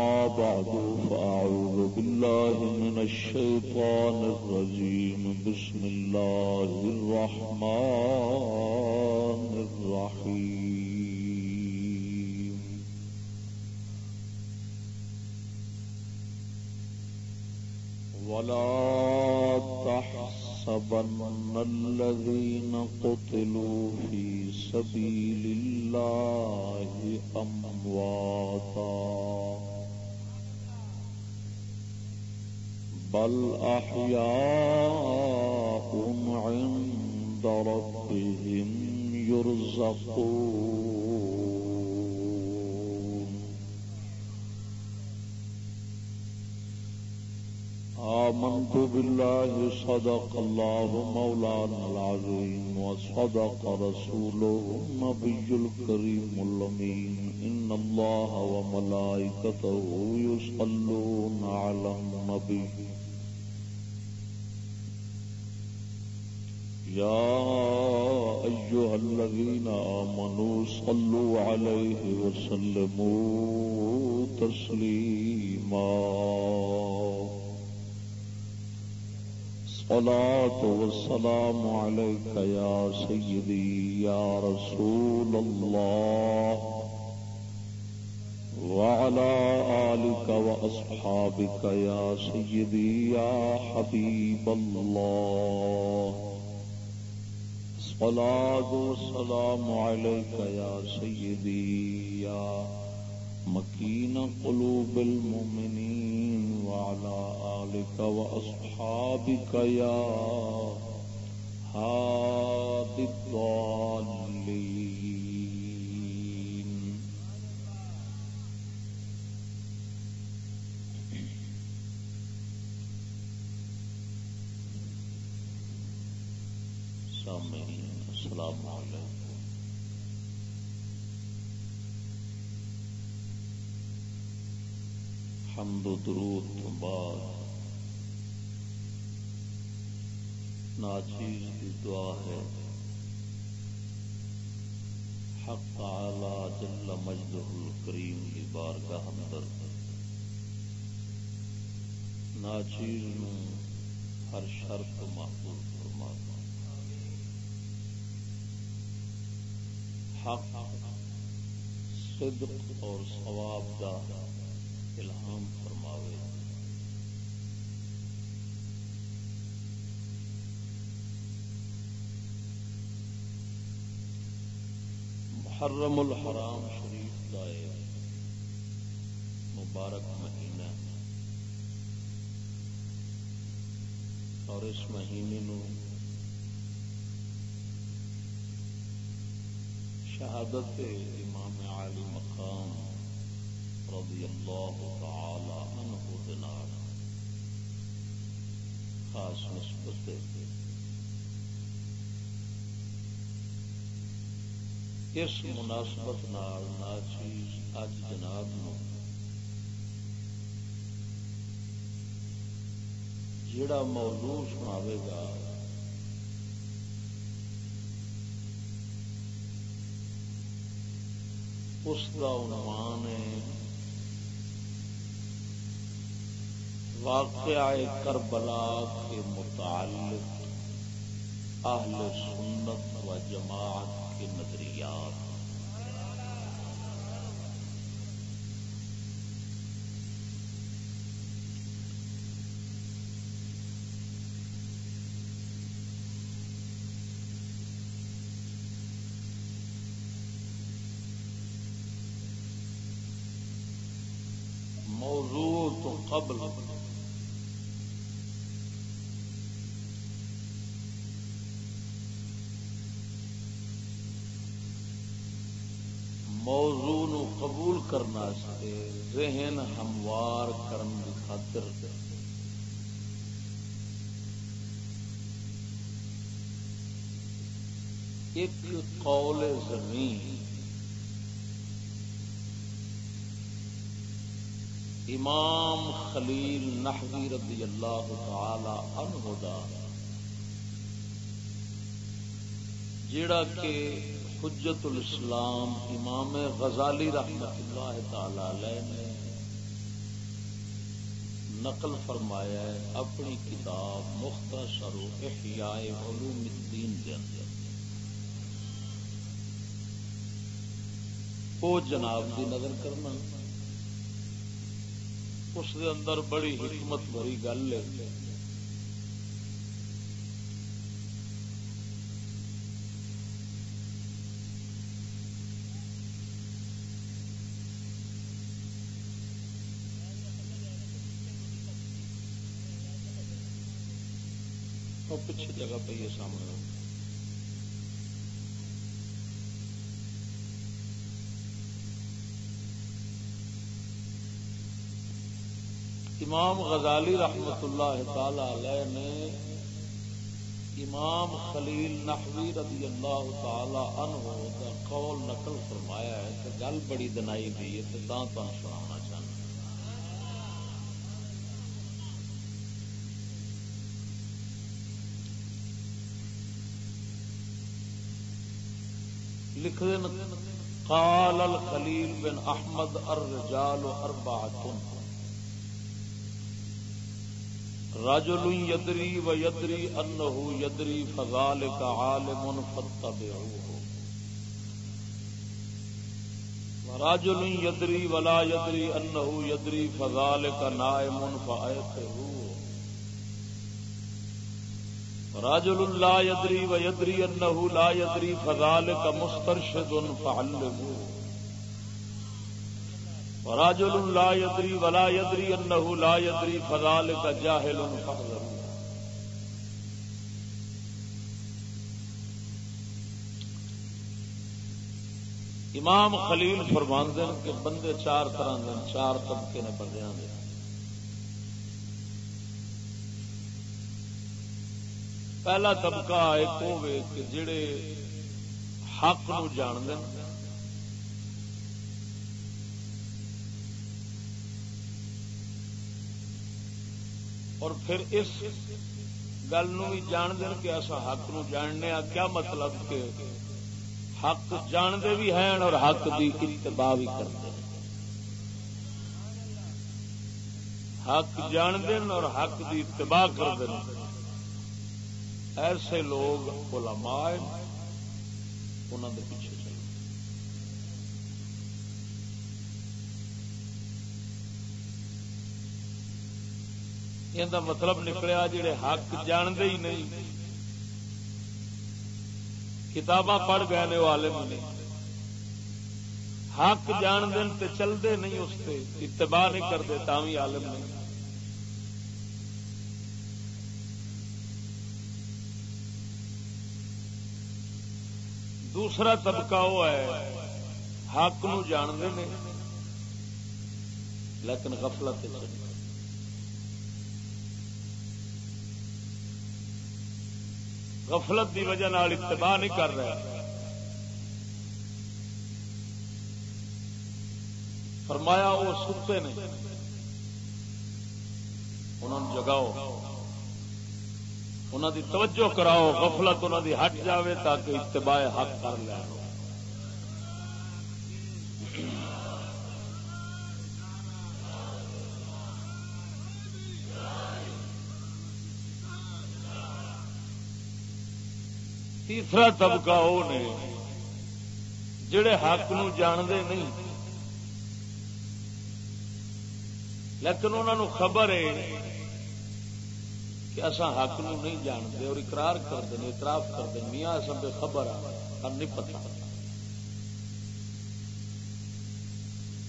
أما بعد، فأعوذ بالله من الشيطان الرجيم. بسم الله الرحمن الرحيم. ولا تحسبن الذين قتلوا في سبيل الله أمواتا. بل أحياء عند ربهم يرزقون. آمنت بالله، صدق الله مولانا العظيم، وصدق رسوله النبي الكريم الأمين. إن الله وملائكته يصلون على النبي. يا أيها الذين آمنوا صلوا عليه وسلموا تسليما. الصلاة والسلام عليك يا سيدي، يا رسول الله. وعلى آلك وأصحابك يا سيدي، يا حبيب الله. الصلاة والسلام عليك يا سيدي يا مكين قلوب المؤمنين وعلى آلك وأصحابك يا هادي الضالين سامعين السلام عليكم حمد و درود تو بعد ناچیز کی دعا ہے. حق تعالی جل مجدہ الکریم کی بارگاہ اندر. ناچیز نو ہر شرط محفوظ حق، صدق اور ثواب دا الہام فرماوے۔ محرم الحرام شریف کا مبارک مہینہ اور اس مہینے نو شہادت امام عالی مقام رضی اللہ تعالی عنہ دنار خاص نسبت اس مناسبت نال ناچیز اج جناب نو جڑا موضوع سناوے گا اس کا عنوان ہے واقعہ کربلا کے متعلق اہل سنت و جماعت کے نظریات۔ موضوع تو قبل. موضوع نو قبول کرنا سے ذہن ہموار کرن کی خاطر۔ ایک قول زمین۔ امام خلیل نحوی رضی اللہ تعالی عنہ دا جڑا کہ حجت الاسلام امام غزالی رحمت اللہ تعالی علیہ نے نقل فرمایا ہے اپنی کتاب مختصر احیاء علوم الدین کے اندر۔ وہ جناب دی نظر کرنا۔ اس دے اندر بڑی حکمت بری گل ہے۔ پچھے جگہ پہ یہ سامنے۔ امام غزالی رحمت اللہ تعالی علیہ نے امام خلیل نحوی رضی اللہ تعالی عنہ کا قول نقل فرمایا ہے کہ گل بڑی دنائی گئی ہے تو سنانا چاہتا لکھ دین قال الخلیل بن احمد الرجال اربعتن۔ رجل یدری و یدری انه یدری فذلك عالم فتبعوه ورجل یدری ولا یدری انه یدری فذلك نائم فایقظوه رجل لا يدري ويدري انه لا يدري فذلك مسترشد فعلموه. ورجل لا يدري ولا يدري انه لا يدري فذلك جاهل فحذر امام خلیل فرمان دین کہ بندے چار طرح دن چار طبقے نے بندیاں دے پہلا طبقہ ایک ہوے کہ جڑے حق نو جان دین اور پھر اس گل بھی جان دین کہ ایسا حق نو جاننے کیا مطلب کہ حق جانتے بھی ہیں اور حق کی اتباع بھی کرتے ہیں۔ حق جان اور حق کی اتباع کر دین۔ ایسے لوگ علماء انہوں کے یہ مطلب نکلیا جڑے حق جانتے ہی نہیں کتاباں پڑھ گئے نے عالم نے حق جان دین تے چلتے نہیں اس سے اتباع نہیں کرتے تھی عالم نہیں دوسرا طبقہ وہ ہے حق نو جانتے ہیں لیکن غفلت چلتے غفلت دی وجہ اتباع نہیں کر رہے فرمایا وہ ستے نے انہوں جگاؤ۔ انہوں دی توجہ کراؤ، غفلت انہوں دی ہٹ جاوے تاکہ اتباع حق کر لیا۔ تیسرا طبقہ وہ نے جڑے حق نو جانتے نہیں۔ لیکن انہوں خبر ہے کہ اصا حق نو نہیں جانتے اور اقرار کرتے ہیں، اعتراف کرتے میاں اصل خبر آ نہیں پتا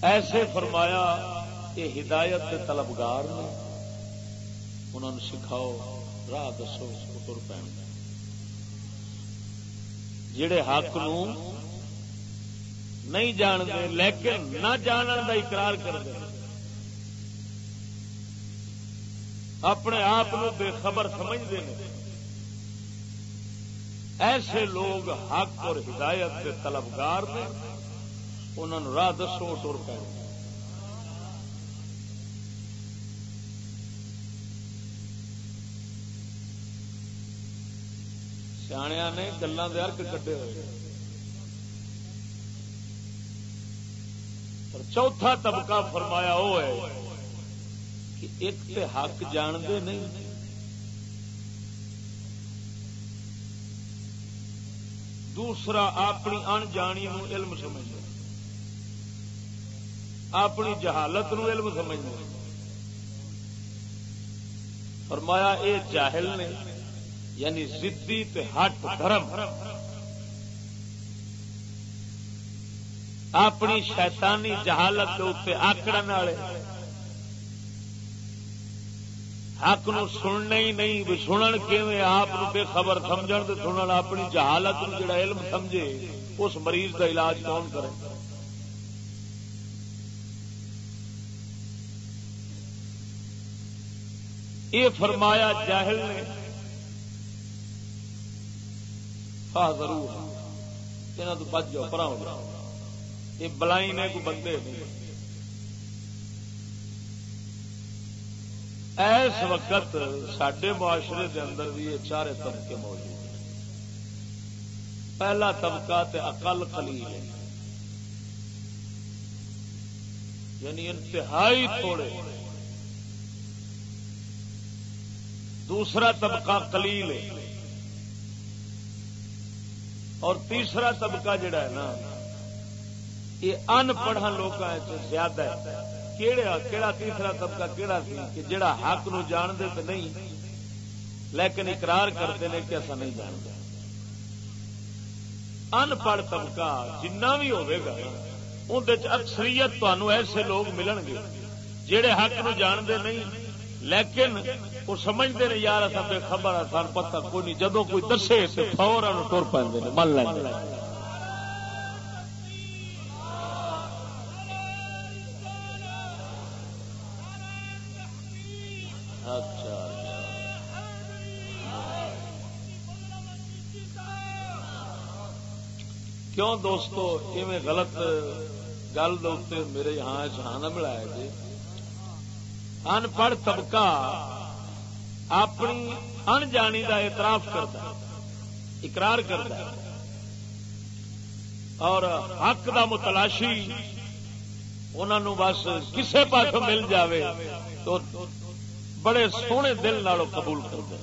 ایسے فرمایا، یہ ہدایت کے طلبگار نے انہوں نے سکھاؤ، راہ دسو تر پہ جڑے حق نو نہیں جانتے، لیکن نہ جانن کا اقرار کرتے اپنے آپ بے خبر سمجھتے ہیں۔ ایسے لوگ حق اور ہدایت کے طلبگار نے انہوں راہ دسو، ٹر پہ سیا نے گلوں کے ارک کٹے ہوئے چوتھا طبقہ فرمایا وہ ہے کہ ایک تے حق جانتے نہیں دوسرا اپنی ان جانی علم سمجھ اپنی جہالت نو علم سمجھ فرمایا اے جاہل نے یعنی زدی تے ہٹ دھرم۔ اپنی شیطانی جہالت کے آکڑ والے۔ حق نو سننا ہی نہیں سنن کیویں آپ بے خبر سمجھ سنن اپنی جہالت نو جڑا علم سمجھے، اس مریض کا علاج کون کرے؟ یہ فرمایا جاہل نے ضرور۔ یہاں تو بچ جاؤ، پرا ہو جاؤ۔ یہ بلائی نے، کوئی بندے نہیں۔ اس وقت سڈے معاشرے دے اندر بھی یہ چارے طبقے موجود ہیں۔ پہلا طبقہ تے اقل قلیل ہے۔ یعنی انتہائی تھوڑے۔ دوسرا طبقہ قلیل ہے۔ اور تیسرا طبقہ جڑا ہے نا، یہ ان پڑھا لوگ زیادہ ہے۔ کیڑا تیسرا طبقہ کیڑا سی کہ جڑا حق نو جانتے تو نہیں، لیکن اقرار کرتے ہیں کہ ایسا نہیں جانتے۔ ان پڑھ طبقہ جنہ بھی ہوگا اندر اکثریت ایسے لوگ ملن گے جہے حق نو جانتے نہیں، لیکن وہ سمجھتے ہیں یار اصل بے خبر سان پتہ کوئی نہیں۔ جدو کوئی دسے فورن ٹر پہ من لیں کیوں دوستو، ایویں غلط گل دے میرے یہاں جہاں ملایا جی۔ ان پڑھ طبقہ اپنی ان جانی کا اعتراف کرتا اقرار کرتا اور حق دا متلاشی انہوں بس کسے پاس مل جاوے تو بڑے سونے دل نالوں قبول کرتے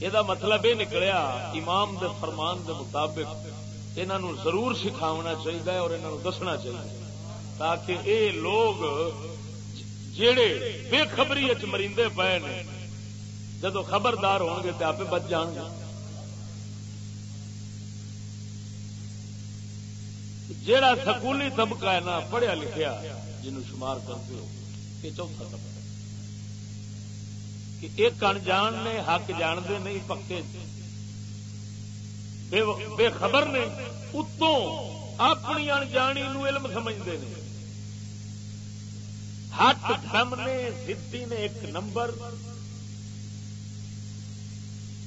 یہ مطلب یہ نکلیا، امام دے فرمان دے مطابق انہوں ضرور سکھاونا چاہیے اور انہوں دسنا چاہیے تاکہ اے لوگ جڑے بے خبری مریندے پے نے، جدو خبردار ہو گے تو آپ بچ جان گے۔ جیڑا سکولی طبقہ ہے نا، پڑھیا لکھیا، جنہوں شمار کرتے ہو، یہ چوتھا طبقہ کہ ایک انجان نے، حق جانتے نہیں، پکے بے خبر نے، اتوں اپنی انجانی علم سمجھتے ہیں ہٹ دم نے زدی نے ایک نمبر۔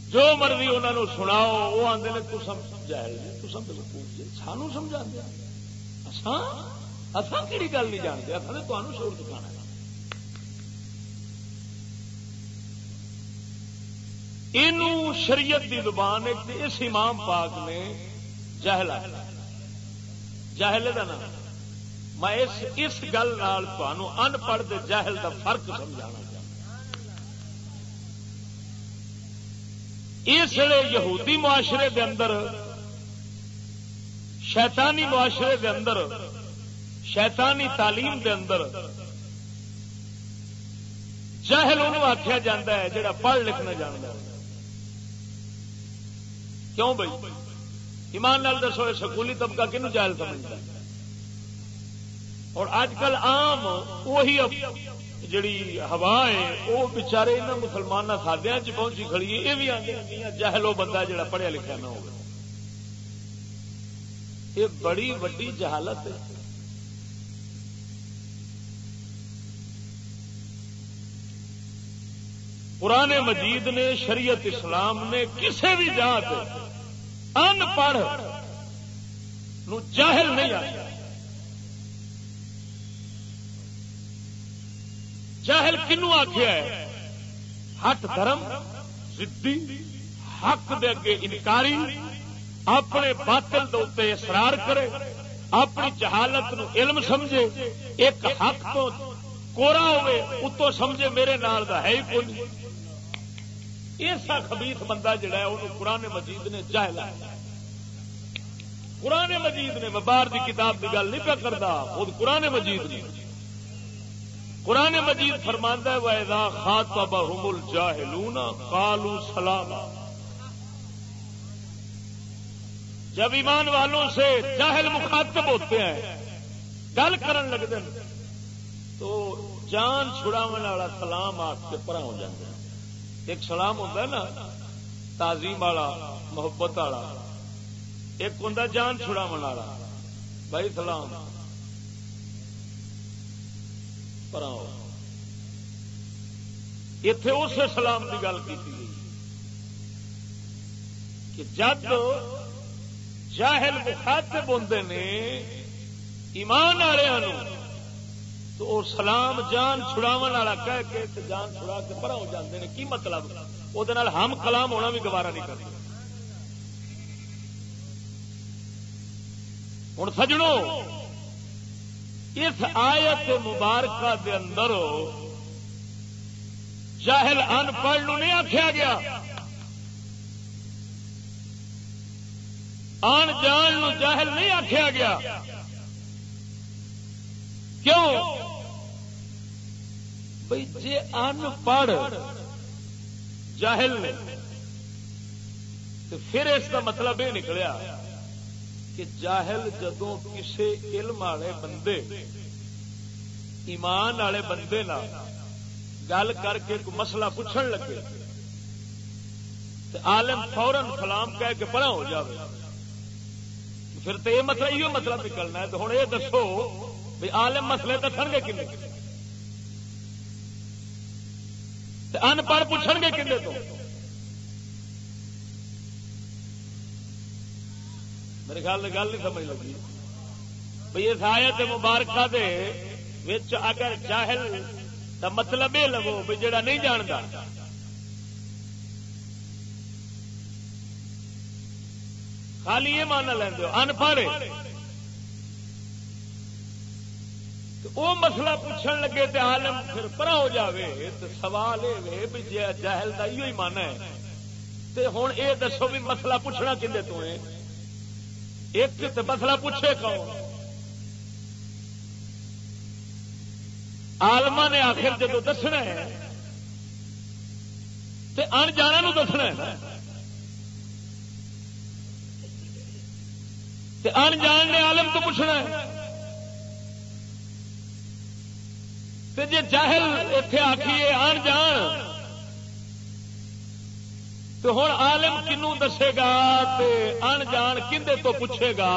جو مرضی انہوں نے سناؤ، وہ آدھے نے تو سمجھا جی، تو جی، سانو سمجھا دیا۔ اصا کہڑی گل نہیں جانتے؟ اصل نے تمہیں شور دکھانا شریعت دی زبان اس امام پاک نے جہل جہل کا نام۔ میں اس اس گل ان پڑھ دے جہل دا فرق سمجھا اس لیے یہودی معاشرے دے اندر، شیطانی معاشرے دے اندر، شیطانی تعلیم دے اندر جہل انہوں آخیا جا ہے جڑا پڑھ لکھنا جانتا کیوں بھائی؟ ایمان لال دسو سکولی طبقہ کنو جہل سمجھتا ہے؟ اور اج کل آم وہی جڑی ہوا ہے وہ بچارے ان مسلمان سادیا چ پہنچی کھڑی ہے یہ بھی آدھے بندہ جڑا پڑھیا لکھا نہ ہو یہ بڑی وڈی جہالت ہے۔ پرانے مجید نے، شریعت اسلام نے کسی بھی جات ان پڑھ جاہل نہیں آیا جاہل کنو آخیا ہے؟ ہٹ دھرم ضدی حق دے اگے انکاری، اپنے باطل دے اسرار کرے، اپنی جہالت نو علم سمجھے، ایک حق تو کورا ہوے اتو سمجھے میرے نال دا ہے ہی کوئی ایسا خبیث بندہ جڑا ہے انہوں قرآن مجید نے جاہل قرآن مجید نے باہر کی کتاب کی گل نہیں پہ کرتا خود قرآن مجید نے۔ قرآن مجید فرماندہ ہے ویدا خاطبہم الجاہلون قالوا سلاما جب ایمان والوں سے جاہل مخاطب ہوتے ہیں، گل کرن لگتے ہیں، تو جان چھڑاون والا سلام آ کے پرا ہو جاتا ہے۔ ایک سلام ہوتا ہے نا، تعظیم والا، محبت والا۔ ایک ہوں جان چھڑاون والا۔ بھائی سلام۔ اتے اس سلام کی گل کی کہ جد جاہل مخاطب ہوتے نے ایمان والوں تو وہ سلام جان چھڑاو والا کہہ کے جان چھڑا کے پرا ہو جاتے ہیں کی مطلب؟ وہ ہم کلام ہونا بھی گوارا نہیں کرتے۔ ہوں سجڑوں اس آیت مبارکہ دے اندر جاہل ان پڑھ نہیں آخیا گیا۔ آن جان جاہل نہیں آخیا گیا۔ کیوں؟ بھائی جی ان پڑھ جاہل نے، تو پھر اس کا مطلب یہ نکلیا۔ کہ جاہل جدو کسی علم والے بندے، ایمان والے بندے گل کر کے مسئلہ پوچھن لگے عالم فورن سلام کہہ کے پڑا ہو جائے پھر تو یہ مطلب یہ مطلب نکلنا ہے تو ہوں یہ دسو بھی عالم مسئلے دسن گے کن ان پڑھ پوچھ گے کن تو؟ میرے خیال میں گل نہیں سمجھ لگی بھائی اس آیت مبارکہ دے وچ اگر جاہل دا مطلب یہ لگو بھی جڑا نہیں جانتا خالی یہ مان لین ان پڑھ وہ مسئلہ پوچھن لگے تے عالم پھر پرا ہو جاوے تو سوال یہ بھی جہل کا ہی من ہے ہوں یہ دسو بھی مسئلہ پوچھنا کھے تو ہے ایک تو مسئلہ پوچھے کون؟ آلما نے آخر جب دسنا ہے تو ان جانا دسنا ہے ان جان نے آلم تو پوچھنا ہے۔ جی چاہل اتے آخیے ان جان تو ہوں آلم کنو دسے گا ان جان کھے تو پوچھے گا؟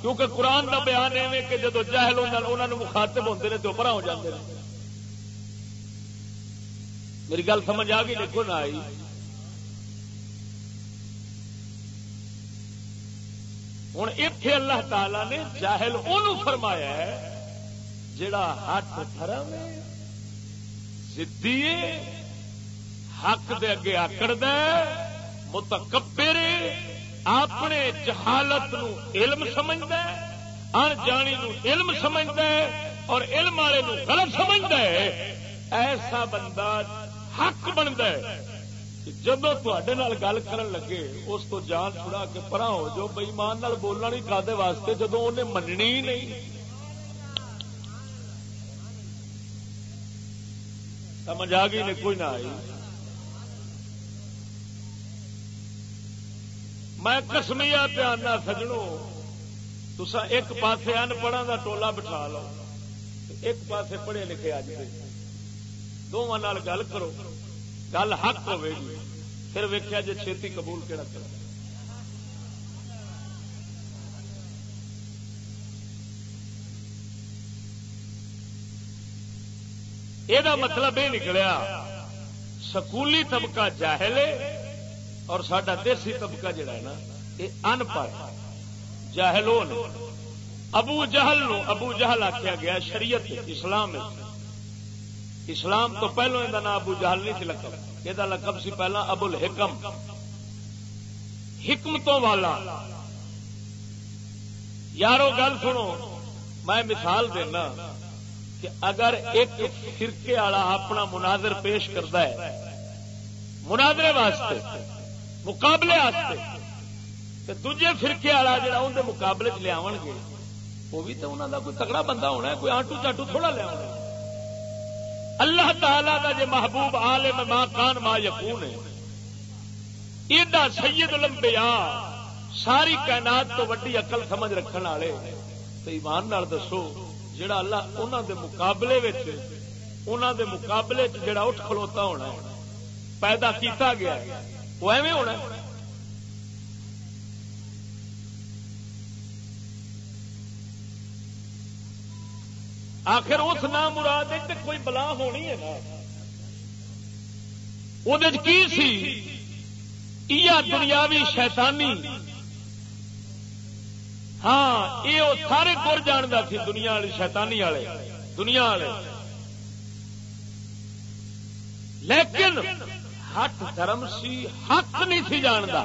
کیونکہ قرآن کا بیان ایویں کہ جدو جہل انہوں نے مخاطب ہوتے ہیں تو پرا ہو جاتے ہیں میری گل سمجھ آ گئی دیکھو نہ آئی۔ ہوں اتے اللہ تعالی نے جاہل ان فرمایا ہے جڑا ہاتھ دھرم سدھی حق دے اگے آکڑ متکبر اپنے جہالت نو علم سمجھتا ان جانی نو علم سمجھتا اور علم والے نو غلط سمجھتا ہے۔ ایسا بندہ حق بنتا ہے جب تے گل کر لگے، اس تو جان چھڑا کے پرا ہو جو بئیمان بولنا نہیں کھدے واسطے جدو انہیں مننی ہی نہیں۔ سمجھ آ گئی نہیں؟ کوئی نہ آئی۔ میں کسمیا پیانا سجڑوں تسا ایک پاسے ان پڑھا کا ٹولا بٹھا لو، ایک پاسے پڑھے لکھے آ جائے دونوں گل کرو، گل حق ہوے گی، پھر ویکیا جی چھتی قبول کہڑا کر یہ مطلب یہ نکلیا، سکولی طبقہ جاہل اور سڈا دیسی طبقہ جڑا ہے نا، یہ ان پڑھ ابو جہل نو، ابو جہل آخیا گیا شریعت اسلام اسلام تو پہلو یہ نام ابو جہل نہیں سی لقب۔ یہ لقب سی پہلا ابو الحکم۔ حکمتوں والا۔ یارو، گل سنو، میں مثال دینا کہ اگر ایک فرقے والا اپنا مناظر پیش کرتا ہے، مناظرے واسطے مقابلے واسطے دوجے فرقے والا جا مقابلے چ لیا گے وہ بھی تو انہوں کا کوئی تگڑا بندہ ہونا ہے، کوئی آٹو چاٹو تھوڑا لیا اللہ تعالی کا جی محبوب عالم ماں کان ماں یقون ہے ایڈا سید لمبیا ساری کائنات تو وڈی اقل سمجھ رکھنے والے۔ تو ایمان نال دسو، جڑا اللہ انہوں دے مقابلے انہوں دے مقابلے جڑا اٹھ کھلوتا ہونا ہے، پیدا کیتا گیا ہے۔ وہ ایویں ہونا آخر اس نام مراد کوئی بلا ہونی ہے نا۔ وہ کی سی؟ دنیاوی شیطانی۔ ہاں یہ سارے گر جانتا سی دنیا والی شیطانی والے، دنیا والے۔ لیکن ہٹ دھرم سی، حق نہیں سی جانتا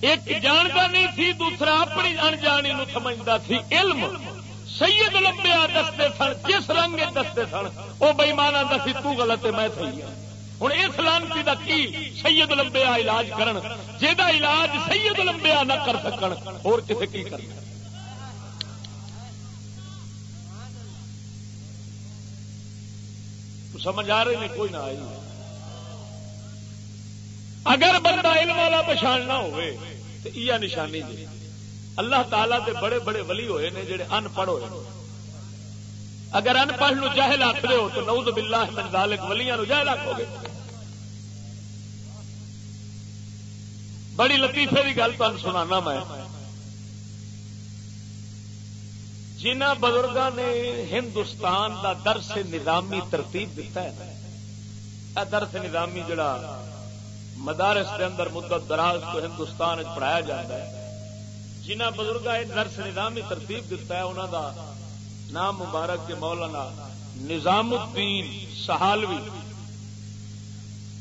ایک جانتا نہیں سی، دوسرا اپنی انجانی سمجھتا سی۔ علم سید لمبیا دستے سن، جس رنگ دستے سن وہ بئیمان دسی تلط میں صحیح ہوں ہوں اس لانتی کا کی سید لمبیا علاج کرن جہاں علاج سید لمبیا نہ کر سکن، اور کسی کی کر سمجھ آ رہی نہیں، کوئی نہ آئی۔ اگر بندہ علم والا پچھاڑنا ہوئے، تو یہ نشانی جی۔ اللہ تعالی دے بڑے بڑے ولی ہوئے نے، جڑے ان پڑھ ہوئے اگر ان پڑھ نو جاہل آخر ہو، تو نعوذ باللہ من ذالک، ولیاں نو جاہل آخو گے۔ بڑی لطیفے کی گل تمہیں سنانا میں۔ جنہ بزرگوں نے ہندوستان دا درس نظامی ترتیب دیتا ہے درس نظامی جڑا مدارس کے اندر مدت دراز تو ہندوستان پڑھایا جاتا ہے، جنہ بزرگ درس نظامی ترتیب دیتا ہے انہوں دا نام مبارک کے مولانا نظام الدین سہالوی۔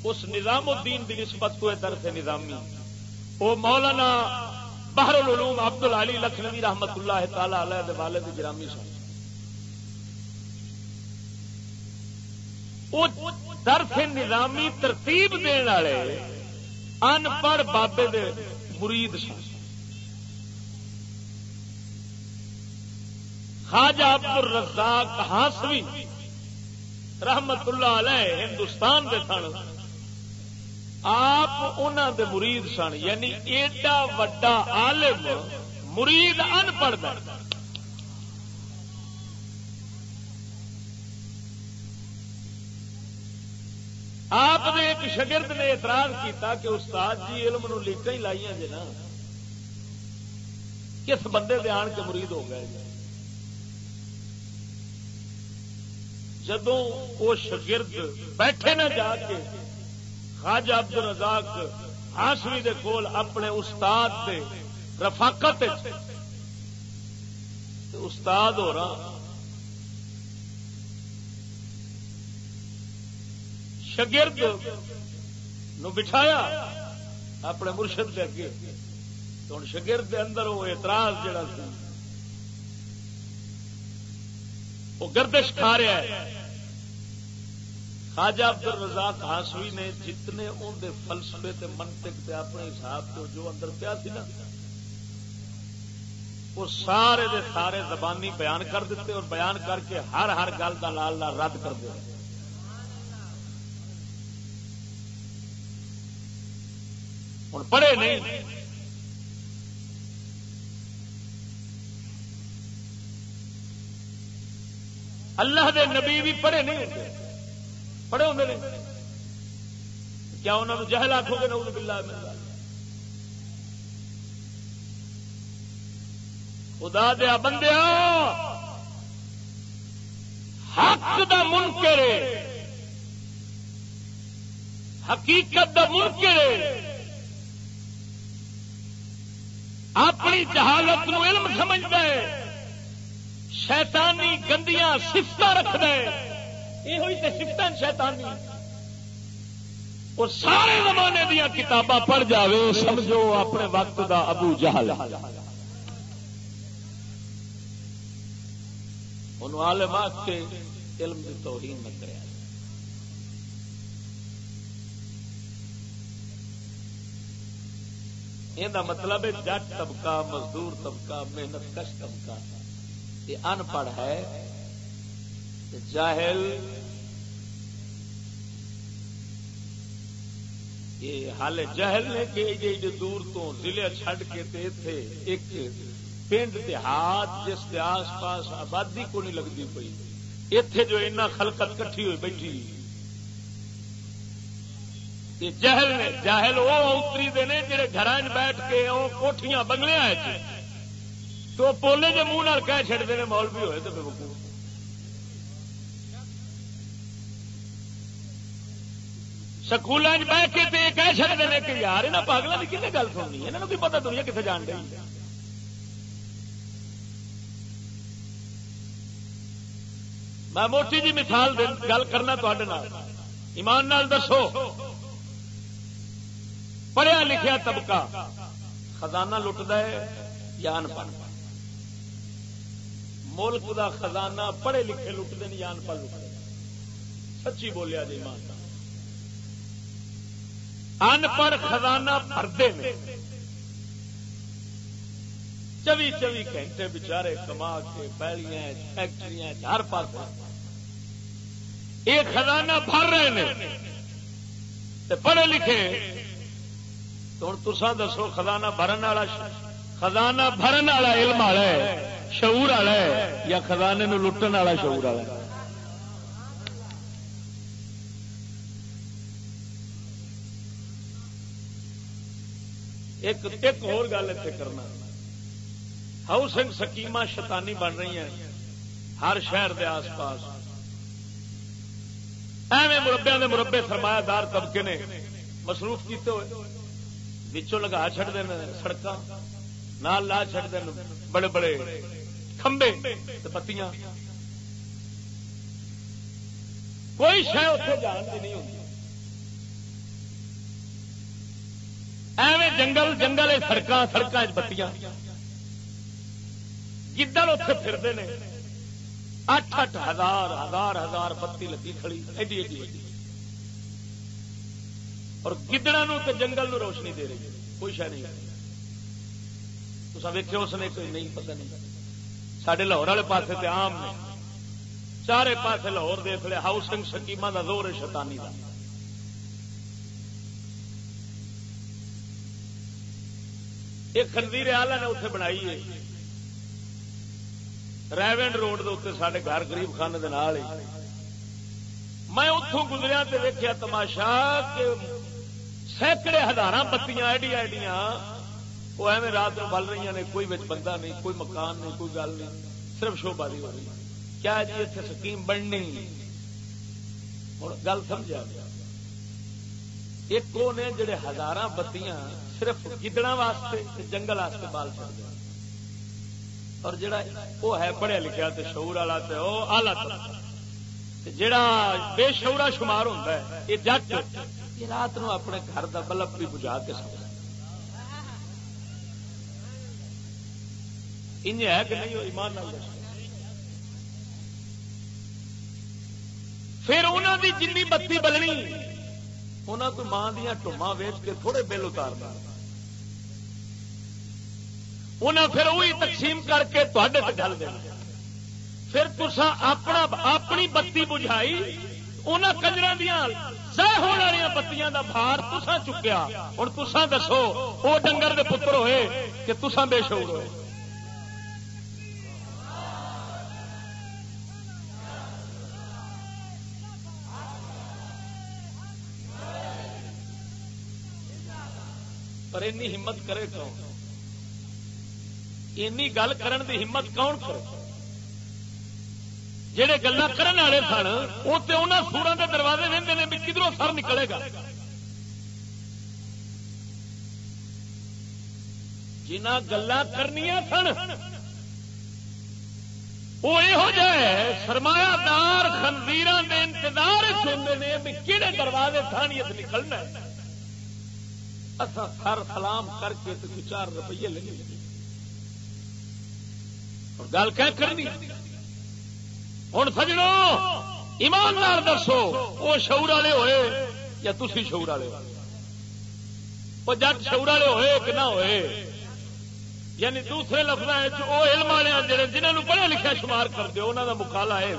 اس نظام الدین کی نسبت کو درس نظامی۔ وہ مولانا بہر العلوم عبد العلی لکھنوی رحمت اللہ تعالی علیہ والد گرامی سن۔ درس نظامی ترتیب دن والے ان پڑھ بابے دے مرید سن۔ خواجہ عبد الرزاق ہاسوی رحمت اللہ علیہ ہندوستان دے سن۔ آپ انہوں دے مرید سن یعنی ایڈا وڈا عالم، مرید ان پڑھ آپ نے ایک شگرد نے اعتراض کیتا کہ استاد جی علم نو لیکن ہی لائیاں جی نا، کس بندے دے آن کے مرید ہو گئے جی جدو وہ شگرد بیٹھے نہ جا کے خاج عبد الرزاق ہاسوی دے کول اپنے استاد دے رفاقت استاد ہو رہا شگرد نو بٹھایا اپنے مرشد کے اگے۔ تو ہوں شگرد دے اندر وہ اعتراض جڑا سی وہ گردش کھا رہا ہے۔ خواجہ عبد الرزاق ہاسوی نے جتنے ان دے فلسفے تے منطق تے اپنے حساب تو جو اندر پیا سی نا، وہ سارے دے سارے زبانی بیان کر دیتے اور بیان کر کے ہر ہر گل کا لال لال رد کر دے۔ ہوں پڑھے نہیں۔ اللہ دے نبی بھی پڑھے نہیں ہوتے پڑھے ہوں نے کیا انہوں نے جہل آخو گے؟ نوز باللہ میں خدا دیا بندیا حق دا منکر حقیقت دا منکر اپنی جہالت نو علم سمجھتا ہے، شیطانی گندیاں سفت رکھد یہ ہوئی تو سفت شیطانی اور سارے زمانے دیا کتاباں پڑھ جاوے، سمجھو اپنے وقت دا ابو جہل۔ ان عالم کے علم کی توہین نہ کرے۔ یہ مطلب ہے جٹ طبقہ، مزدور طبقہ، محنت کش طبقہ۔ یہ ان پڑھ ہے جاہل۔ یہ حال جہل نے کہ ایڈے دور تو ضلع چھڈ کے تھے ایک پنڈ دیہات جس کے آس پاس آبادی کو نہیں لگتی پی اتے جو اینا خلقت کٹھی ہوئی بیٹھی۔ جہل نے جہل وہ اتری دے جڑے گھر بیٹھ کے وہ کوٹیاں بنگلے آئے تو پولی کے منہ کہہ چڑتے ہیں مول بھی ہوئے تو بے سکول بہ کے کہہ چڑتے ہیں کہ یار یہاں پاگلوں کی کتنے گل سننی یہاں پتا دنیا کتنے جان رہی میں موٹی جی مثال گل کرنا ایمان نال دسو۔ پڑھیا لکھیا طبقہ خزانہ لٹتا ہے یا ان پڑھ ملک دا خزانہ پڑھے لکھے لٹتے ہیں یا ان پڑھ لٹتے سچی بولیا جی مان ان پڑھ خزانہ بھرتے ہیں۔ چوی چوی گھنٹے بچارے کما کے پیلیاں فیکٹری ہر پاس یہ خزانہ بھر رہے ہیں۔ پڑھے لکھے تو ہوں تسا دسو، خزانہ بھرن والا خزانہ بھرن والا علم والا ہے، شعور والا ہے، یا خزانے لٹن والا شعور والا ایک ایک اور گل اتنے کرنا۔ ہاؤسنگ سکیم شیطانی بن رہی ہیں ہر شہر دے آس پاس۔ ایویں مربیا کے مربے سرمایہ دار طبقے نے مصروف کیتے ہوئے۔ بچوں لگا چڑھتے ہیں سڑک نال لا چڑھتے ہیں بڑے بڑے کھمبے پتیاں۔ کوئی شہ اتنے جان کی نہیں ہوتی ایویں جنگل جنگل سڑک سڑک بتیاں۔ گدڑ اتے پھرتے ہیں اٹھ اٹھ ہزار ہزار ہزار بتی لگی کھڑی، ایڈی ایڈی ایڈی۔ اور گدڑا جنگل نو روشنی دے رہی کوئی شہ نہیں۔ تو ویکو اس نے کوئی نہیں، پتہ نہیں۔ سڈے لاہور والے پاس آم نے۔ چارے پاس لاہور دیکھ لیا ہاؤسنگ سکیم کا زور ہے شتانی کا ایک خنزیر آلہ نے اتنے بنائی ہے۔ ریونڈ روڈ کے اتنے سارے گھر گریب خانے کے نال میں اتوں گزریا تو ویکیا تماشا کہ سینکڑے ہزار بتیاں ایڈیا ایڈیاں وہ ایویں رات میں بل رہی نے، کوئی بندہ نہیں، کوئی مکان نہیں، کوئی گل نہیں، صرف شو بازی ہو رہی کیا جی اتنے سکیم بننی؟ ہوں گل سمجھا۔ ایک نے جڑے ہزار بتیاں صرف گدڑا واسطے جنگل واسطے بال چڑھ اور جڑا وہ ہے پڑھیا لکھا تو شعور والا تو آلہ جڑا بے شعورا شمار ہوتا ہے، یہ جٹ یہ رات نو اپنے گھر کا بلب بھی بجا کے سمجھ ہے۔ کہ نہیں وہ ہے کہ نہیں ایمان نال پھر انہوں دی جن بتی بلنی۔ انہوں کو ماں دیا ٹوما ویچ کے تھوڑے بل اتار انہیں پھر وہی تقسیم کر کے تے ڈل دیا پھر تسا اپنا اپنی بتی بجھائی انہوں کجر دیا سہ ہونے والی بتیاں دا بھار تسا چکیا ہوں تسا دسو وہ ڈنگر دے پتر ہوئے کہ تسا بے شعور ہوئے پر اینی ہمت کرے کون اینی گل کرن دی ہمت کون کرے؟ جہے گلا کرنے والے سن وہ تو انہوں سورا کے دروازے رہتے ہیں بھی کدھروں سر نکلے گا۔ جنہ گلا کرنی سن وہ یہو جہ سرمایہ دار خنزیر کے انتظار چاہتے ہیں بھی کہڑے دروازے تھانیت نکلنا اصا سر سلام کر کے چار روپیے لگے گل کہ کرنی؟ ہوں سجڑو ایماندار دسو وہ شعور والے ہوئے یا تھی شعور والے وہ جٹ شعور والے ہوئے کہ نہ ہوئے؟ یعنی دوسرے لفظ وہ علم والے جڑے جنہوں پڑھے لکھا شمار کر دو انہوں کا مکالا ہے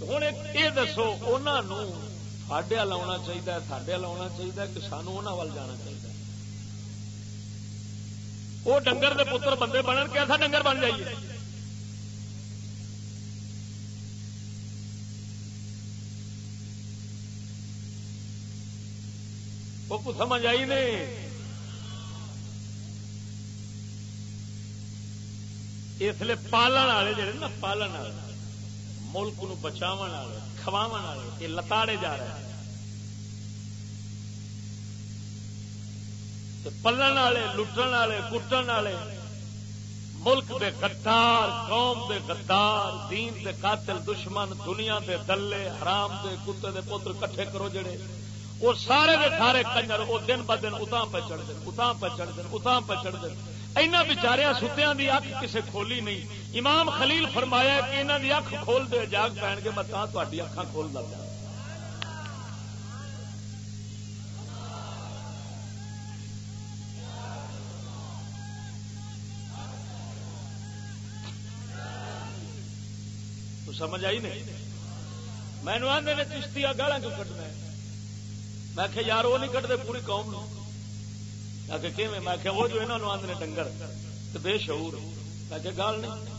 ہوں یہ دسو انہوں ساڈے وال آنا چاہیے ساڈے وال آنا چاہیے کہ سانو انہوں وال جانا چاہیے وہ ڈنگر دے پتر بندے بنن کے ایسا ڈنگر بن جائیے کو سمجھ آئی نہیں اس لیے پالن والے جڑے نا پالن والے ملک نو بچاو والے کھوا والے یہ لتاڑے جا رہے ہیں پلن والے لٹن والے کٹن والے ملک دے غدار قوم دے غدار دین دے قاتل دشمن دنیا دے دلے حرام دے کتے دے پتر کٹھے کرو جڑے وہ سارے دے سارے کنجر وہ دن ب دن اتاں پہ چڑھ دیں اتاں پہ چڑھ دیں اتاں پہ چڑھ دیں اینا بچاریا ستیاں دی اکھ کسے کھولی نہیں امام خلیل فرمایا کہ انہاں دی اکھ کھول دے جاگ پہن کے میں تاں تہاڈی اکھاں کھول دا سمجھ آئی نہیں؟ میں آدھے نے چشتی گالا کیوں کٹنا میں کہ یار وہ نہیں کٹتے پوری قوم نو میں کہ وہ جو انہوں آدھے نے ڈنگر تو بے شعور۔ میں کہ گال نہیں۔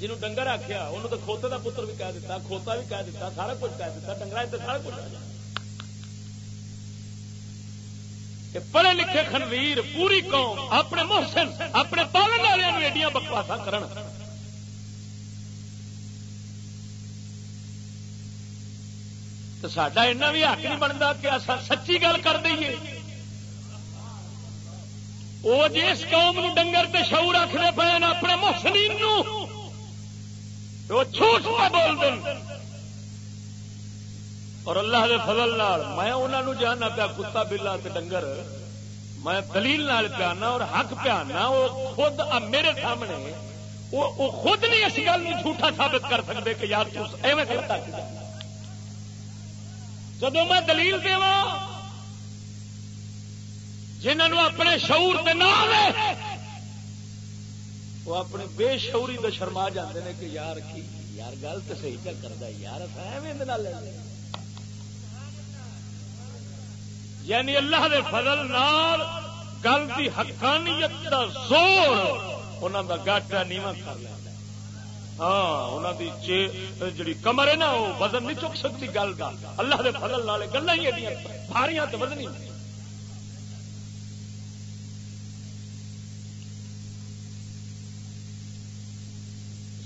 جنہوں ڈنگر آخیا انہوں تو کھوتے کا پتر بھی کہہ دیتا کھوتا بھی کہہ دیتا سارا کچھ کہہ دیتا ڈنگر سارا کچھ آ پڑھے لکھے خنویر، پوری قوم، اپنے محسن، اپنے پالن کرن۔ تو سڈا ایسا بھی حق نہیں بنتا کہ اصا سچی گل کر دئیے۔ وہ جس قوم ڈنگر تے شعور رکھنے پے اپنے محسنین وہ جھوٹ پہ بول دیں اور اللہ دے فضل نال میں انہوں جانا پیا، کتا بلا ڈنگر۔ میں دلیل نال پیانا اور حق پیانا، وہ خود میرے سامنے، وہ خود نہیں اس گل جھوٹا ثابت کر سکتے کہ یار ایویں جب میں دلیل دا جنہوں اپنے شعور کے نام وہ اپنے بے شعوری تو شرما جاتے ہیں کہ یار کی یار گل تو صحیح کیا کرتا یار ایویں یعنی اللہ دے فضل نال گل کی حقانیت کا زور انہوں کا گاٹا نیواں کر لیا ہاں جڑی کمر ہے نا، وہ وزن نہیں چک سکتی گل کا اللہ کے فضل والے گلا ہی بھاریاں تو وزنی۔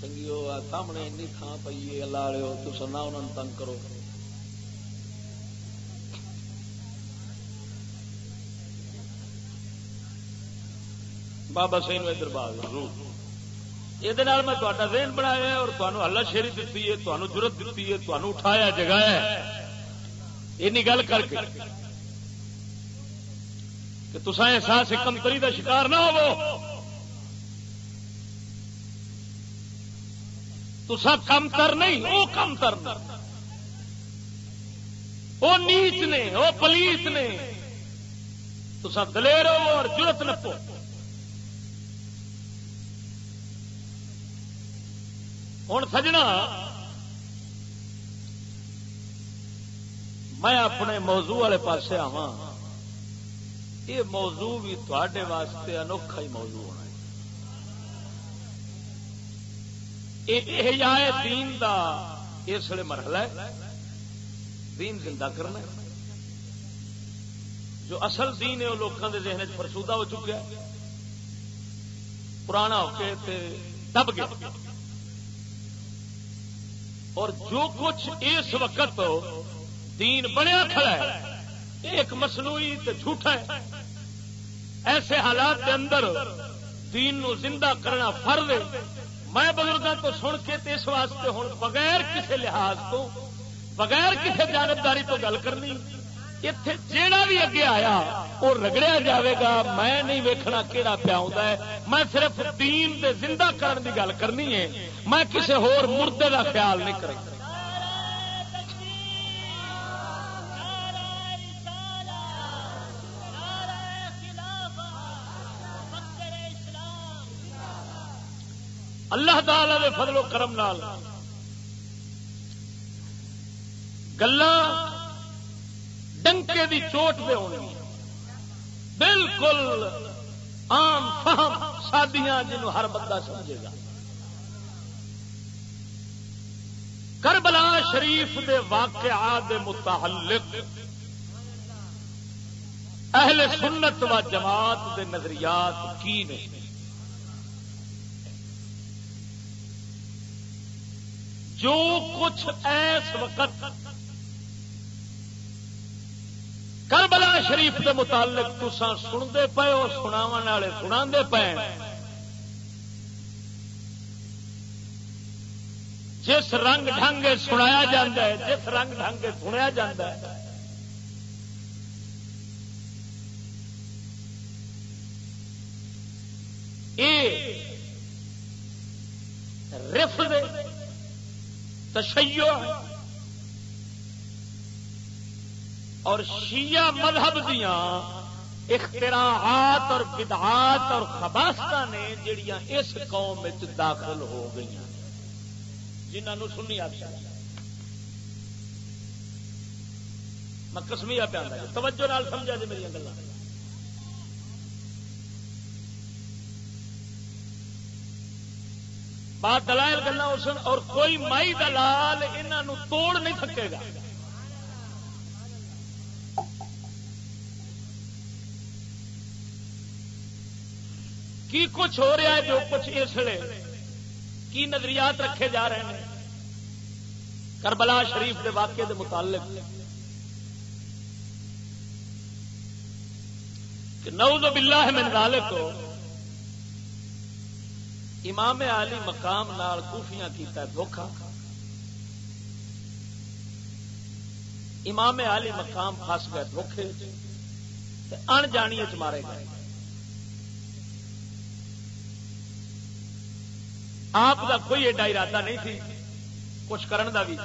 سنگیو سامنے این تھان پی اللہ والے تو سنا انہوں تنگ کرو۔ بابا سی ادھر باغ ضرور یہ میں تا ذہن بنایا اور تمہیں ہلا شیری دیتی ہے تمہیں ضرورت دیتی ہے تمہیں اٹھایا جگایا این گل کر کے کہ تصا احساس کمتری کا شکار نہ ہو تسا کم تر نہیں وہ کم تر وہ نیچ نے وہ پلیت نے تسا دلیر ہو اور جرت نپو ہوں سجنا میں اپنے موضوع والے پاسے آوا یہ موضوع بھی تے واسطے انوکھا ہی موضوع ہونا یہ دین دا اس لیے مرحلہ ہے۔ دین زندہ کرنا جو اصل دین ہے، وہ لوگوں کے ذہن فرسودہ ہو چکا ہے۔ پرانا ہو کے دب گیا۔ اور جو کچھ اس وقت دین بنیا کھڑا ہے، ایک مصنوعی تے جھوٹا ہے۔ ایسے حالات کے اندر دین نو زندہ کرنا فرض ہے۔ میں بزرگوں کو سن کے اس واسطے ہوں، بغیر کسی لحاظ تو، بغیر کسی جانبداری تو گل کرنی۔ اتے جیڑا بھی اگے آیا، وہ رگڑیا جاوے گا۔ میں نہیں ویکھنا کہڑا پیا ہے۔ میں صرف دین دے زندہ کرن دی گل کرنی ہے۔ میں کسی ہور مردے دا خیال نہیں کروں۔ اللہ تعالی دے فضل و کرم نال گلا ڈنکے دی چوٹ دے ہونی۔ بالکل عام فہم سادیاں جنہوں ہر بندہ سمجھے گا۔ کربلا شریف دے واقعات متعلق اہل سنت و جماعت دے نظریات کی نے؟ جو کچھ ایس وقت کربلا شریف کے متعلق تسا سنتے پے اور سنا والے سنا پے۔ جس رنگ ڈھنگ سنایا جا ہے، جس رنگ ڈھنگ سنیا جا ہے۔ رف دے تشیع اور شیعہ مذہب دیا اختراعات اور بدعات اور خباست نے جڑیاں اس قوم داخل ہو گئی جنہوں سنی آ میں کسمیا پہ جی، توجہ نال سمجھا جی میری گلیں بات دلائل گلا اور کوئی مائی دلال انہوں توڑ نہیں سکے گا۔ کی کچھ ہو رہا ہے جو کچھ اس لیے کی نظریات رکھے جا رہے ہیں؟ کربلا شریف کے واقعے کے متعلق۔ نوز باللہ من ذالک کو امام علی مقام نال کوفیاں کیتا دھوکھا۔ امام علی مقام پس گئے، دھوکھے۔ ان جانی مارے گئے۔ آپ کا کوئی ایڈا ارادہ نہیں تھی، کچھ کرن دا بھی۔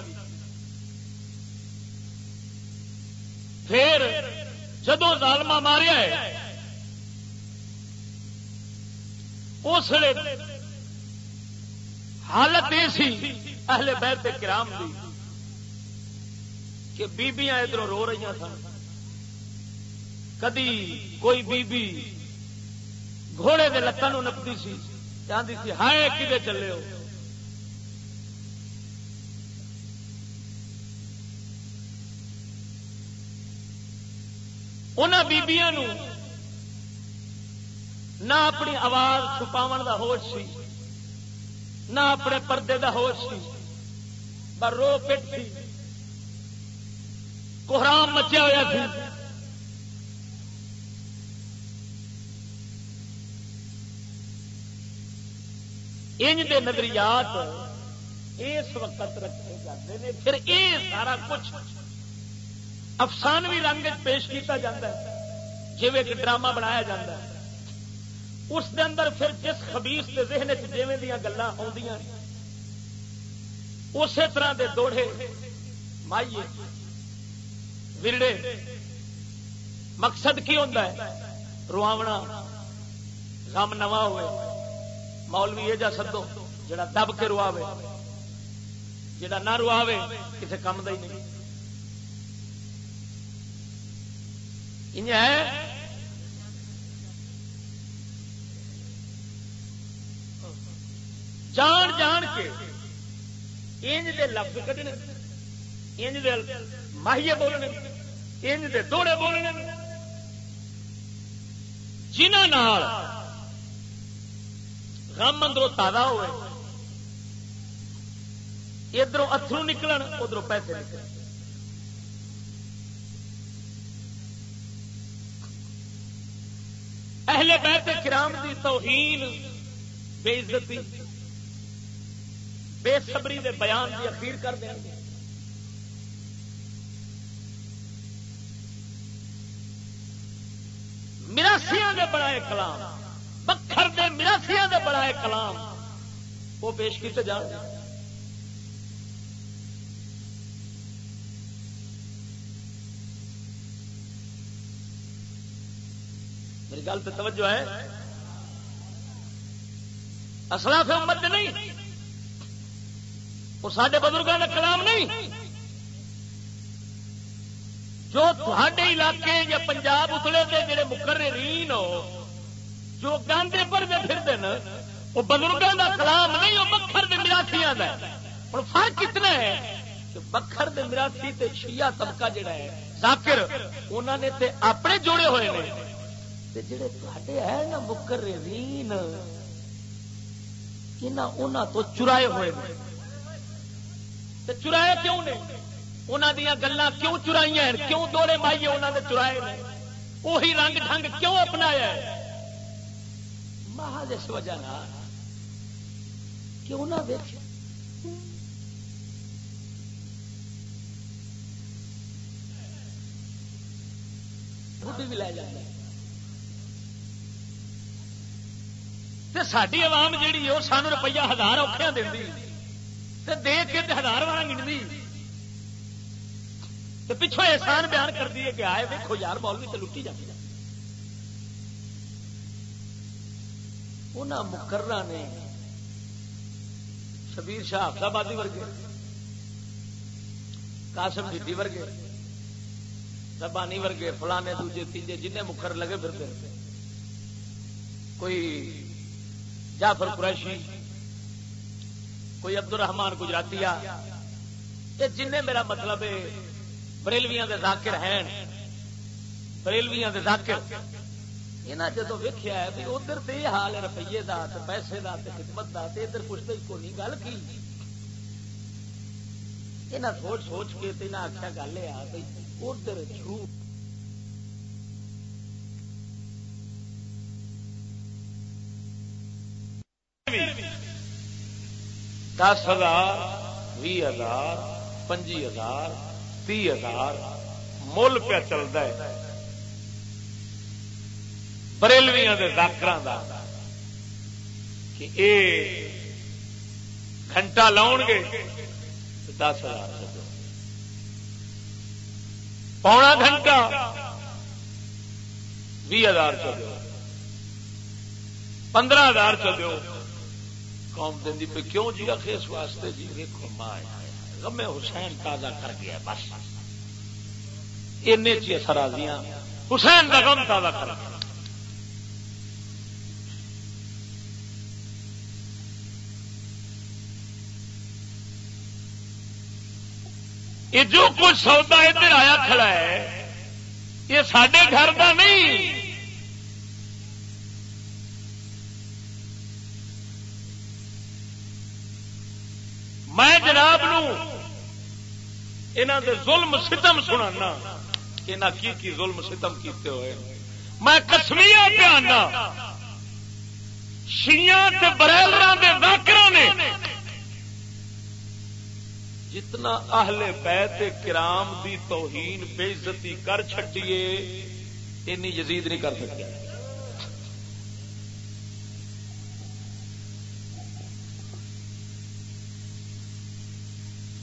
پھر جدو ظالمہ ماریا ہے، اس حالت یہ سی، اہل بیت کرام دی، کہ بیبیاں ادھر رو رہی سن۔ کدی کوئی بیبی گھوڑے کے لتان نپتی سی۔ چاہتی سی ہائے، کدے چلے ہو؟ ان بیبیاں نہ اپنی آواز چھپاو کا ہوش سی، نہ اپنے پردے دا ہوش سی پر رو پٹ سی۔ کوحرام مچیا ہوا سی۔ انج دے نظریات اس وقت رکھے جاتے ہیں پھر یہ سارا کچھ افسانوی رنگ پیش کیتا جاتا ہے جی ایک ڈرامہ بنایا جاتا ہے۔ اس دے اندر پھر جس خبیس کے ذہن چیویں دیا گلیں آدی اسی طرح دے دوڑے، مائیے، ورڑے، مقصد کی ہوتا ہے؟ رواونا، غم نواں ہوئے۔ مولوی یہ جا سدو، جڑا دب کے رواوے۔ جڑا نہ رواوے کسی کام کا ہی نہیں۔ جان جان کے انج دے لفظ کھنے انج دے ماہیے بولنے، انج دے دوڑے بولنے۔ جنہ غم اندروں تازہ ہوئے۔ ادھر اترو نکل ادھر پیسے نکل اہل بیت کرام دی توہین، بے عزتی، بے صبری دے بیان کی اخیر کر دیں گے۔ مراسیا دے بڑائے کلام۔ پکھر دے مراسیا دے بڑائے کلام۔ وہ پیش کیتے جان۔ میری گل تو توجہ ہے۔ اصلا سے امت نہیں۔ وہ سارے بزرگوں کا کلام نہیں۔ جو تھے علاقے یا پنجاب اتلے کے جڑے مقررین ہو جو گاندے پر دے پھر دن وہ بزرگوں کا کلام نہیں، وہ بکھر دے مراسیا کا ہوں فرق کتنا ہے؟ کہ بکھر دے مراسی تے شیعہ طبقہ جڑا ہے، ذاکر انہوں نے تے اپنے جوڑے ہوئے ہیں جڑے تے ہیں نا، مقررین انہاں تو چرائے ہوئے ہیں چرایا کیوں نے؟ انہوں دیا گلا کیوں چرائی کیوں دوڑے مائیے انہوں نے چرائے وہی رنگ ڈنگ کیوں اپنایا ہے؟ محض اس وجہ کیوں نہ دیکھ بھی لے جائے ساری عوام جیڑی وہ سان روپیہ ہزار اوکھیا دیں دیکھ کے ہزار والا گنتی۔ پچھو احسان بیان کر دیے کہ آئے دیکھو یار بال بھی تو لٹی جاتی مقرر نے شبیر شاہ آبادی ورگے کاسم جی ورگے ربانی ورگے، فلانے دوجے تیجے جن مکر لگے پھرتے کوئی جعفر قریشی، کوئی عبد الرحمان گجراتی جن میرا مطلب بریلویاں دے ذاکر ہیں، بریلویاں دے ذاکر۔ یہاں جدو ویکیا ہے بھی ادھر تو یہ حال ہے روپیے کا پیسے کا خدمت کا ادھر پوچھتے کو نہیں، گل کی؟ یہاں سوچ سوچ کے آخیا گل ہے بھائی ادھر جھوٹ۔ دس ہزار بھی ہزار، پنجی ہزار تی ہزار، مل پیا چلتا ہے۔ بریلویا ڈاکٹر کہ اے گھنٹہ لاؤ گے دس ہزار پونا گھنٹہ بھی ہزار چلو پندرہ ہزار چلو قوم دینی پہ کیوں جی آخ اس واسطے جی؟ دیکھو ماں غم حسین تازہ کر گیا بس۔ این چی سرازیاں۔ حسین کا غم تازہ کر گیا۔ یہ جو کچھ سودا ادھر آیا کھڑا ہے، یہ سڈے گھر کا نہیں۔ میں جناب نو دے ظلم ستم سنا کی کی ظلم ستم کیتے ہوئے۔ میں کسمیا پیانا شیا برائلر کے نے جتنا اہل بیت کرام دی توہین بےزتی کر چڈیے این یزید نہیں کر سکتے۔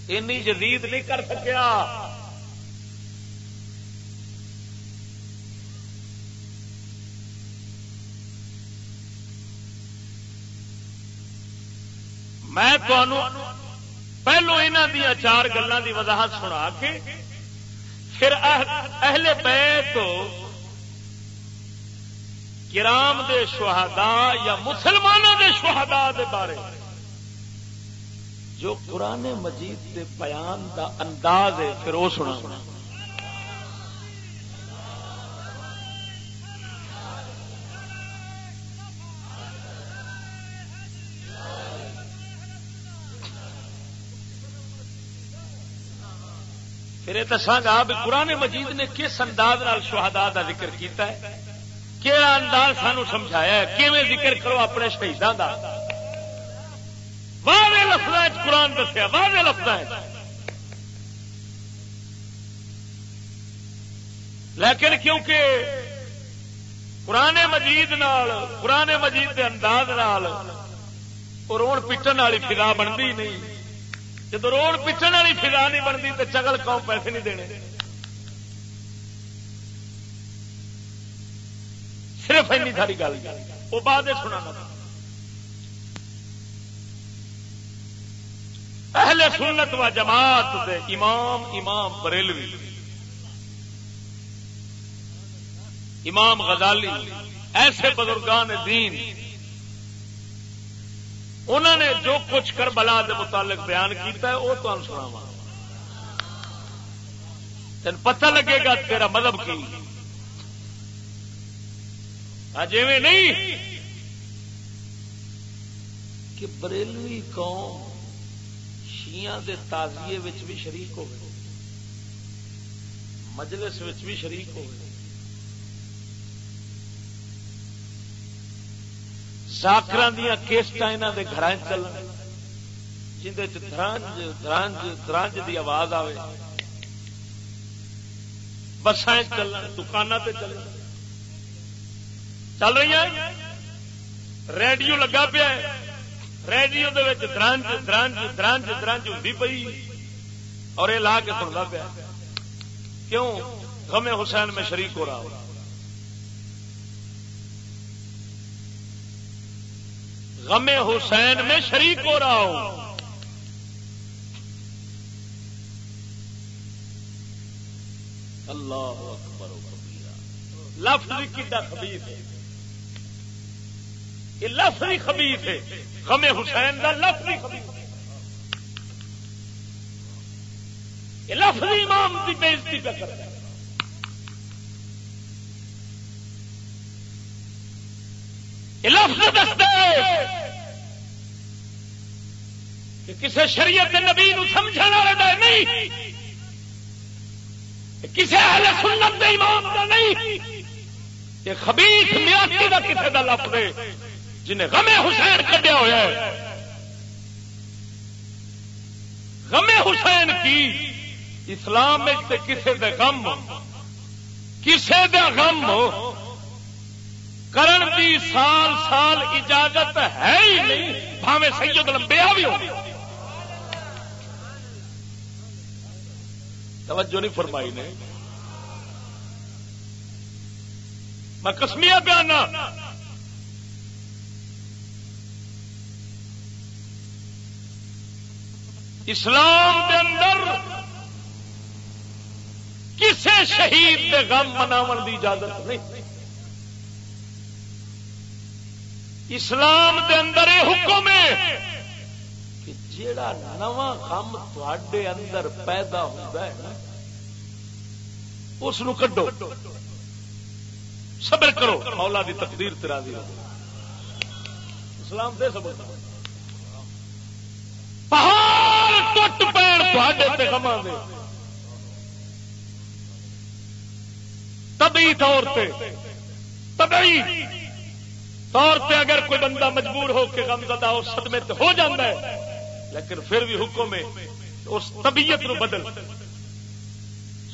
اینی جدید نہیں کر سکیا۔ میں پہلو یہاں دیا چار گلوں کی وضاحت سنا کے پھر اہل بیت کرام دے شہداء یا مسلمانوں دے شہداء دے بارے جو قرآن مجید دے بیان دا انداز ہے، پھر وہ سنا پھر یہ دساگا بھی قرآن مجید نے کس انداز شہدا کا ذکر کیتا ہے؟ کہڑا انداز سانو سمجھایا ہے؟ ذکر کرو اپنے شہیدان کا واہ لفظ قرآن دسیا واہ لفظ لیکن کیونکہ قرآن مجید نال، قرآن مجید کے انداز نال روڑ پیٹن والی فضا بنتی نہیں جب روڈ پچھن والی فضا نہیں بنتی تو چگل قوم پیسے نہیں دینے؟ صرف این ساری گل وہ بعد سنا اہل سنت و جماعت دے امام امام بریلوی۔ امام غزالی۔ ایسے بزرگان دین۔ انہوں نے جو کچھ کربلا کے متعلق بیان کیتا ہے، وہ تمہیں سنا تین پتہ لگے گا تیرا مذہب کی۔ جی نہیں کہ بریلوی قوم شیاں دے تازیے بھی شریک ہو گئے مجلس بھی شریک ہو ساکر دیا کیسٹ یہاں کے گھر چلن جنج درانج درانج کی آواز آئے بسان چلن دکان پہ چل چل رہی ہیں ریڈیو لگا پیا ریڈیو درانج درانج درانج درانج ہوتی پی اور یہ لا کے سنتا پیا کیوں غم حسین میں شریک ہو رہا ہو غم حسین میں شریک ہو رہا ہوں۔ اللہ اکبر لفظ کتا ہے۔ یہ لفظ ہی خبیف ہے۔ غم حسین کا لفظ ہی خبیف یہ لفظ امام کی بےزتی پہ کر رہا ہے لفظ دستے کہ کسی شریعت نبی سمجھنے والے نہیں کسی اہل سنت دے امام کا نہیں یہ خبیث میاسی کا کسی کا لفظ ہے، جنہیں غمے حسین کٹیا ہوا ہے۔ غمے حسین کی اسلام کسی دے غم کسی دے غم کرن دی سال سال اجازت ہے ہی نہیں بھاوے سید لمبیا بھی ہو۔ توجہ نہیں فرمائی نے۔ میں کسمیا پیانا اسلام کے اندر کسی شہید کے غم مناو کی اجازت نہیں۔ اسلام دے اندر یہ حکم ہے کہ جیڑا نواں کام تھے اندر پیدا ہوتا ہے اس کڈو۔ صبر کرو، مولا دی تقدیر ترا دی اسلام دے سب پہاڑ ٹوٹ پے کما دے۔ تبھی طور پہ تبھی طور پہ اگر کوئی بندہ مجبور ہو کے غم زدہ ہو، صدمے تو ہو جاتا ہے، لیکن پھر بھی حکم ہے اس طبیعت نو بدل،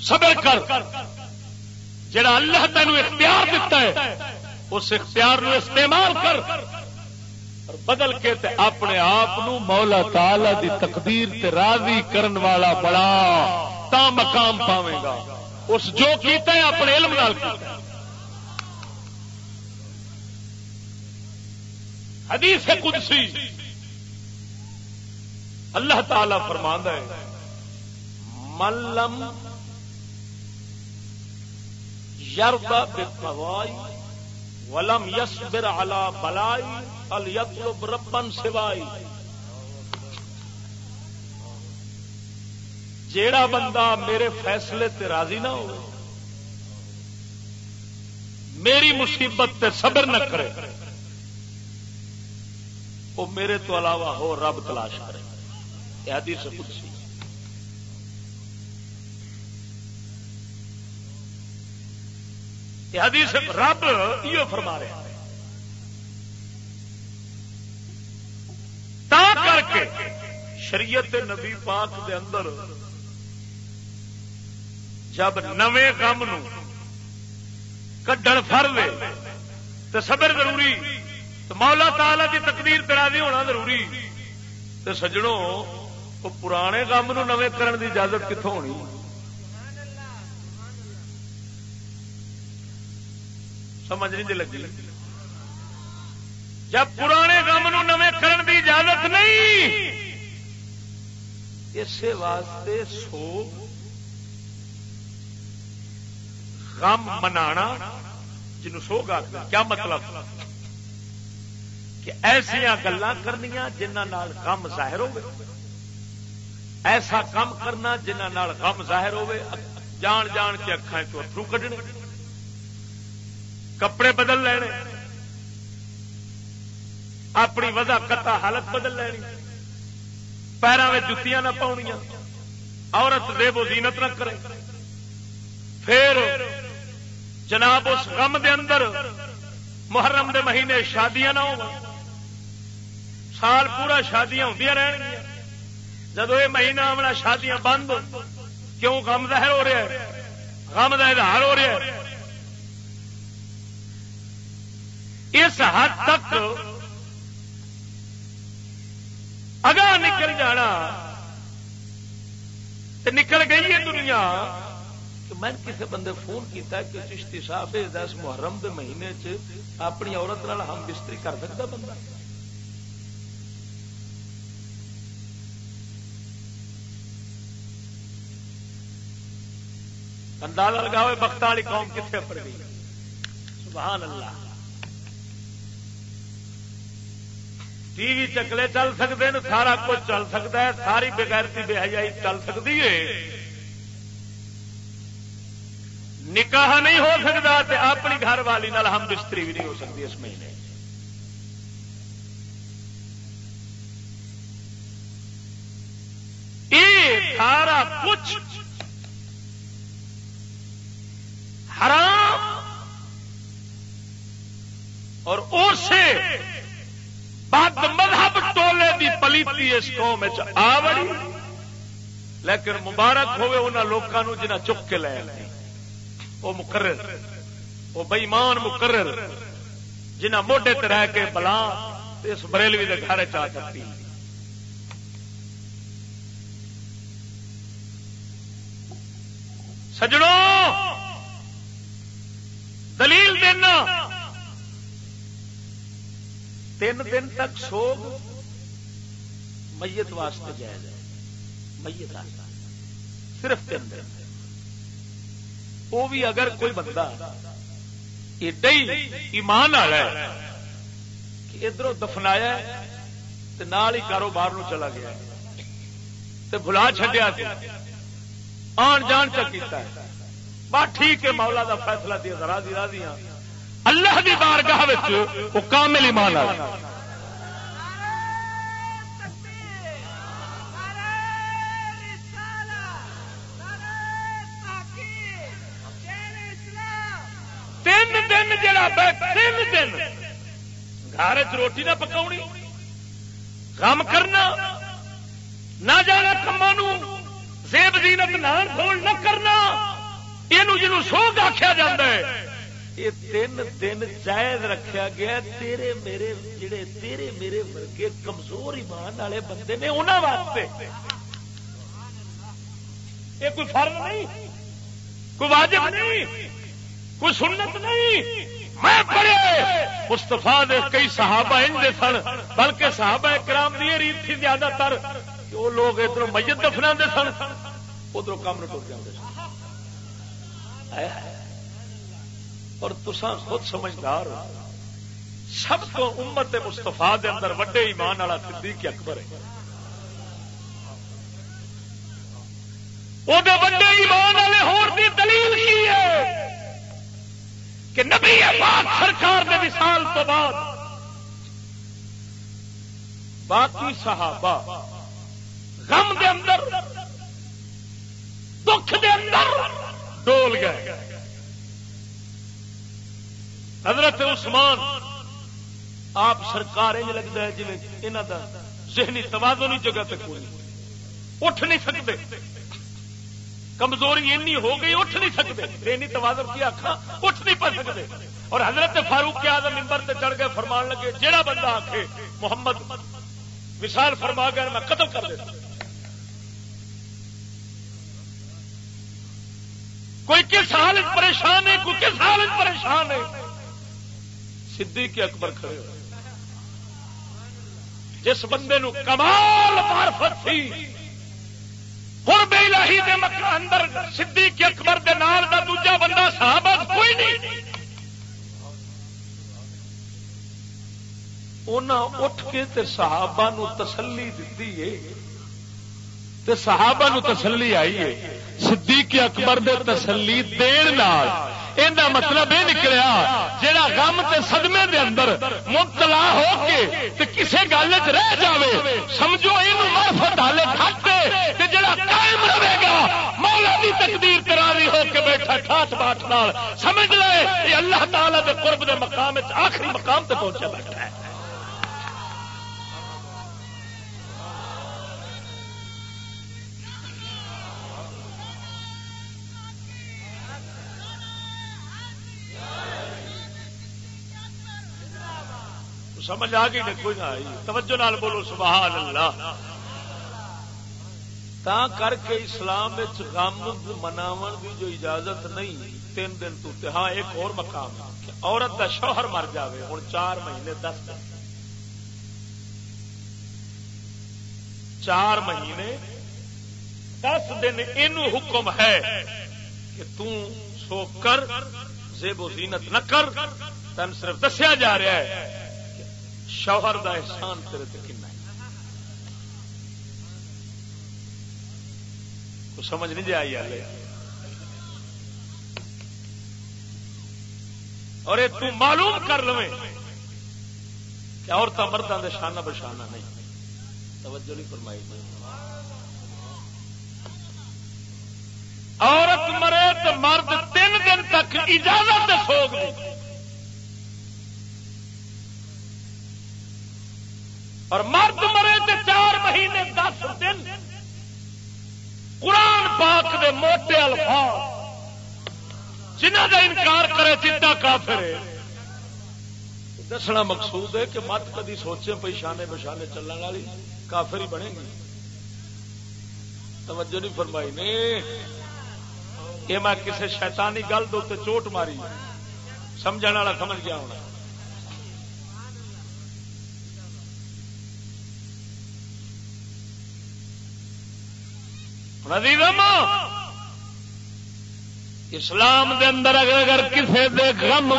صبر کر۔ جڑا اللہ تینوں اختیار دیتا ہے، اس اختیار نو استعمال کر۔ بدل کے تے اپنے آپ مولا تالا دی تقدیر تے راضی کرن والا بڑا تا مقام پاوے گا۔ اس جو کیتا ہے، اپنے علم نال کیتا ہے۔ حدیث قدسی۔ اللہ تعالی فرمان ہے ملم یردا بے ولم یسبر علی بلائی الیطلب ربن سوائی. جیڑا بندہ میرے فیصلے تے راضی نہ ہو میری مصیبت تے صبر نہ کرے وہ میرے تو علاوہ ہو رب تلاش کرے۔ یہ حدیث قدسی۔ یہ حدیث رب یہ فرما رہے ہیں۔ تا کر کے شریعت نبی پاک دے اندر جب نویں کام کڈن فر لے تو صبر ضروری تو مولا تالا کی تقدیر ترازی ہونا ضروری. تو سجڑوں وہ پرانے کام نویں کرن دی اجازت کتوں ہونی؟ سمجھ نہیں جی لگی؟ جب پرانے کام نویں کرن دی اجازت نہیں، اسی واسطے سو غم منا جن سو گا، کیا مطلب؟ کہ ایسا گلا کرنیا جنہ غم ظاہر ہوگی ایسا کام کرنا جنہ غم ظاہر ہوے جان جان کے اکھان چو کھڈنے کپڑے بدل لینے۔ اپنی وجہ کتا حالت بدل لینی۔ پیروں میں جتیاں نہ پاؤنیا عورت دے وہ زینت نہ کرے۔ پھر جناب اس غم دے اندر محرم دے مہینے شادیاں نہ ہو سال پورا شادیاں ہوں رہن گیا جب یہ مہینہ آنا شادیاں بند کیوں غم ظاہر ہو رہا ہے؟ غم کا اظہار ہو رہا ہے۔ اس حد تک اگا نکل جانا تو نکل گئی ہے دنیا۔ میں کسی بندے فون کیتا کہ چشتی صاحب دس محرم دے مہینے چ اپنی عورت نال ہم بستری کر سکتا بندہ؟ اندازہ لگا ہوئے بخت والی قوم کتنے پڑ گئی؟ سبحان اللہ۔ ٹی وی چکلے چل سکتے ہیں سارا کچھ چل سکتا ہے، ساری بغیرتی بے حیائی چل سکتی ہے۔ نکاح نہیں ہو سکتا اپنی گھر والی نال ہم بستری بھی نہیں ہو سکتی اس مہینے۔ یہ سارا کچھ حرام اور اسے بد مذہب ٹولے دی پلیتی اس قوم آ بڑی لیکن مبارک ہوئے انہوں لوگوں جنہ چک کے لے وہ مقرر، وہ بئیمان مقرر جنہ موڈے تے رہ کے بلا اس بریلوی کے گھر چاہ سکتی سجڑوں دلیل دینا تین دن تک سوگ میت واسطے جائز ہے۔ میت صرف تین دن۔ وہ بھی اگر کوئی بندہ ایڈا ہی ایمان والا ہے کہ ادھر دفنایا نال ہی کاروبار نو چلا گیا تے بلا چڈیا آن جان چکیتا ہے۔ ٹھیک ہے، مولا دا فیصلہ دیا راضی راضی ہاں۔ اللہ کی بارگاہ وہ کامل ایمان آ تین دن جڑا تین دن۔ گھر چ روٹی نہ پکا کام کرنا، نہ جانا کما زیب زینت نہ کرنا۔ یہ جنوب سوگ آخیا جا یہ تین دن جائز رکھا گیا تیرے میرے جڑے تیرے میرے ورگے کمزور ایمان والے بندے نے انہوں واسطے یہ کوئی فرض نہیں کوئی واجب نہیں کوئی سنت نہیں میں مستفا دے کئی صحابہ ان دے سن بلکہ صحابہ کرام دی ریت تھی زیادہ تر وہ لوگ ادھر میت دفنا دے سن ادھر کام نہ ٹوٹ جاتے سن اور تسا خود سمجھدار ہو۔ سب تو امت مستفا دے اندر وڈے ایمان والا صدیق اکبر ہے۔ وہ وڈے ایمان والے ہونے دلیل کی ہے کہ نبی پاک سرکار نے مثال تو بعد باقی صحابہ غم دے اندر، دکھ دے اندر ڈول گئے۔ حضرت عثمان، آپ سرکار یہ لگتا ہے جی یہاں کا ذہنی توازن جگہ تک کوئی اٹھ نہیں سکتے۔ کمزوری این ہو گئی، اٹھ نہیں سکتے۔ ذہنی توازن کی آخا اٹھ نہیں پا سکتے۔ اور حضرت فاروق کے آدم ممبر سے چڑھ کے فرمان لگے جہاں بندہ آخے محمد، مثال فرما گیا میں قتل کر دیتا کوئی کس حال پریشان ہے، کوئی کس حال پریشان ہے؟ صدیق اکبر کھڑے ہو جس بندے نو کمال معرفت تھی ہر بے الہی دے مکہ اندر صدیق اکبر دے نال دا دوجا بندہ صحابہ کوئی نہیں۔ انہاں اٹھ کے تے صحابہ نو تسلی دیتی ہے، تے صحابہ نو تسلی آئی ہے۔ صدیق اکبر دے تسلی دین نال۔ یہ مطلب یہ نکلیا جہاں غم تے صدمے دے اندر مبتلا ہو کے تے کسے گل چ رہ جاوے، سمجھو یہ مرفت ہالے کھٹے جڑا قائم رہے گا، مولا دی تقدیر تراوی ہو کے بیٹھا ٹھاٹ باٹ نال۔ سمجھ لے، یہ اللہ تعالی دے قرب دے مقام آخری مقام تے پہنچا بیٹھا ہے۔ سمجھ آ گئی کوئی نہ آئی۔ توجہ نال بولو، سبحان اللہ۔ تا کر کے اسلام غم مناو کی جو اجازت نہیں، تین دن تو ہاں ایک اور مقام ہے عورت کا شوہر مر جائے ہوں چار مہینے، دس دن۔ چار مہینے، دس دن یہ حکم ہے کہ سو کر، زیب و زینت نہ کر۔ تین صرف دسیا جا رہا ہے۔ شوہر دا احسان تیرے تے کنا کو سمجھ نہیں جی آئی اور یہ تو معلوم کر لو کہ عورتیں مردوں کے شانہ بشانہ نہیں۔ توجہ نہیں فرمائی۔ عورت مرے تو مرد تین دن تک اجازت سوگ نہیں اور مرد مرے تے چار مہینے دس دن قرآن پاک دے موٹے الفاظ جنہ کا انکار کرے چیتا کافر دسنا مقصود ہے کہ مت کدی سوچے پی شانے بشانے چلنے والی کافر ہی بنے گی۔ توجہ نہیں فرمائی نے۔ یہ میں کسی شیطانی گل دو چوٹ ماری سمجھ والا سمجھ گیا ہونا۔ اسلام دے اندر اگر اگر کسی دے غم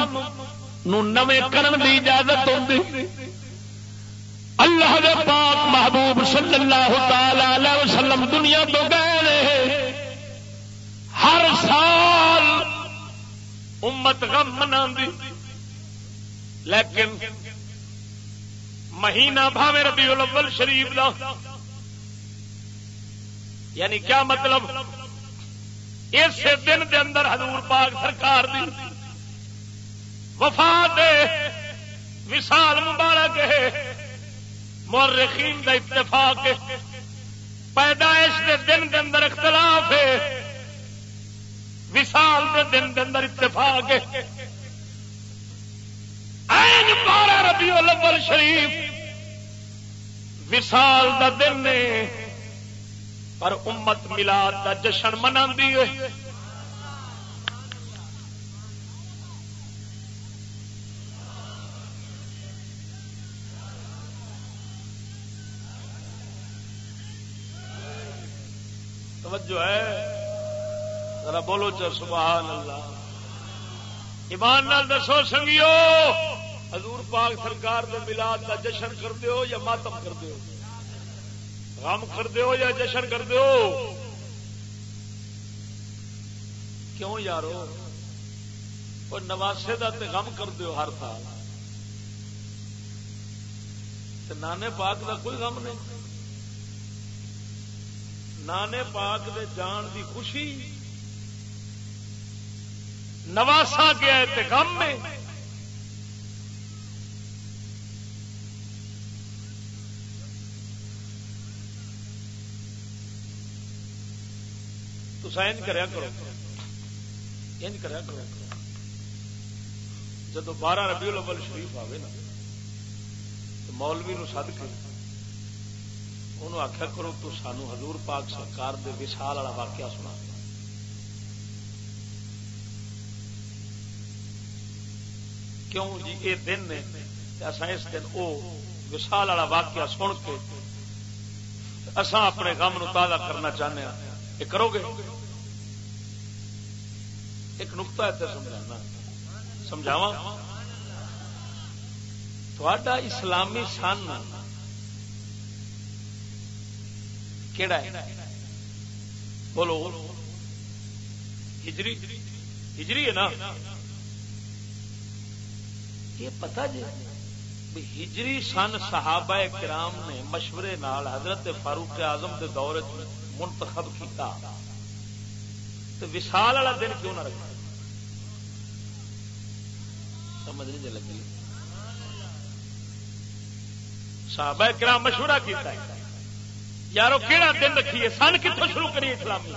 نو نوے کرن دی اجازت ہوتی اللہ دے پاک محبوب صلی اللہ تعالی وسلم دنیا تو گئے ہر سال امت غم منا لیکن مہینہ بھاوے ربیع الاول شریف دا یعنی کیا مطلب؟ اس دن دے اندر حضور پاک سرکار دی وفا دے وسال مبارک ہے۔ مورخین دا اتفاق پیدائش دے دن دے اندر اختلاف ہے۔ وسال دے دن دے اندر اتفاق ہے۔ بارہ ربیع الاول شریف۔ وصال دا دن نے پر امت ملاد دا جشن منا توجہ ہے۔ ذرا بولو چ سبحان اللہ ایمان نال دسو سنگیو، حضور پاک سرکار دے ملاد کا جشن کر دیو یا ماتم کر دیو؟ غم کر دیو یا جشن کر دیو کیوں یارو؟ وہ نواسے دا تے غم کر دیو ہر سال۔ نانے پاک دا کوئی غم نہیں۔ نانے پاک دے جان دی خوشی۔ نواسا گیا تے غم میں انج کریا کرو۔ انج کریا کرو۔ جب بارہ ربیع الاول شریف آئے نا، تو مولوی نو سد کے انہوں آخیا کرو، تو سانو حضور پاک سرکار دے وشال والا واقعہ سنا۔ کیوں جی؟ یہ دن نے اصا اس دن وہ وشال والا واقعہ سن کے اصا اپنے غم نو تازہ کرنا چاہتے ہیں یہ کرو گے؟ ایک نقتا اتنے سمجھانا۔ سمجھاوا تھوڑا اسلامی سن کیڑا ہے؟ بولو۔ ہجری ہجری ہے نا؟ یہ پتا جی ہجری سن صحابہ کرام نے مشورے نال حضرت فاروق اعظم کے دور منتخب کیتا۔ تو وشال والا دن کیوں نہ رکھا سمجھ نہیں لگی صحابہ کرام مشورہ کیتا ہے۔ یارو کہڑا دن رکھیے؟ سن کتوں شروع کریے اسلامی؟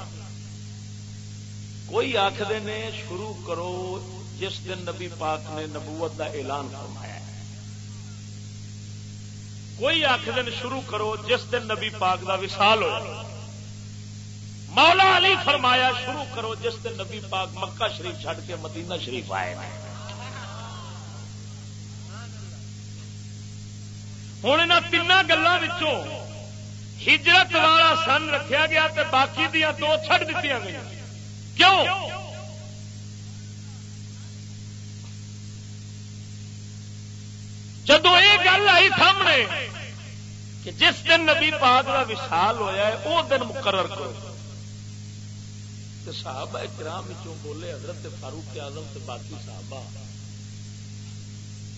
کوئی آخر نے شروع کرو جس دن نبی پاک نے نبوت کا اعلان فرمایا۔ کوئی آخر دن شروع کرو جس دن نبی پاک کا وسال ہوا مولا علی فرمایا شروع کرو جس دن نبی پاک مکہ شریف چھڈ کے مدینہ شریف آئے ہوں یہاں تین گلوں ہجرت والا سن رکھا گیا تے باقی دیا دو چڑ دیتی گئی کیوں جدو یہ گل آئی سامنے کہ جس دن نبی پاک کا وشال ہوا ہے وہ دن مقرر کرو صحابہ کرام بولے حضرت فاروق آزم سے باقی صحابہ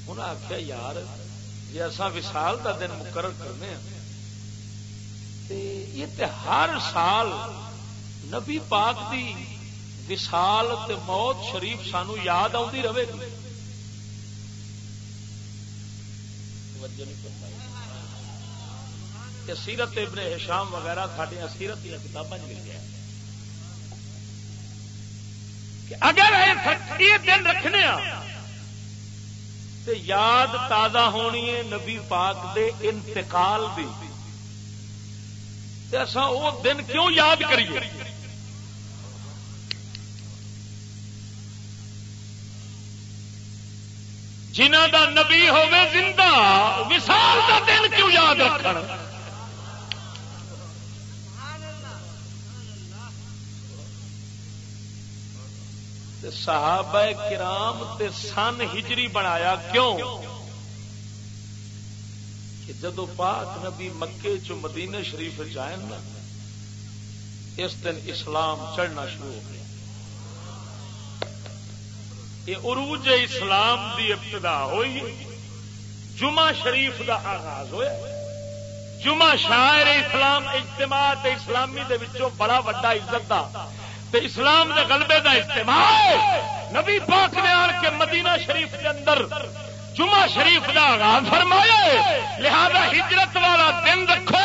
انہیں آخیا یار جی اصا وشال کا دن مقرر کرنے ہیں۔ یہ ہر سال نبی پاک دی وسال موت شریف سانو یاد آتی رہے گی۔ سیرت ابن حشام وغیرہ سارا سیرت دیا کتابیں مل گیا اگر یہ دن رکھنے ہاں، یاد تازہ ہونی ہے نبی پاک دے انتقال دی۔ وہ دن کیوں یاد کریے؟ جنہ دا نبی ہوے زندہ وسال دا دن کیوں یاد رکھ صحابہ کرام تے سن ہجری بنایا کیوں؟ کہ جدو پاک نبی مکے چ مدینے شریف جائیں نا، اس دن اسلام چڑھنا شروع ہو گیا۔ یہ عروج اسلام دی ابتدا ہوئی، جمعہ شریف دا آغاز ہوا جمعہ شاعر اسلام، اجتماع اسلامی دے وچوں بڑا وڈا عزت دا۔ تے اسلام دے غلبے دا استعمال۔ نبی پاک نے آن کے مدینہ شریف کے اندر جمعہ شریف کا آغاز فرمایا لہذا ہجرت والا دن رکھو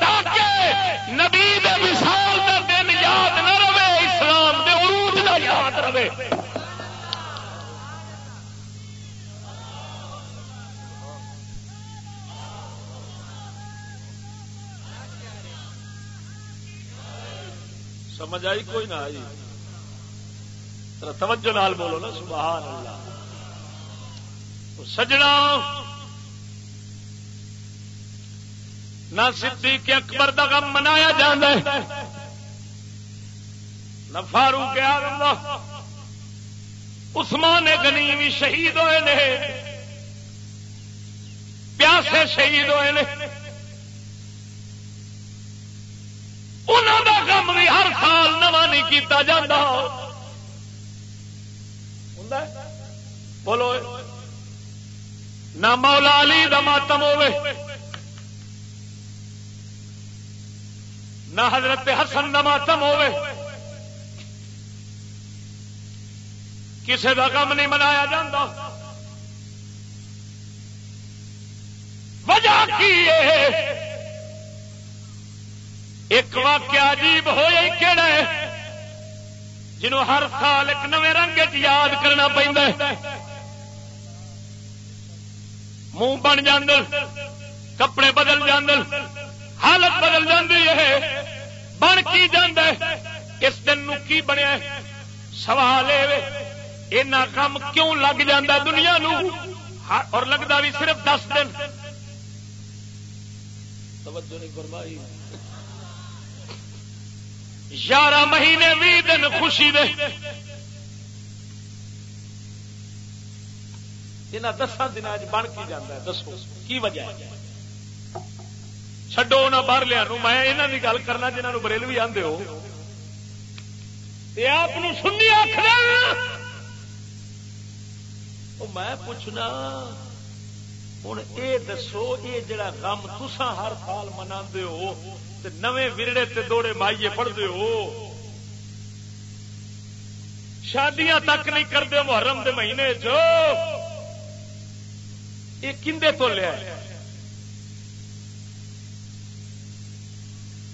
تاکہ نبی دے مثال کا دن یاد نہ رہے، اسلام دے عروج دا یاد رہے۔ سمجھ آئی؟ کوئی نہ آئی۔ توجہ نال بولو نا، سبحان اللہ۔ سجنا۔ نہ صدیق اکبر دا غم منایا جانا ہے، نہ فاروق اعظم عثمان غنی بھی شہید ہوئے نے، پیاسے شہید ہوئے نے۔ انہوں کا کام بھی ہر سال نواں نہیں کیتا جاتا بولو نہ مولا علی دا ماتم ہوے نہ حضرت حسن دا ماتم ہوے کسی کا کام نہیں منایا جاتا وجہ کی ایک واقعہ عجیب ہوا ہی کہڑا ہے، جنہوں ہر سال ایک نو رنگ یاد کرنا پہ منہ بن جان کپڑے بدل جان حالت بدل جاتی ہے۔ بن کی جان اس دن نو کی بنیا سوال اینا کام کیوں لگ جا دنیا نو؟ اور لگتا بھی صرف دس دن۔ توجہ نہیں فرمائی۔ یارہ مہینے بھی دن خوشی دے۔ یہاں دسان دن بن کی جانا دسو، کی وجہ ہے؟ چڈو نہ باہر لیا میں یہاں کی گل کرنا جنہوں بریل بھی آدھے ہو۔ آپ سنی آخر میں پوچھنا ہوں یہ دسو یہ جڑا غم تسا ہر سال منا ہو نویں ورڑے تے دوڑے مائیے پڑھتے ہو۔ شادیاں تک نہیں کرتے محرم دے مہینے چ یہ کھے تو لیا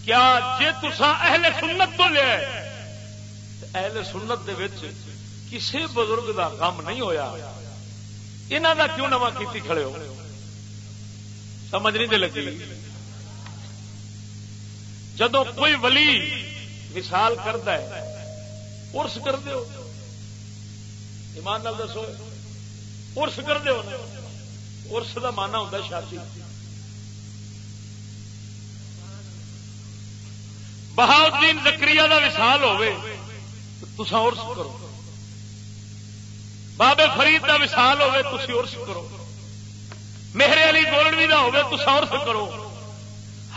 کیا جی تسا اہل سنت تو لیا اہل سنت دے وچ کسے بزرگ دا غم نہیں ہویا۔ انہوں دا کیوں نواں کیتی کھڑے ہو؟ سمجھ نہیں دے لگی۔ جدو کوئی ولی مثال کرتا ہے ارس کر دو ایمان نال دسو ارس کر دو ارس کا مانا ہوتا شادی۔ بہاؤدین زکری کا وسال ہوے تسا ارس کرو۔ بابے فرید کا وسال ہوے تھی ارس کرو۔ میرے علی گولڈوی کا ہوے تسا ارس کرو۔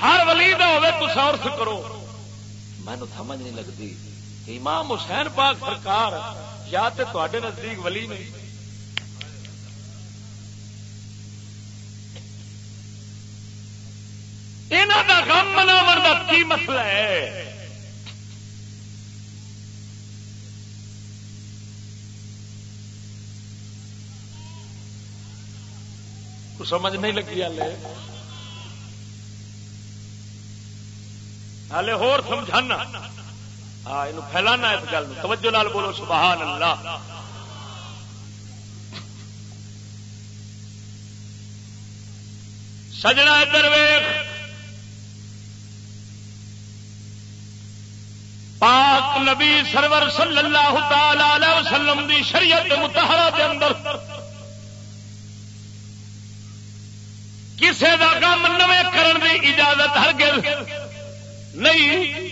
ہر ولی کا ہوے کرو۔ مینو سمجھ نہیں لگتی امام حسین پاک سرکار یا تو نزدیک ولی نہیں۔ یہاں کا غم مناو کا کی مسئلہ ہے؟ سمجھ نہیں لگی ہالے ہالے ہور سمجھانا۔ ہاں یہ پھیلانا اس گل توجہ لال بولو سبحان اللہ سجنا ادھر ویخ پاک نبی سرور صلی اللہ تعالی وسلم دی شریعت متحرہ دے اندر کسے دا کام نوے کرن دی اجازت ہر گل نہیں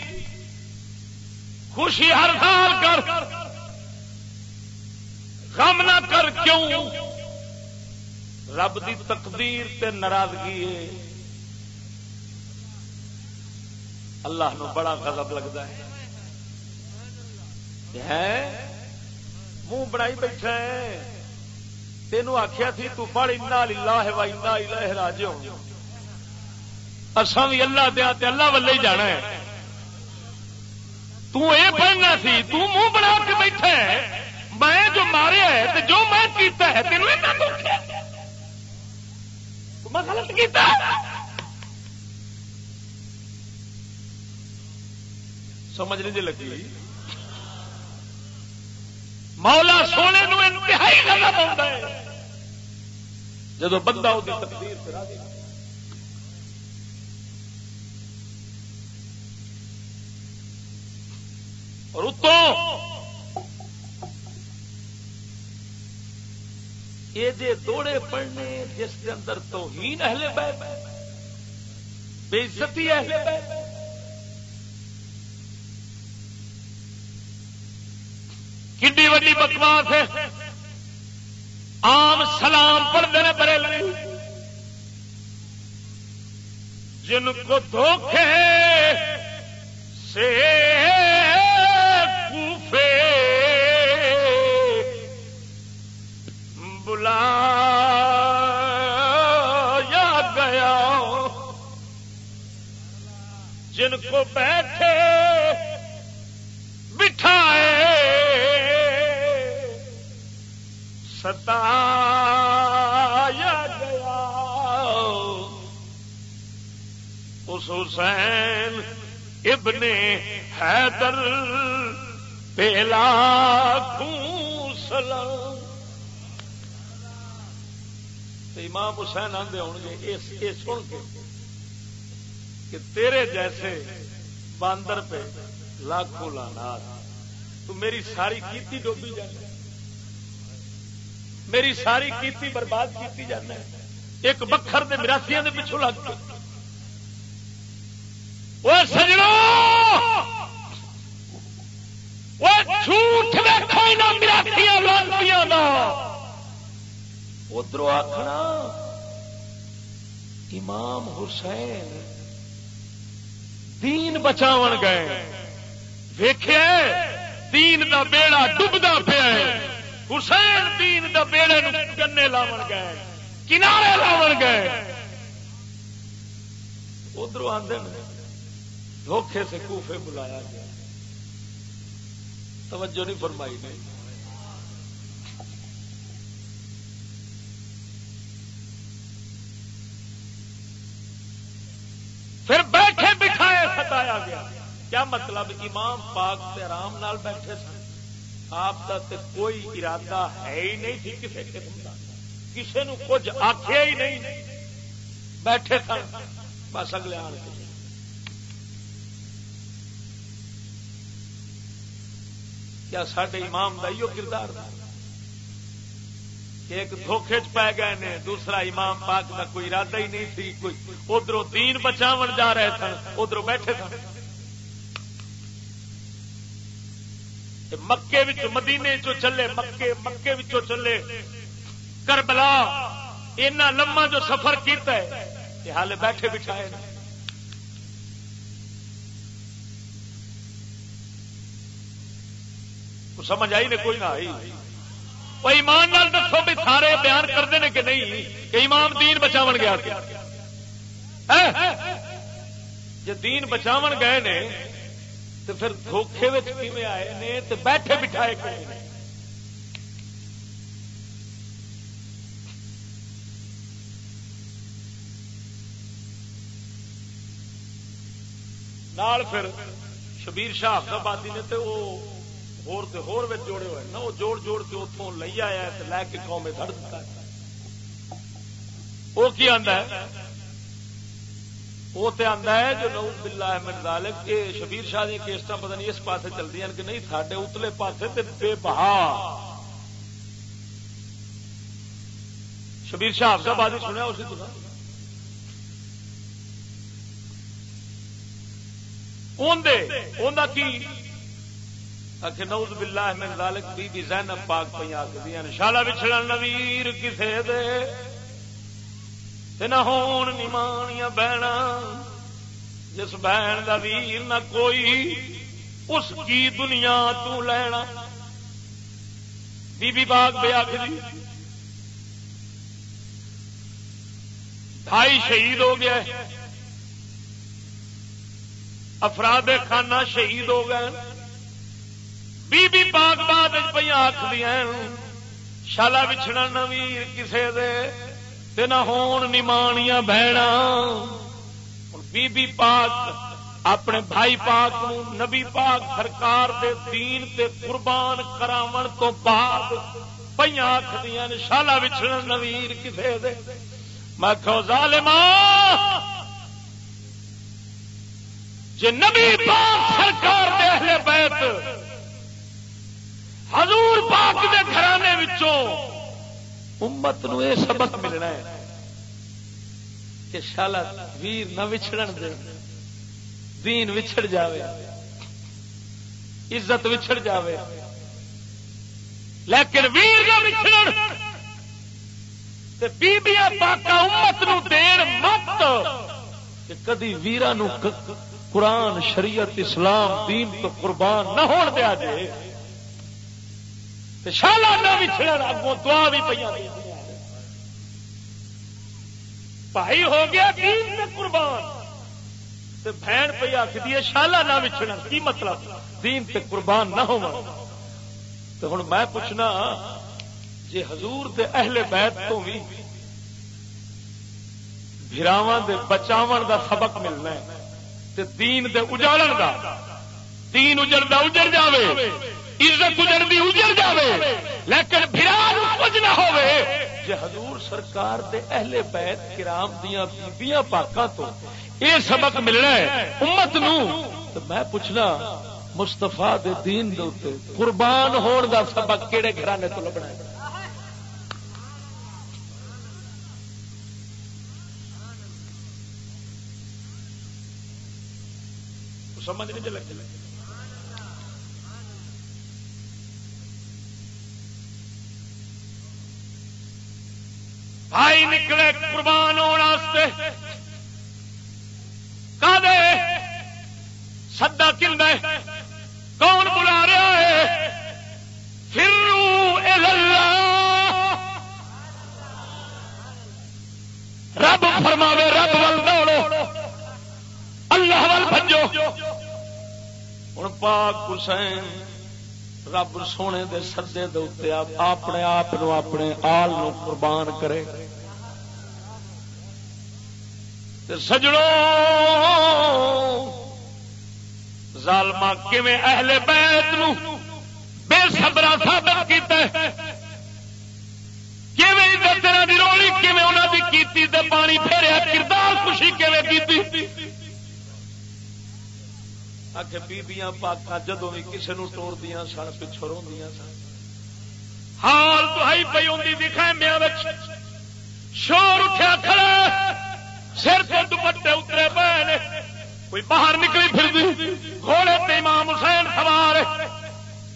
خوشی ہر سال کر۔ غم نہ کر کیوں؟ رب دی تقدیر تے ناراضگی ہے۔ اللہ نو بڑا غضب لگتا ہے۔ منہ بنائی بیٹھا ہے۔ تینوں آخیا تھی تو پڑھ انا لا ہے وائی راج اصا بھی اللہ دیا تے اللہ ولے ہی جانا ہے۔ تو اے پڑھنا سی، تو منہ بنا کے بیٹھا ہے۔ میں جو ماریا ہے تے جو میں کیتا ہے تینوں میں غلط کیتا سمجھ نہیں جی لگی۔ مولا سونے نو انتہائی غلط ہوتا ہے۔ جب بندہ وہ تقدیر کرا دے اور اتوں یہ جے دوڑے پڑنے جس کے اندر تو ہی اہل بیت، بے عزتی اہل بیت۔ کڈی وڈی بکواس ہے؟ عام سلام پڑھتے ہیں بڑے جن کو دھوکے سے گیا۔ جن کو بیٹھے بٹھائے۔ ستایا گیا۔ اس حسین ابن حیدر پیلا سلام امام حسین آدھے ہو گے یہ سن کے کہ تیرے جیسے باندر پہ لاکھوں لانا تو میری ساری کیتی ڈوبی جانا میری ساری کیتی برباد کیتی جانا ایک بکھر دے مراسیا دے پچھو لگ کے۔ سجڑوں وہ جھوٹ دیکھو نہ مراسیا لانتیاں ادھر آخنا امام حسین دین بچاو گئے ویخ دین دا بیڑا ڈبدا پیا حسین دین دا بیڑے گنے لاو گئے کنارے لاو گئے ادھر آدھے دھوکھے سے کوفے بلایا گیا توجہ نہیں فرمائی نہیں پھر بیٹھے بٹھائے ستایا گیا۔ کیا مطلب امام پاک سے آرام نال بیٹھے سن؟ آپ کا کوئی ارادہ ہے ہی نہیں تھی کسی قسم کا کسی نو کچھ آخیا ہی نہیں۔ بیٹھے سن۔ بس اگلے آن کیا سڈے امام کا کردار ایک دھوکھے چ پی گئے نے، دوسرا امام پاک کا کوئی ارادہ ہی نہیں تھی، کوئی ادھر دین بچاو جا رہے سن ادھر بیٹھے سن۔ مکے مدینے چو چلے، مکے مکے چلے۔ کربلا، اینا لما جو سفر کیتا ہے یہ حال بیٹھے بٹھائے سمجھ آئی نے کوئی نہ آئی۔ ایمان نال دسو بھی سارے بیان کرتے ہیں کہ نہیں، کہ امام دین بچاو گیا جی دین بچاو گئے نے تو پھر دھوکھے آئے نے تو بیٹھے بٹھائے نال پھر شبیر شاہ آبادی نے تو وہ ہور تے ہور وچ جوڑے ہوئے نا وہ جوڑ جوڑ کے اتوں لے آیا تے لے کے قوم میں دھڑ دیتا ہے وہ کی آندا ہے وہ تے آندا ہے جو نعوذ باللہ من ذالک کہ شبیر شاہ دی کیسٹاں پتہ نہیں اس پاسے چلدی ہیں کہ نہیں ساڈے اتلے پاسے تے بے بہا شبیر شاہ افزا بازی سنیا اسی تو اون دے اون دا کی آخ نوز باللہ من ذالک بی بی زینب پاک پہ آخری شالا بچھڑا نویر کسے دے۔ نہ ہون نمانیاں بہنا جس بہن دا ویر نہ کوئی، اس کی دنیا تو لینا۔ بی بی باغ بے آخری بھائی شہید ہو گیا افراد خانہ شہید ہو گئے بی بی پاک بعد پہ آخری شالا بچھڑا نویر کسے دے نہ ہون نمانیاں بہنا بی بی پاک اپنے بھائی پاک نبی پاک سرکار دے دین تے قربان کراون تو بعد پہ آخری شالا بچھڑا نویر کسے دے۔ میں کھو ظالمہ جی نبی پاک سرکار دے اہل بیت حضور پاک دے گھرانے وچوں امت نو یہ سبق ملنا ہے کہ شالا ویر نہ وچھڑن دے، دین وچھڑ جاوے، عزت وچھڑ جاوے۔ لیکن ویر نہ وچھڑن تے بیبیاں پاکا امت نو دین مت کہ کدی ویرا نو قرآن، شریعت، اسلام، دین تو قربان نہ ہون دیا جائے شالا نہ وچھڑن اگوں دعا بھی پہ بھائی ہو گیا دین میں قربان۔ بہن پہ آخری شالا نہ وچھڑ کی مطلب؟ دین تے قربان نہ ہو تو ہوں میں پوچھنا جی حضور دے اہل بیت تو بھی براواں دے بچاون دا سبق ملنا ہے، تے دین دے اجاڑن دا۔ دین اجڑ اجڑ جاوے۔ عزت اجڑ دی اجڑ جاوے، لیکن برا کچھ نہ ہوئے جی حضور سرکار دے اہل بیت کرام دیا بیبیاں پاکاں تو یہ سبق ملنا ہے، امت نو تو میں پوچھنا مستفا دے دین دے اتنے قربان ہون دا سبق کہڑے گھرانے تو لبنا ہے؟ سمجھ نہیں لگے بھائی نکلے قربان ہونے کا سدا کل کون بلا رہا ہے؟ رب فرماوے، رب ول دوڑو۔ اللہ ول بجو ہوں پاک حسین، رب سونے دے سدے دے اپنے آپ اپنے آل نو قربان کرے۔ سجڑوں ظالما کیویں اہل بیت نو بے سبرا ثابت کیتا ہے؟ کیویں دی رولی کیویں انہاں دی کیتی تے پانی پھیریا؟ کردار خوشی کیویں کیتی؟ پاک جدو بھی کسی نو ٹور دیا سن پچھو رو سن۔ حال تو ہی پی ہوں شور اٹھا کھڑا سر سے دوپٹے اترے پے کوئی باہر نکلی پھر گھوڑے تے امام حسین سوار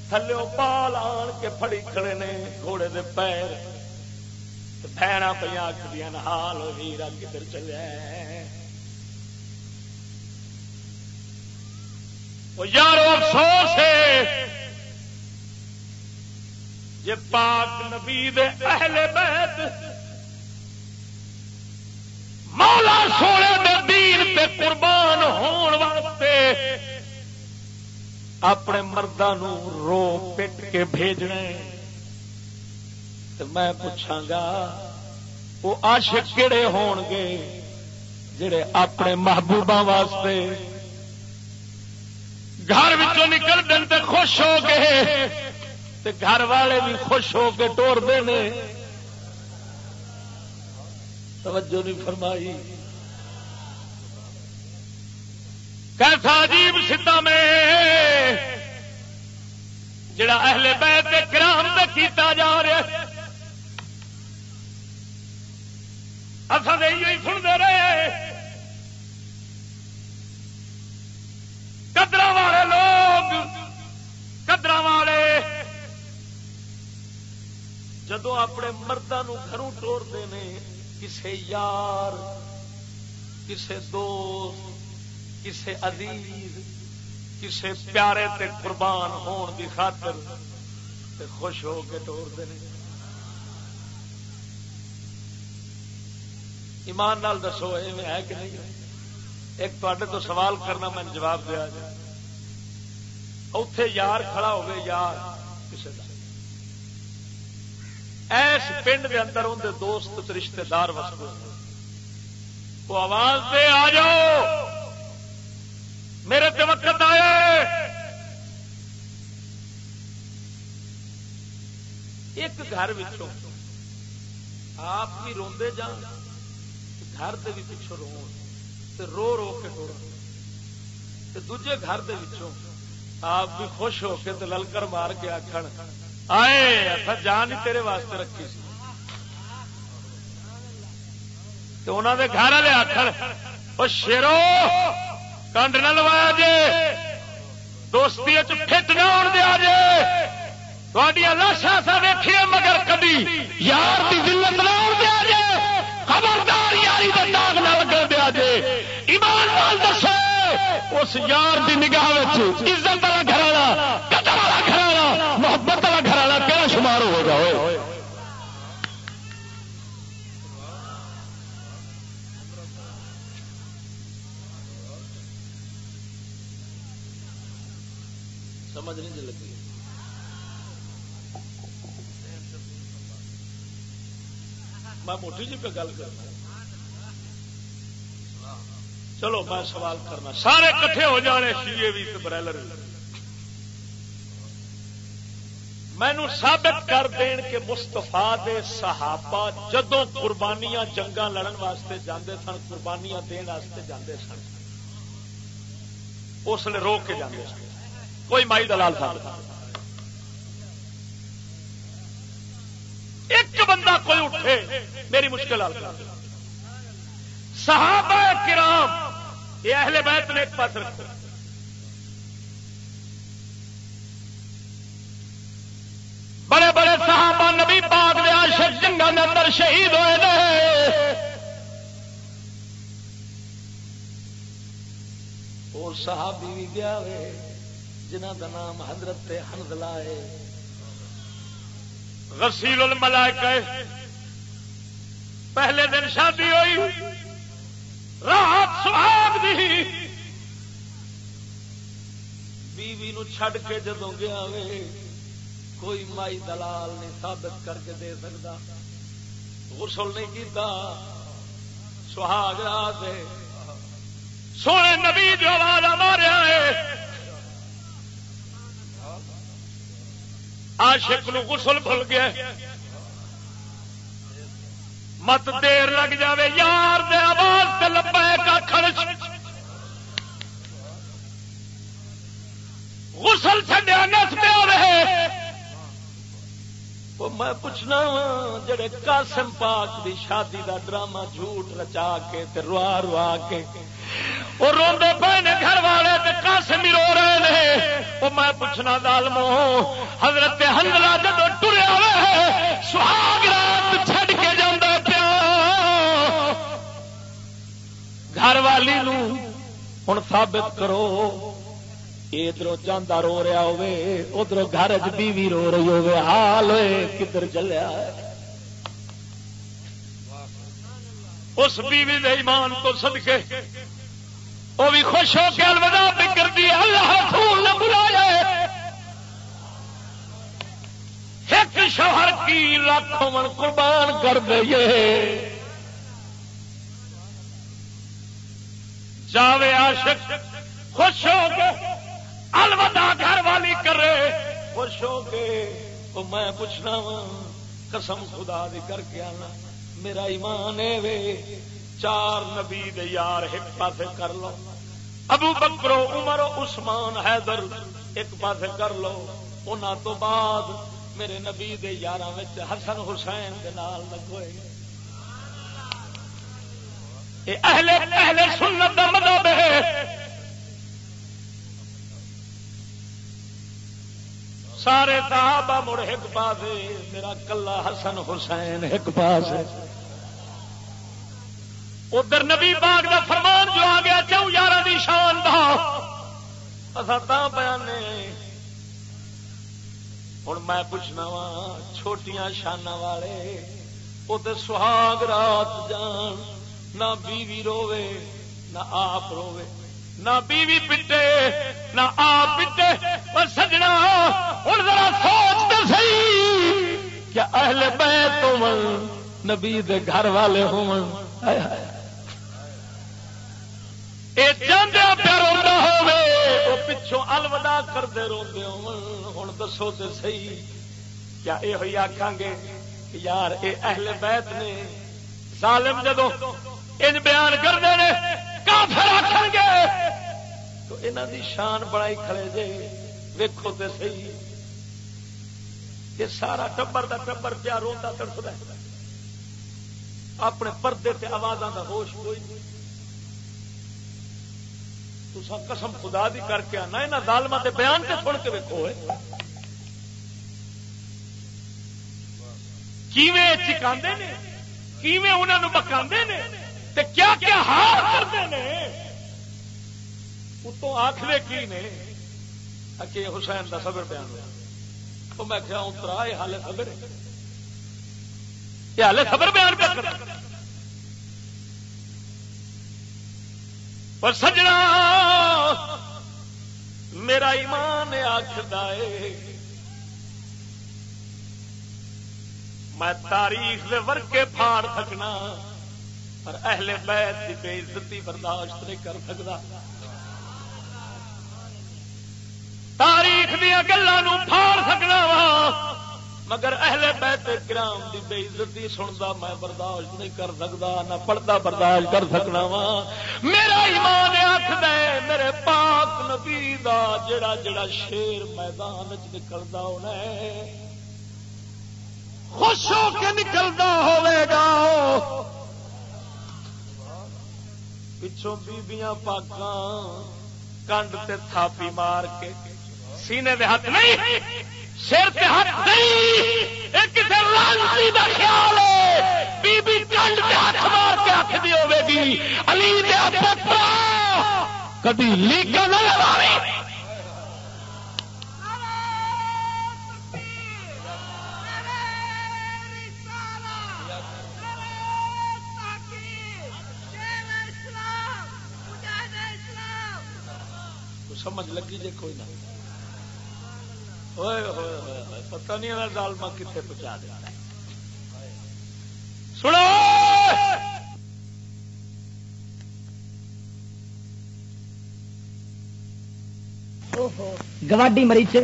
تھلے پال آن کے پھڑی کھڑے نے گھوڑے دے پیر۔ بہنا پہ آخری حال ہیرا کدھر چلے۔ یارو افسوس ہے۔ یہ پاک نبی اہل بیت مولا سونے دے دین تے قربان ہون واسطے اپنے مردوں رو پٹ کے بھیجنے تو میں پوچھا گا، وہ عاشق کہڑے ہون گے جڑے اپنے محبوبہ واسطے گھر نکل دن تے خوش ہو گئے، تے گھر والے بھی خوش ہو کے ٹور دے توجہ نہیں فرمائی۔ کیسا عجیب ستا میں جڑا اہل بیت کرام تے کیتا جا رہا اصل سنتے رہے قدر والے لوگ قدر والے۔ جدو اپنے مردوں گھروں ٹورتے ہیں کسے یار، کسے دوست، کسے عزیز، کسے پیارے تے قربان ہون کی خاطر تے خوش ہو کے ٹورتے ہیں ایمان نال دسو ہے کہ نہیں؟ ایک تے تو سوال کرنا میں جواب دیا جائے۔ اتے یار کھڑا ہوگی یار کسی کا ایس پنڈ کے اندر اندر دوست رشتے دار وسط وہ آواز دے، آ جاؤ۔ میرے تے وقت آئے ایک گھر آپ بھی روندے جان، گھر دے بھی پچھو رو رو رو کے ٹور دوجے گھر دے وچوں آپ بھی خوش ہو کے تو للکر مار کے آخر آئے اچھا جان ہی تیرے واسطے رکھی سی۔ تو انہوں نے گھر والے آخر وہ شیرو، کنڈ نہ لوایا جے، دوستی فٹ نہ آن دیا جے۔ تھوڑی لاشا سا ویکھیے مگر کبھی یار کی دلت نہ آن دیا جے۔ خبردار یاری کا داغ نہ لگ دیا جے۔ ایمان نال دسو، اس یار کی نگاہ عزت والا گھر والا شمار ہو جائے سمجھ نہیں لگی میں موٹی جی پہ گل کرنا. چلو میں سوال کرنا. سارے کٹھے ہو جانے شیے بھی برائلر مینو ثابت کر دین کہ مستفا دے صحابہ جدو قربانیاں جنگا لڑن واسطے جاندے سن، قربانیاں دین واسطے جاندے سن، اس لیے روک کے جاندے سن۔ کوئی مائی دلال تھا ایک بندہ کوئی اٹھے، میری مشکل حل کر۔ صحابہ کرام، یہ اہل بیت نے ایک پاس رکھا۔ بڑے بڑے صحابہ نبی پاک دے عاشق جنگا کے اندر شہید ہوئے نے اور صحابی بھی گیا ہوئے جنہ کا نام حضرت حنزلہ ہے۔ غسیل الملائکہ۔ پہلے دن شادی ہوئی، رات سہاگ دی۔ بیوی نو چھڈ کے جدو گیا وے کوئی مائی دلال نہیں ثابت کر کے دے سکتا۔ غسل نہیں کیتا۔ سہاگ رات سونے نبی جو آواز ماریا ہے۔ آشک نو غسل بھول گیا۔ مت دیر لگ جاوے۔ یار دے آواز سے لبے کا خرچ غسل چڈیا نس پیا رہے۔ میں پوچھنا وا، جڑے قاسم پاک دی شادی دا ڈرامہ جھوٹ رچا کے تے روا روا کے، وہ روندے پے نے گھر والے تے قاسم ہی رو رہے ہیں وہ میں پوچھنا دالمو حضرت حنزلہ جدو ٹریا ہوئے سہاگ رات چھڈ کے جانا گھر والی ہوں ثابت کرو ادھر جانا رو رہا ادھر گھر بیوی رو رہی ہوے حال ہوئے، کدھر چلیا اس بیوی دے ایمان تو سد کے وہ بھی خوش ہو کے الوداع بھی کر دی، اللہ ہاں پھول نہ بلایا ایک شوہر کی لاکھوں من قربان کر دئیے جاوے عاشق، خوش ہو کے الوداع گھر والی کرے۔ خوش ہو کے تو میں پوچھنا وا، قسم خدا دی کر کے آنا۔ میرا ایمان ہے وے، چار نبی دے یار ایک پاسے کر لو۔ ابو بکرو عمر عثمان حیدر ایک پاسے کر لو۔ ان تو بعد میرے نبی دے یار حسن حسین کے نال لگوئے اہل اہل سنت کا مطلب ہے۔ سارے صحابہ مڑ ایک پاس میرا کلا حسن حسین ایک پاس ادھر نبی باغ کا فرمان جو آ گیا چو یار کی شان اصا بیان ہوں میں پوچھنا وا، چھوٹیاں شانہ والے وہ سہاگ رات جان، نہ بیوی روے نہ آپ روے نہ بیوی پٹے، نہ آپ پٹے، پر سجنا ہوں ذرا سوچتے سی کیا اہل بیت ہو نبی دے گھر والے ہوں جانا پیا روڈا ہو پچھوں الوداع کرتے روتے ہوں دسو تو سی کیا یہ آخان گے یار اے اہل بیت نے ظالم جدو ان بیان کرتے ہیں کافر آخر گے تو انہوں دی شان بڑائی کھڑے جے۔ ویکو تو سی یہ سارا ٹبر دا ٹبر پیا روتا تڑپتا اپنے پردے تے آوازاں دا ہوش کوئی نہیں۔ تو قسم خدا دی کر کے آنا یہاں دالما کے بیان سے سن کے ویکو کیویں چکا انہوں بکا کیا کیا حال کرتے ہیں اتوں آخر کی نے؟ کہ حسین کا خبر بیان ہوا۔ تو میں کیا اترا یہ حال خبر یہ حال خبر بیان کر۔ پر سجنا، میرا ایمان آخر میں تاریخ دے ورکے پھاڑ سکنا پر اہل بیت کی بے عزتی برداشت نہیں کر سکتا۔ تاریخ دیا گلوں پھاڑ سکنا وا، مگر اہل بیت گرام دی بے عزتی سنتا میں برداشت نہیں کر سکتا، نہ پڑھتا برداشت کر سکنا وا۔ میرا ایمان آخ میرے پاک نبی دا جڑا جڑا شیر میدان چ نکلتا ہونا خوش ہو کے نکلتا ہوے گا۔ پچھوں بیبیاں پاکاں کنڈ تے تھاپی مار کے سینے دے ہاتھ نہیں سر تے ہاتھ نہیں اے کسے لانسی دا خیال ہے بی بی کنڈ تے ہاتھ مار کے آخری ہوے گی علی دیا پترا کدی لیک نہ لگاویں سمجھ لگی جی کوئی نہ۔ پتا نہیں ڈالما کتنے پہنچا دیا سنو! گواڈی مریچ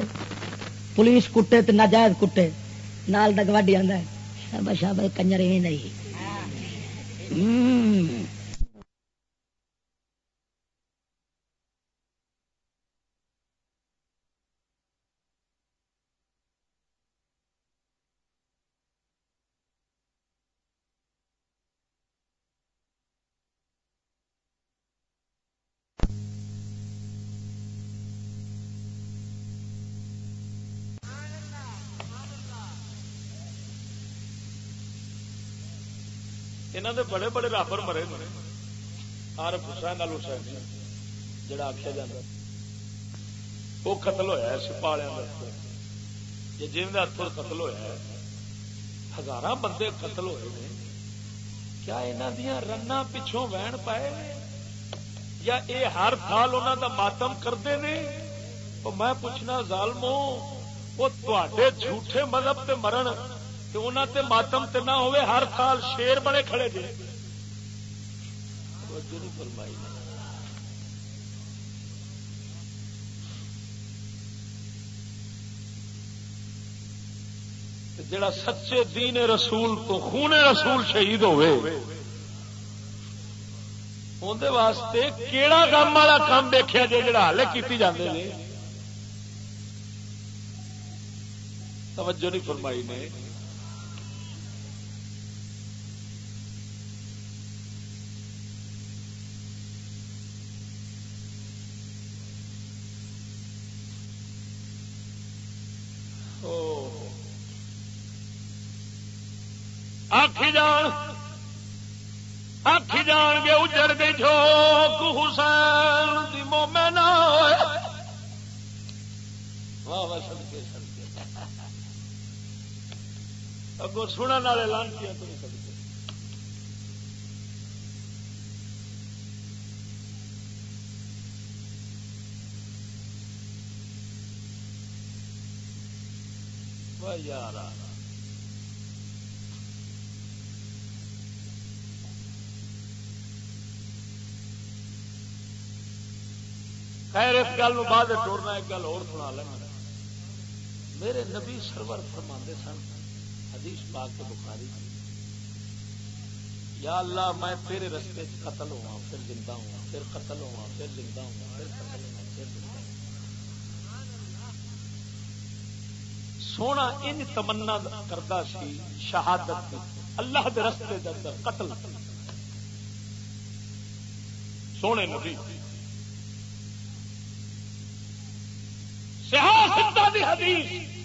پولیس کٹے تو ناجائز کٹے۔ نال دا گواڈی آدھا شابا شابا کنجر ہی نہیں۔ یہاں دے بڑے بڑے رابر مرے آرف حسین ال حسین جڑا آخیا جا وہ قتل ہوا سپالیا جن کے ہاتھوں قتل ہوا ہزار بندے قتل ہوئے ہیں کیا یہاں دیا رن پچھوں وہن پائے یا اے ہر سال انہوں دا ماتم کرتے ہیں میں پوچھنا ظالمو وہ تے جھوٹے مذہب تے مرن انہوں تے ماتم تے نہ ہوئے، ہر سال شیر بڑے کھڑے جی جڑا سچے دین رسول تو خون رسول شہید ہوئے اندر واسطے کیڑا کام والا کام دیکھا جی جڑا ہلے کی جاتے ہیں توجہ نہیں فرمائی نے۔ اگو سننے والے لانچیاں تو نہیں سکتے یار خیر، اس گل بعد ٹورنا، ایک گل اور سنا لینا میرے نبی سرور فرما سن حدیث پاک کے بخاری یا اللہ، میں تیرے رستے قتل ہوا، پھر زندہ ہوا، پھر قتل ہوا، پھر زندہ ہوا، پھر قتل ہوا، پھر سونا ان تمنا کرتا سی شہادت اللہ دے رستے دے اندر قتل۔ سونے نبی دی حدیث۔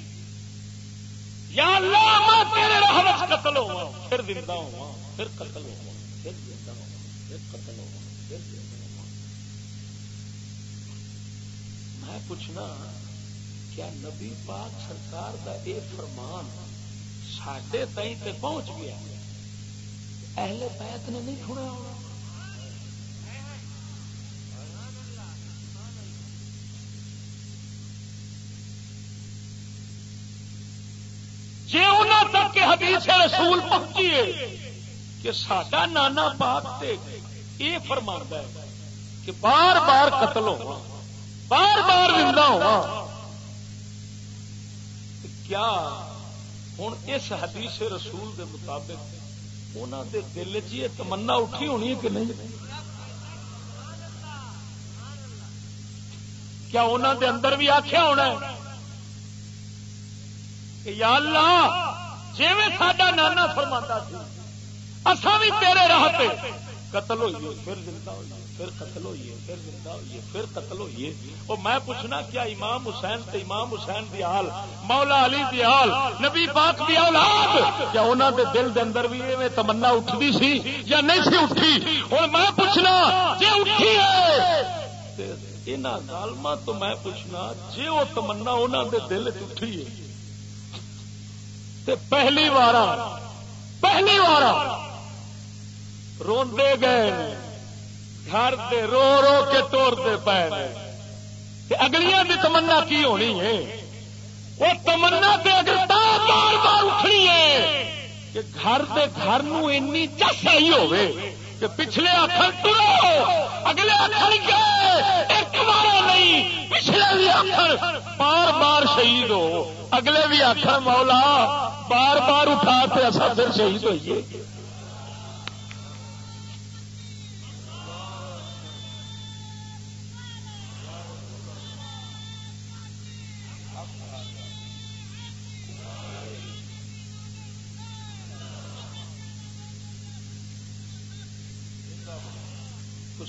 یا اللہ، میں تیرے راہ وچ قتل ہوا پھر زندہ ہوا پھر قتل ہوا پھر زندہ ہوا پھر قتل ہوا پھر زندہ ہوا میں پوچھنا، کیا نبی پاک سرکار کا یہ فرمان سڈے تئی تے پہنچ گیا؟ اہل بیت نے نہیں سنا ہونا۔ جی انہوں تک کہ حدیث رسول پہنچی ہے کہ سڈا نانا پاک تے یہ فرما ہے کہ بار بار قتل ہوا بار بار زندہ ہوا کیا ہوں اس حدیث رسول دے مطابق انہوں دے دل چ یہ تمنا اٹھی ہونی ہے کہ نہیں؟ کیا انہوں دے اندر بھی آخیا ہونا ہے؟ کہ یا اللہ جی میں ساڈا نانا فرما اصا بھی تیرے راہ پہ قتل ہوئیے، پھر زندہ ہوئیے، پھر قتل ہوئیے، پھر زندہ ہوئیے، پھر قتل ہوئیے۔ اور میں پوچھنا کیا امام حسین تے امام حسین دی حال، مولا علی دی حال، نبی پاک دی اولاد؟ کیا انہاں دے دل دے اندر بھی ایویں تمنا اٹھدی سی یا نہیں سی اٹھی؟ اور میں پوچھنا، جے اٹھی ہے؟ انہاں ظالماں تو میں پوچھنا، جے وہ تمنا انہاں دے دل وچ اٹھی ہے تے پہلی وار پہلی وار روندے گئے، گھر دے رو رو کے توڑتے پے اگلیاں دی تمنا کی ہونی ہے؟ وہ تمنا تے اگر بار بار اٹھنی ہے کہ گھر دے گھر نو اینی چس آئی ہوئے کہ پچھلے آخر ٹرو اگلے آخر گئے، ایک بار نہیں، پچھلے بھی آخر بار بار شہید ہو، اگلے بھی آخر مولا، بار بار اٹھا کے اصا پھر شہید ہوئیے۔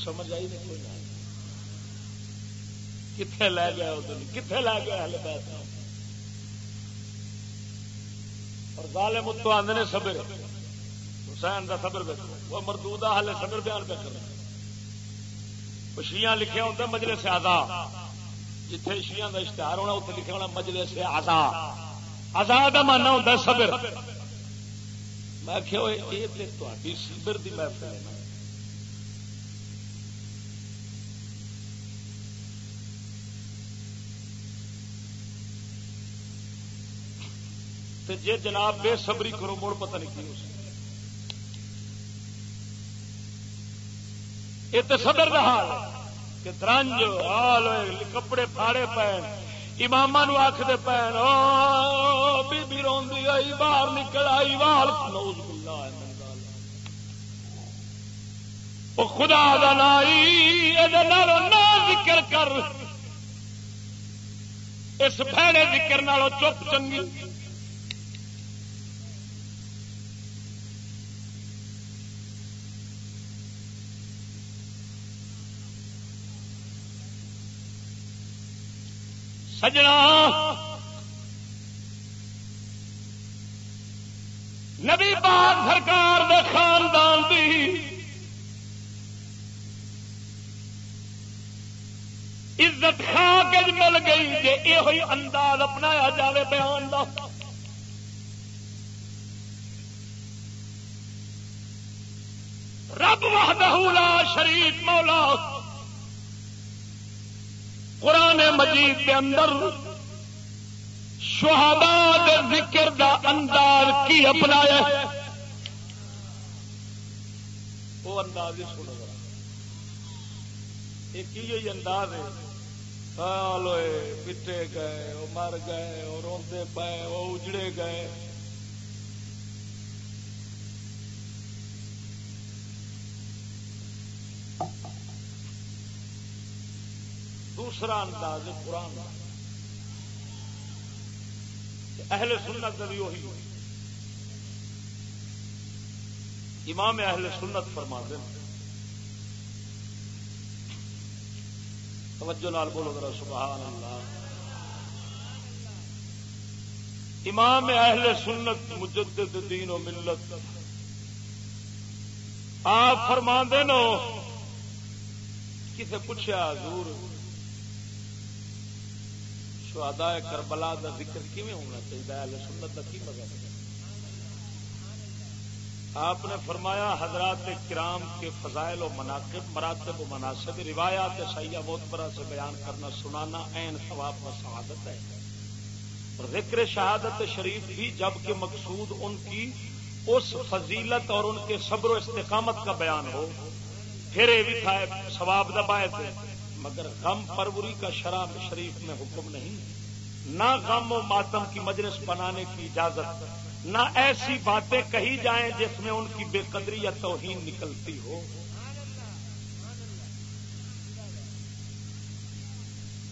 سمجھ آئی نہیں کوئی نہ کتنے لے گیا ادھر کتنے لے گیا ہل پیسہ اور گالے متو آدھے نے سبر حسین کا سبر وہ مردو ہال سبر بیان پہ کر شیاں لکھے ہوتا مجلے سے آزا جتنے شیاں کا اشتہار ہونا اتنے لکھا ہونا مجلے سے آزا آزاد کا ماننا ہوتا سبر میں کہ یہ سبر کی محفل ہے جی جناب بے صبری کرو، مڑ پتہ نہیں کی یہ تو صدر رہا کہ درنج آل کپڑے پھاڑے پے امام آخر پین بی روی آئی، باہر نکل آئی، وال۔ نوز بلا خدا دائی ذکر کر۔ اس پھیڑے ذکر چپ چنگی۔ سجنا۔ نبی پاک سرکار دے خاندان دی عزت کھا کے مل گئی جی یہ انداز اپنایا جائے بیان کا رب وحدہ لا شریف مولا۔ قرآن مجید کے اندر شہدا ذکر دا انداز کی اپنایا وہ انداز سن ایک انداز ہے۔ سال ہوئے پٹے گئے، وہ مر گئے، وہ روندے پے وہ اجڑے گئے۔ دوسرا انداز قرآن اہل سنت بھی وہی امام اہل سنت فرما دیں توجہ نال بولو ذرا، سبحان اللہ۔ امام اہل سنت مجدد دین و ملت۔ آپ فرما دو کسے پوچھا حضور شہدا کربلا کا ذکر کیون ہونا چاہیے؟ اہل سنت کا کی مطلب آپ نے فرمایا حضرات کرام کے فضائل و مناقب، مراتب و مناسب روایات سیاح موتبرا سے بیان کرنا، سنانا این ثواب و شہادت ہے۔ اور ذکر شہادت شریف بھی جبکہ مقصود ان کی اس فضیلت اور ان کے صبر و استقامت کا بیان ہو، پھر یہ بھی تھا، ثواب دبائے تھے مگر غم پروری کا شراب شریف میں حکم نہیں۔ نہ غم و ماتم کی مجلس بنانے کی اجازت، نہ ایسی باتیں کہی جائیں جس میں ان کی بے قدری یا توہین نکلتی ہو۔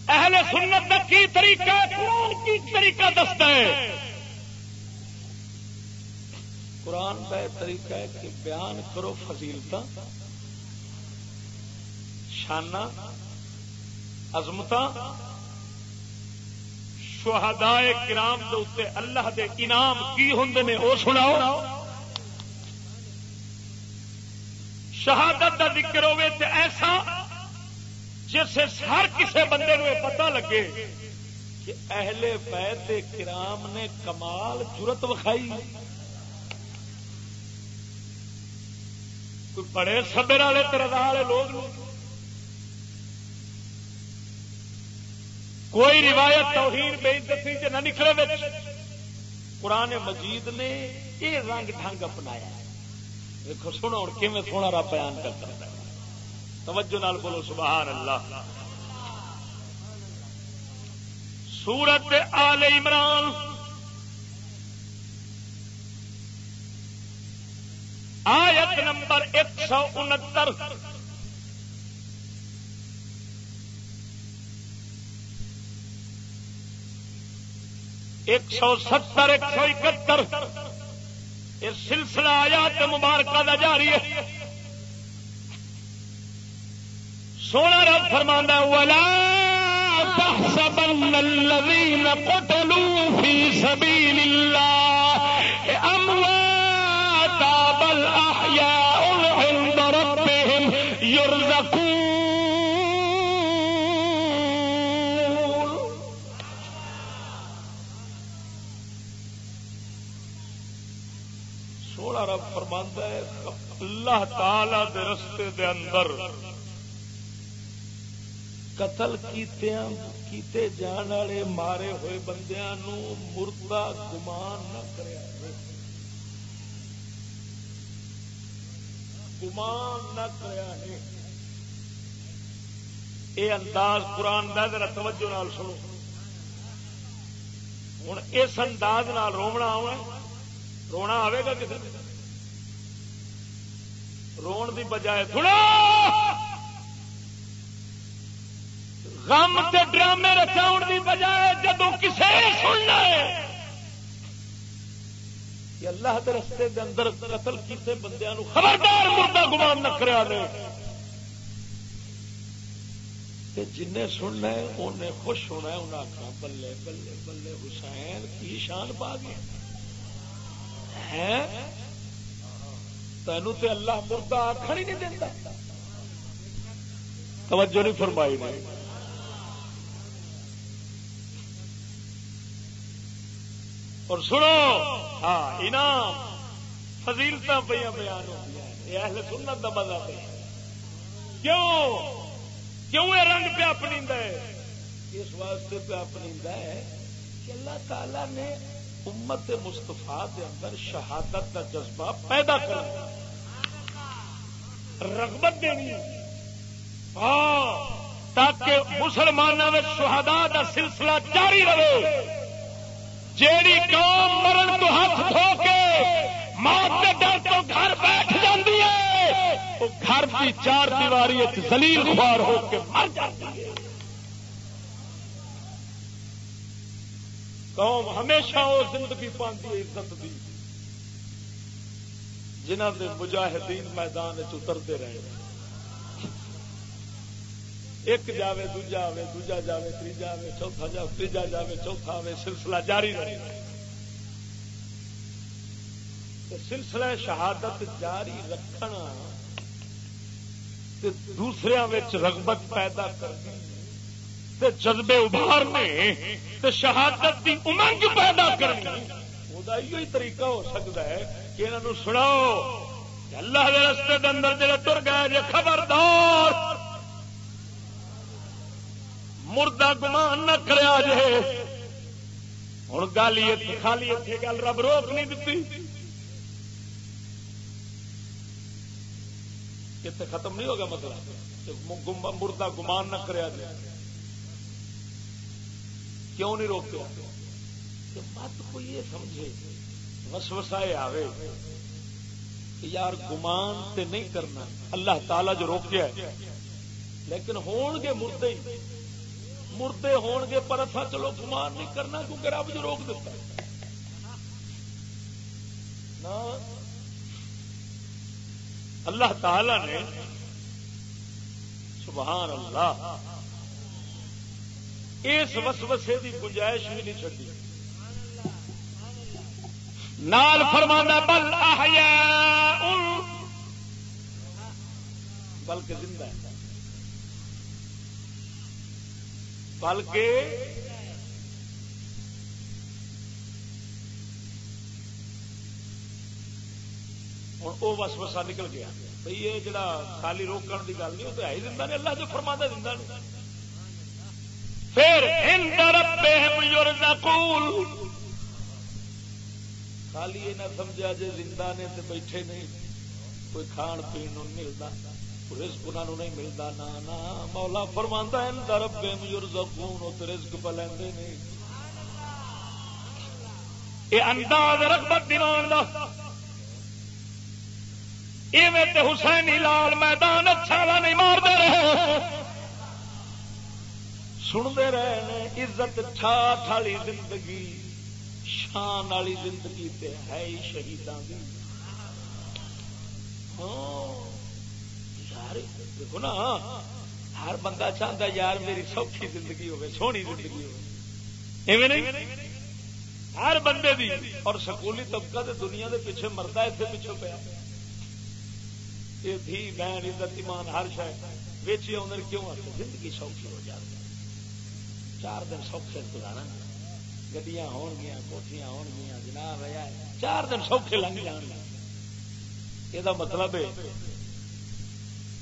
اہل سنت کی طریقہ، قرآن کی طریقہ دستا ہے۔ قرآن کا طریقہ ہے کہ بیان کرو فضیلتا شانہ عظمت شہدائے کرام دے اللہ دے انعام کی ہوں نے وہ سناؤ۔ شہادت کا ذکر ہوئے تے ایسا جس ہر کسے بندے نو پتا لگے کہ اہل بیت کرام نے کمال جرت وکھائی۔ کوئی بڑے سبر والے تردا والے لوگ کوئی روایت توہین بے عزتی سے نہ نکلے بچ قرآن مجید نے یہ رنگ ڈھنگ اپنایا۔ دیکھو سنو اور کیون سونا رب بیان کرتا ہے۔ توجہ نال بولو سبحان اللہ سورت آل عمران۔ آیت نمبر ایک سو انہتر۔ ایک سو ستر، ایک سو اکہتر۔ یہ سلسلہ آیات مبارکہ کا جاری ہے۔ سونا رب فرمانا والا تحسبن الذين قتلوا في سبيل الله اموات بل احياء رب فرماندہ ہے، اللہ تعالی دے رستے دے اندر قتل کیتیاں، کیتے جان والے مارے ہوئے بندیاں نو مردہ گمان نہ کریا گمان نہ کریا ہے اے انداز قرآن کا ذرا توجہ نال سنو۔ ہوں اس انداز نال رومنا آنا رونا آئے گا کسی رو دی بجائے تھوڑا غم تے ڈرامے رچاؤ دی بجائے جدو کسے سننا ہے اللہ کے رستے دے اندر قتل کیتے بندیاں نو خبردار مردہ گمان نہ کرا لے جن سننا ہے انہیں خوش ہونا ہے انہیں آخنا بلے بلے بلے حسین کی شان پا گیا تینوں تے اللہ مردہ آخر ہی نہیں دیتا توجہ نہیں فرمائی نہیں اور سنو ہاں انعام فضیلت پہ بیان ہو گیا اہل سنت کا مزہ پہ کیوں؟ کیوں یہ رنگ پہ اپنی ہے؟ اس واسطے پہ اپنی ہے کہ اللہ تعالی نے امت مستفا کے اندر شہادت کا جذبہ پیدا کر رغبت دینی ہاں تاکہ مسلمانوں میں شہدا کا سلسلہ جاری رہے۔ جیڑی قوم مرن تو ہاتھ دھو کے موت کے ڈر تو گھر بیٹھ جاندی ہے، وہ گھر کی چار دیواری زلیل خوار ہو کے مر جاتی ہے۔ قوم ہمیشہ وہ زندگی پاندی ہے، عزت دی۔ جنہ کے مجاہدین میدان اترتے رہے۔ ایک جاوے، دوجا آوے، دوجا جاوے تیجا آوے، چوتھا جا تیجا جاوے، چوتھا آوے، سلسلہ جاری رہے۔ سلسلہ شہادت جاری رکھنا تے دوسرے رغبت پیدا کرنی تے جذبے ابھارنے تے شہادت کی امنگ پیدا کرنی۔ وہ طریقہ ہو سکتا ہے کہ انہوں سناؤ اللہ کے رستے کے اندر جڑے تر گئے جی خبردار۔ مردہ گمان نہ کریا جے ہوں گل خالی اتنے گل رب روک نہیں دیتی اتنے ختم نہیں ہوگا مطلب؟ مردہ گمان نہ کریا جائے کیوں نہیں روکتے مت کوئی یہ سمجھے۔ وسوسائے آوے کہ یار گمان تے نہیں کرنا، اللہ تعالی جو روکیا ہے۔ لیکن ہون گے مردے مردے ہون گے پر اتنا چلو گمان نہیں کرنا کیونکہ رب جو روک دیتا اللہ تعالی نے سبحان اللہ، اس وسوسے کی گنجائش بھی نہیں چڑی نال فرما بل آیا بلکہ زندہ ہے۔ بلکہ ہوں وہ بس بسا نکل گیا۔ بھائی یہ جڑا خالی روکن کی گل نہیں وہ تو ہے ہی زندہ نے اللہ جو فرما زندہ نے پھر خالی یہ نہ سمجھا جی زندہ نے تو بیٹھے نہیں، کوئی کھان پی ملتا رزق انہوں نہیں ملتا نہ نہ، مولا فرمانا رب رزق رزق پہ لیندے نہیں یہ انداز رغبت دنان دا۔ ایویں تے حسین لال میدان اچھا نہیں مارتے رہے۔ سنتے رہے عزت ٹھاٹ والی زندگی۔ شان والی زندگی تے ہے ہی شہیدان کی ہاں یار، دیکھو نا، ہر بندہ چاہتا یار میری سوکھی زندگی ہوے، سونی زندگی ہو ہر بندے دی، اور سکولی طبقہ دے دنیا دے پیچھے مرتا اتنے پیچھے پیا۔ یہ دھی، بہن، عزت، ایمان، ہر شاید ویچی آدھے کیوں آتے زندگی سوکھی ہو جاتی چار دن سوکھے گزارا گڈیاں ہون گیا کوٹیاں ہون گیا جناب چار دن سوکھے لنگ جان گے یہ مطلب ہے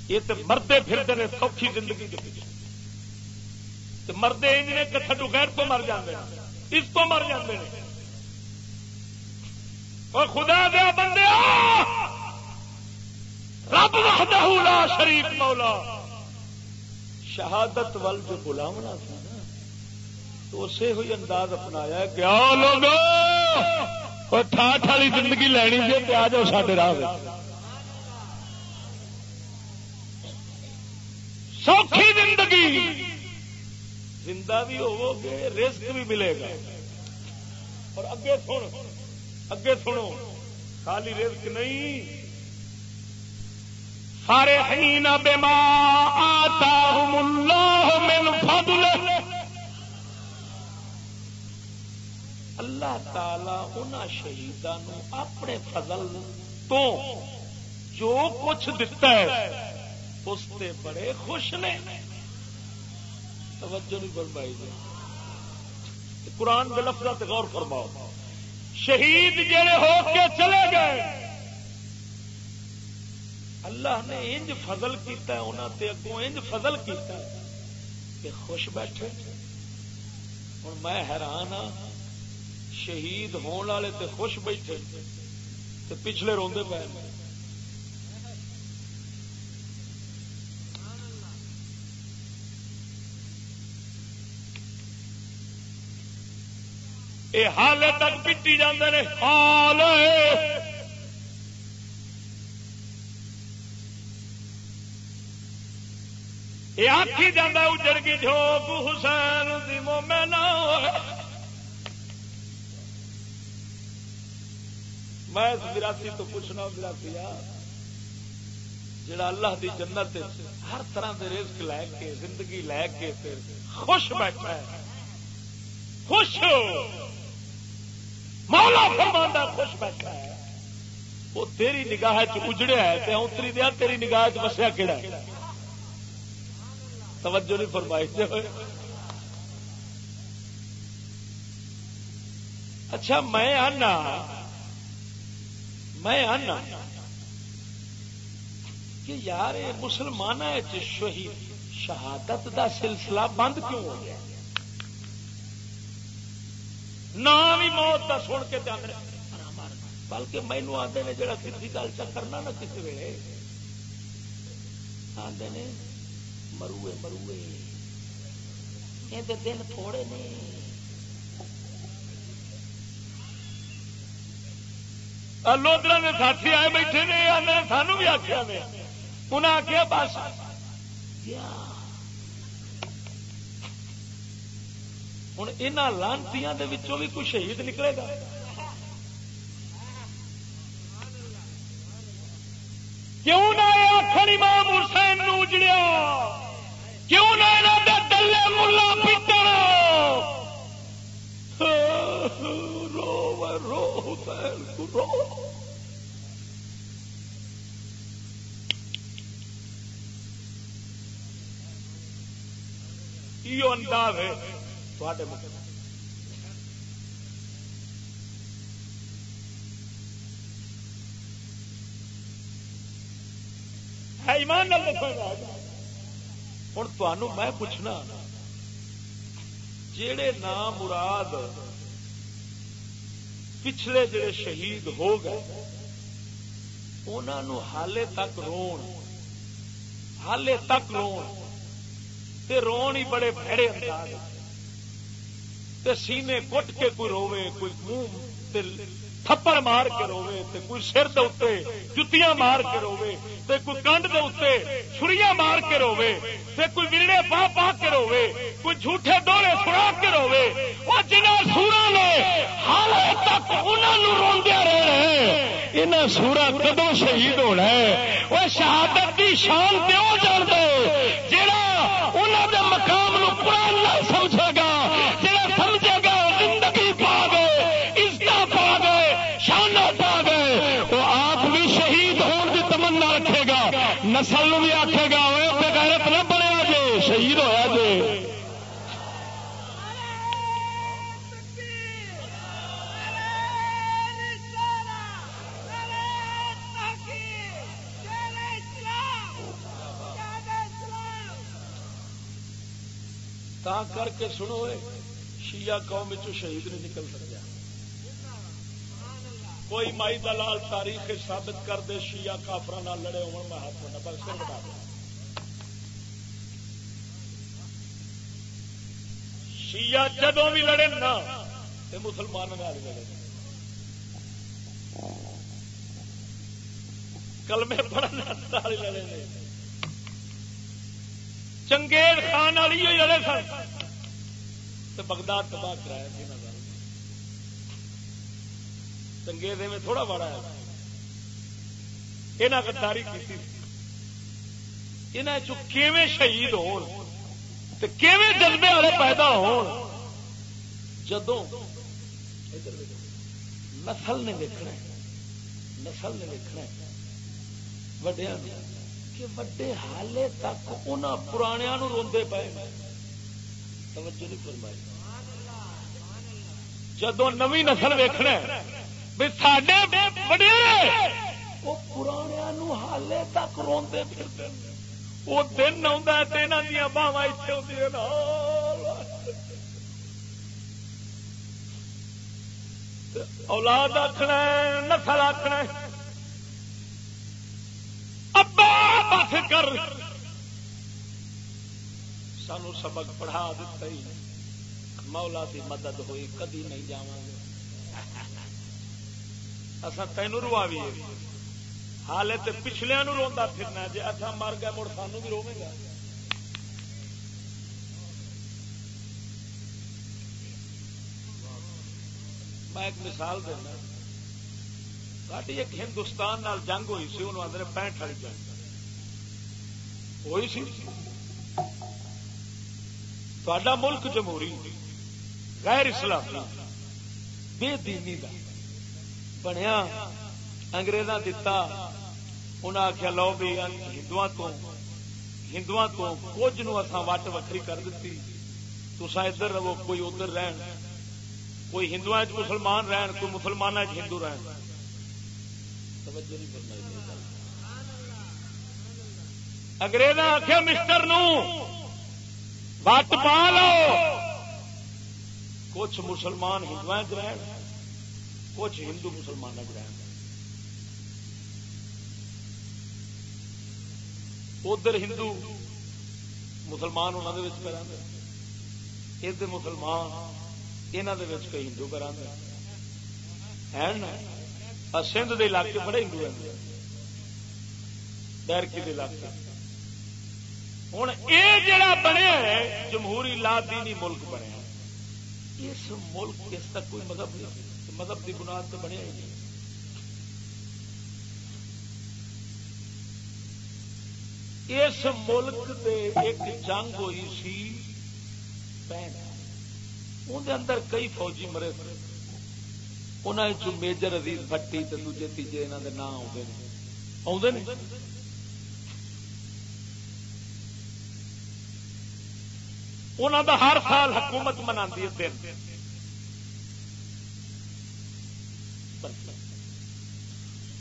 یہ تو مردے پھرتے ہیں سوکھی زندگی کے پیچھے مردے انجنے کٹھو غیر تو مر جاتے اس کو مر جاتے ہیں اور خدا دیا بندے رب وحدہ لا شریف مولا شہادت ول جو بلاونا تھا تو اسی ہوئی انداز اپنایا کیا لوگ ٹھاٹ والی زندگی لینی جی آ جاؤ سارے راہ سوکھی زندگی زندہ بھی ہو گے رسک بھی ملے گا اور اگے سن اگے سنو خالی رزق نہیں سارے ہی نہ بے ماں آتا من فضل اللہ تعالی ان شہیدان اپنے فضل تو جو کچھ دتا ہے، اس سے بڑے خوش نے۔ توجہ نہیں فرمائی دے قرآن کے لفظ غور فرماؤ۔ شہید جڑے ہو کے چلے گئے۔ اللہ نے انج فضل کیتا ہے انہوں تے اگوں انج فضل کیتا ہے کہ خوش بیٹھے۔ ہوں میں حیران ہاں۔ شہید ہون والے تے خوش بیٹھے تے پچھلے روندے پے۔ یہ حال تک پیٹی جاندے نے۔ حال یہ آخی جانا اجڑ کی جھوک حسین دی مومن میں وراسی تو پوچھنا وراسی جڑا اللہ دی جنت ہر طرح دے رزق لے کے، زندگی لے کے پھر خوش بیٹھا ہے۔ خوش مولا فرمانا خوش بیٹھا ہے۔ وہ تیری نگاہ اجڑیا ہے تے اتری دیا، تیری نگاہ چسیا کہڑا ہے؟ توجہ نہیں فرمائی۔ جی اچھا میں آنا میں آنا کہ یار مسلمان شہید شہادت دا سلسلہ بند کیوں ہو گیا؟ نام ہی موت کا سن کے بلکہ مینو آتے نے جڑا کسی گل چا کرنا نہ کسی ویلے۔ آتے نے، مروے مروے۔ یہ دن تھوڑے نے۔ لوڈر کے ساتھی آئے بیٹھے نے سانو بھی آخیا نے۔ انہیں آخیا بس۔ ہوں یہاں لانتی بھی کوئی شہید نکلے گا۔ کیوں نہ آخر امام حسین اجڑیا؟ کیوں نہ دلے ملا حسین رو یہ انداز ہے تھوڑے ایمان ہوں تمہوں میں پوچھنا جڑے نام مراد پچھلے جڑے شہید ہو گئے انہوں حالے تک رو حالے تک رو رون ہی بڑے بھڑے انداز سینے کٹ کے کوئی روے کوئی منہ تھپڑ مار کے روے تے کوئی سر دے جتیاں مار کے روے تے کوئی کنڈ دے چھری مار کے روے تے کوئی ویڑے پا پا کے روے کوئی جھوٹے دورے سنا کے روے وہ جنہ سورا نے حال تک انہوں روندیا رہے انہیں سورا کدو شہید ہونا ہے وہ شہادت کی شان کیوں جان دے جہاں انہوں نے مقام نو تا کر کے سنو شیعہ قوم شہید نہیں نکل سکیا۔ کوئی مائی دلال تاریخ ثابت کر دے، شیعہ کافر لڑے ہو میں ہاتھ بنا بس سر بتا دیا۔ شیعہ جدوں بھی لڑے نا تو مسلمان لڑے۔ کلمے پڑھنے لڑے چنگیز خان والی لڑے سن۔ تو بغداد تباہ کرایا چنگیز میں تھوڑا بڑا ہے۔ یہاں گداری کی یہاں چویں شہید ہو جذبے والے پیدا ہو جدو نسل نے دیکھنا نسل نے دیکھنا وڈیا نے کہ وڈے حالے تک ان پرانیا روندے پے توجہ نہیں فرمائی۔ جدو نوی نسل ویخنا سڈے بڑے وہ پرانیا حالے تک روندے پھرتے وہ دن آ باوا اتنے اولاد آخنا نسل آخنا ابا بس کر۔ سانو سبق پڑھا دیتا ہی۔ مولا دی مدد ہوئی، کدی نہیں جا اصا تینوں روا بھی حالے تو پچھلے روا پھرنا جی اصا مر گیا مڑ سانو بھی روے گا میں ایک مثال دینا۔ ساری ایک ہندوستان نال جنگ ہوئی سی، انہوں آدھے پینٹ والی جنگ۔ ہوئی سی؟ تا ملک جمہوری، غیر اسلامی بے دینی دا۔ بنیا، انگریزاں دتا انہیں آخیا لو بھی ہندو تو ہندو تو کچھ نو وٹ وکری کر دیتی تسا ادھر رہو، کوئی ادھر رہن۔ کوئی ہندو مسلمان رہن، کوئی مسلمان ہندو رہن۔ انگریز آخیا مسٹر نو، وٹ پا لو۔ کچھ مسلمان ہندو رہن، کچھ ہندو مسلمان رہن۔ ادھر ہندو مسلمان انہوں کے ادھر مسلمان یہاں کئی ہندو کرا سندھ کے علاقے بڑے ہندو ہیں ڈیرکی کے علاقے۔ ہوں یہ جڑا بنیا ہے، جمہوری لا دینی ملک بنیا اس ملک اس تک کوئی مذہب نہیں، مذہب کی بنیاد تو بنیا ہی نہیں۔ اس ملک دے ایک جنگ ہوئی سی اندر کئی فوجی مرے تھے۔ انہوں میجر عزیز بٹی دوجے تیجے یہاں کے نام آتے انہوں دا ہر سال حکومت منا دن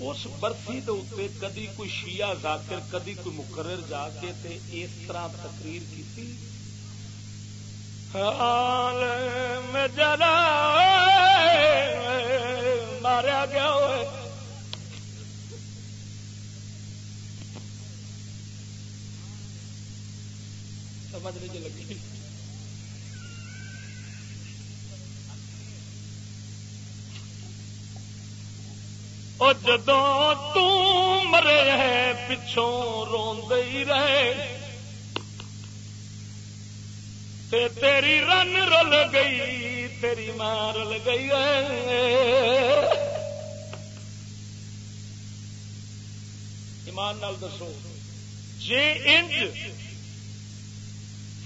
اس برفی دے کدی کوئی شیعہ ذاکر کدی کوئی مقرر جا کے تے اس طرح تقریر کی میں جلا ماریا گیا ہوئے۔ سمجھ نہیں جی لگی۔ جدوں جدو ترے پچھوں رو رہے۔ تے تیری رن رل گئی، تیری ماں رل گئی ایمان نال دسو جی انج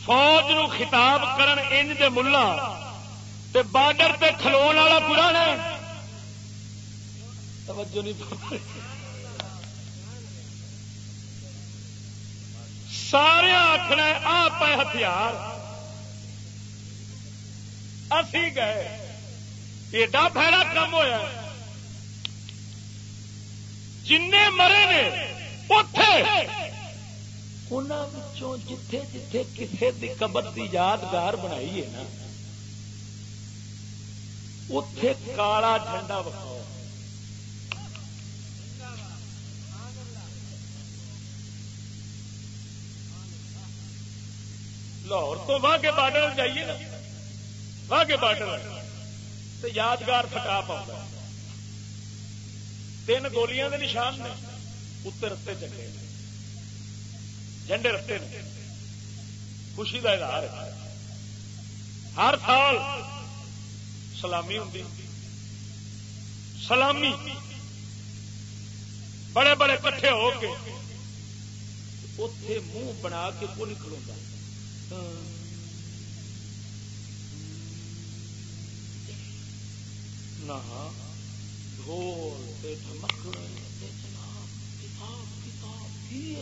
فوج نو خطاب کرن انج دے ملا، تے بارڈر تے کھلو والا پرانا توجہ نہیں سارے آخر آپ ہتھیار۔ اسی گئے۔ ایڈا پھیڑا کم ہوا جن مرے نے اتے جتھے جتھے کسی قبر کی یادگار بنائی ہے نا، اتے کالا جھنڈا بکھاؤ لاہور تو واہ کے بارڈر جائیے نا۔ واہ بارڈر یادگار پٹا پاؤں تین گولیاں دے نشان نے اتنے رستے چلے جنڈے رستے نے خوشی کا اظہار ہے ہر سال سلامی ہوں سلامی بڑے بڑے کٹھے ہو کے اتے منہ بنا کے کو نہیں کھلوا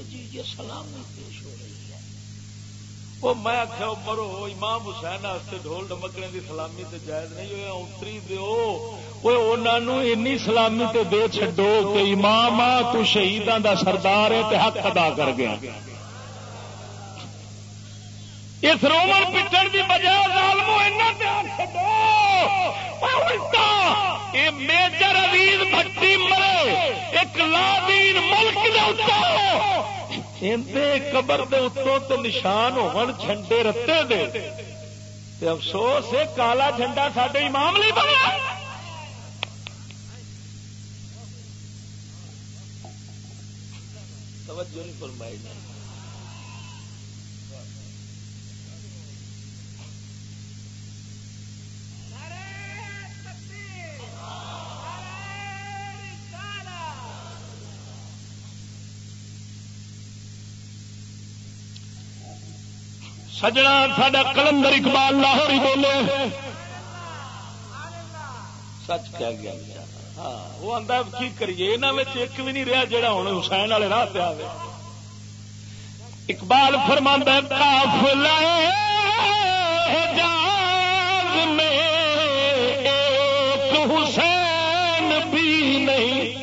جی سلامی پیش ہو رہی ہے۔ وہ میں آخیا مرو امام حسین ڈھول ڈمکنے کی سلامی تے جائز نہیں ہوا ہاں اتری دو این سلامی تے دے چڈو کہ امام تو شہیدان دا سردار ہے تے حق ادا کر گیا۔ اس رومن پٹن کی بجائے میجر عزیز بھٹی مرے، ایک لادین ملک قبر دے اتوں تو نشان ہو جھنڈے رتے دے۔ تے افسوس ہے کالا جھنڈا سڈے امام نہیں بنیا۔ توجہ نہیں فرمائی نہیں سجنا، ساڈا کلندر اقبال لاہور ہی بولے۔ سچ کہہ گیا۔ ہاں وہ آتا کی کریے؟ یہاں ایک بھی نہیں رہا جہا ہوں حسین والے راہ پہ آئے اقبال فرما کافلا جاز میں ایک حسین بھی نہیں۔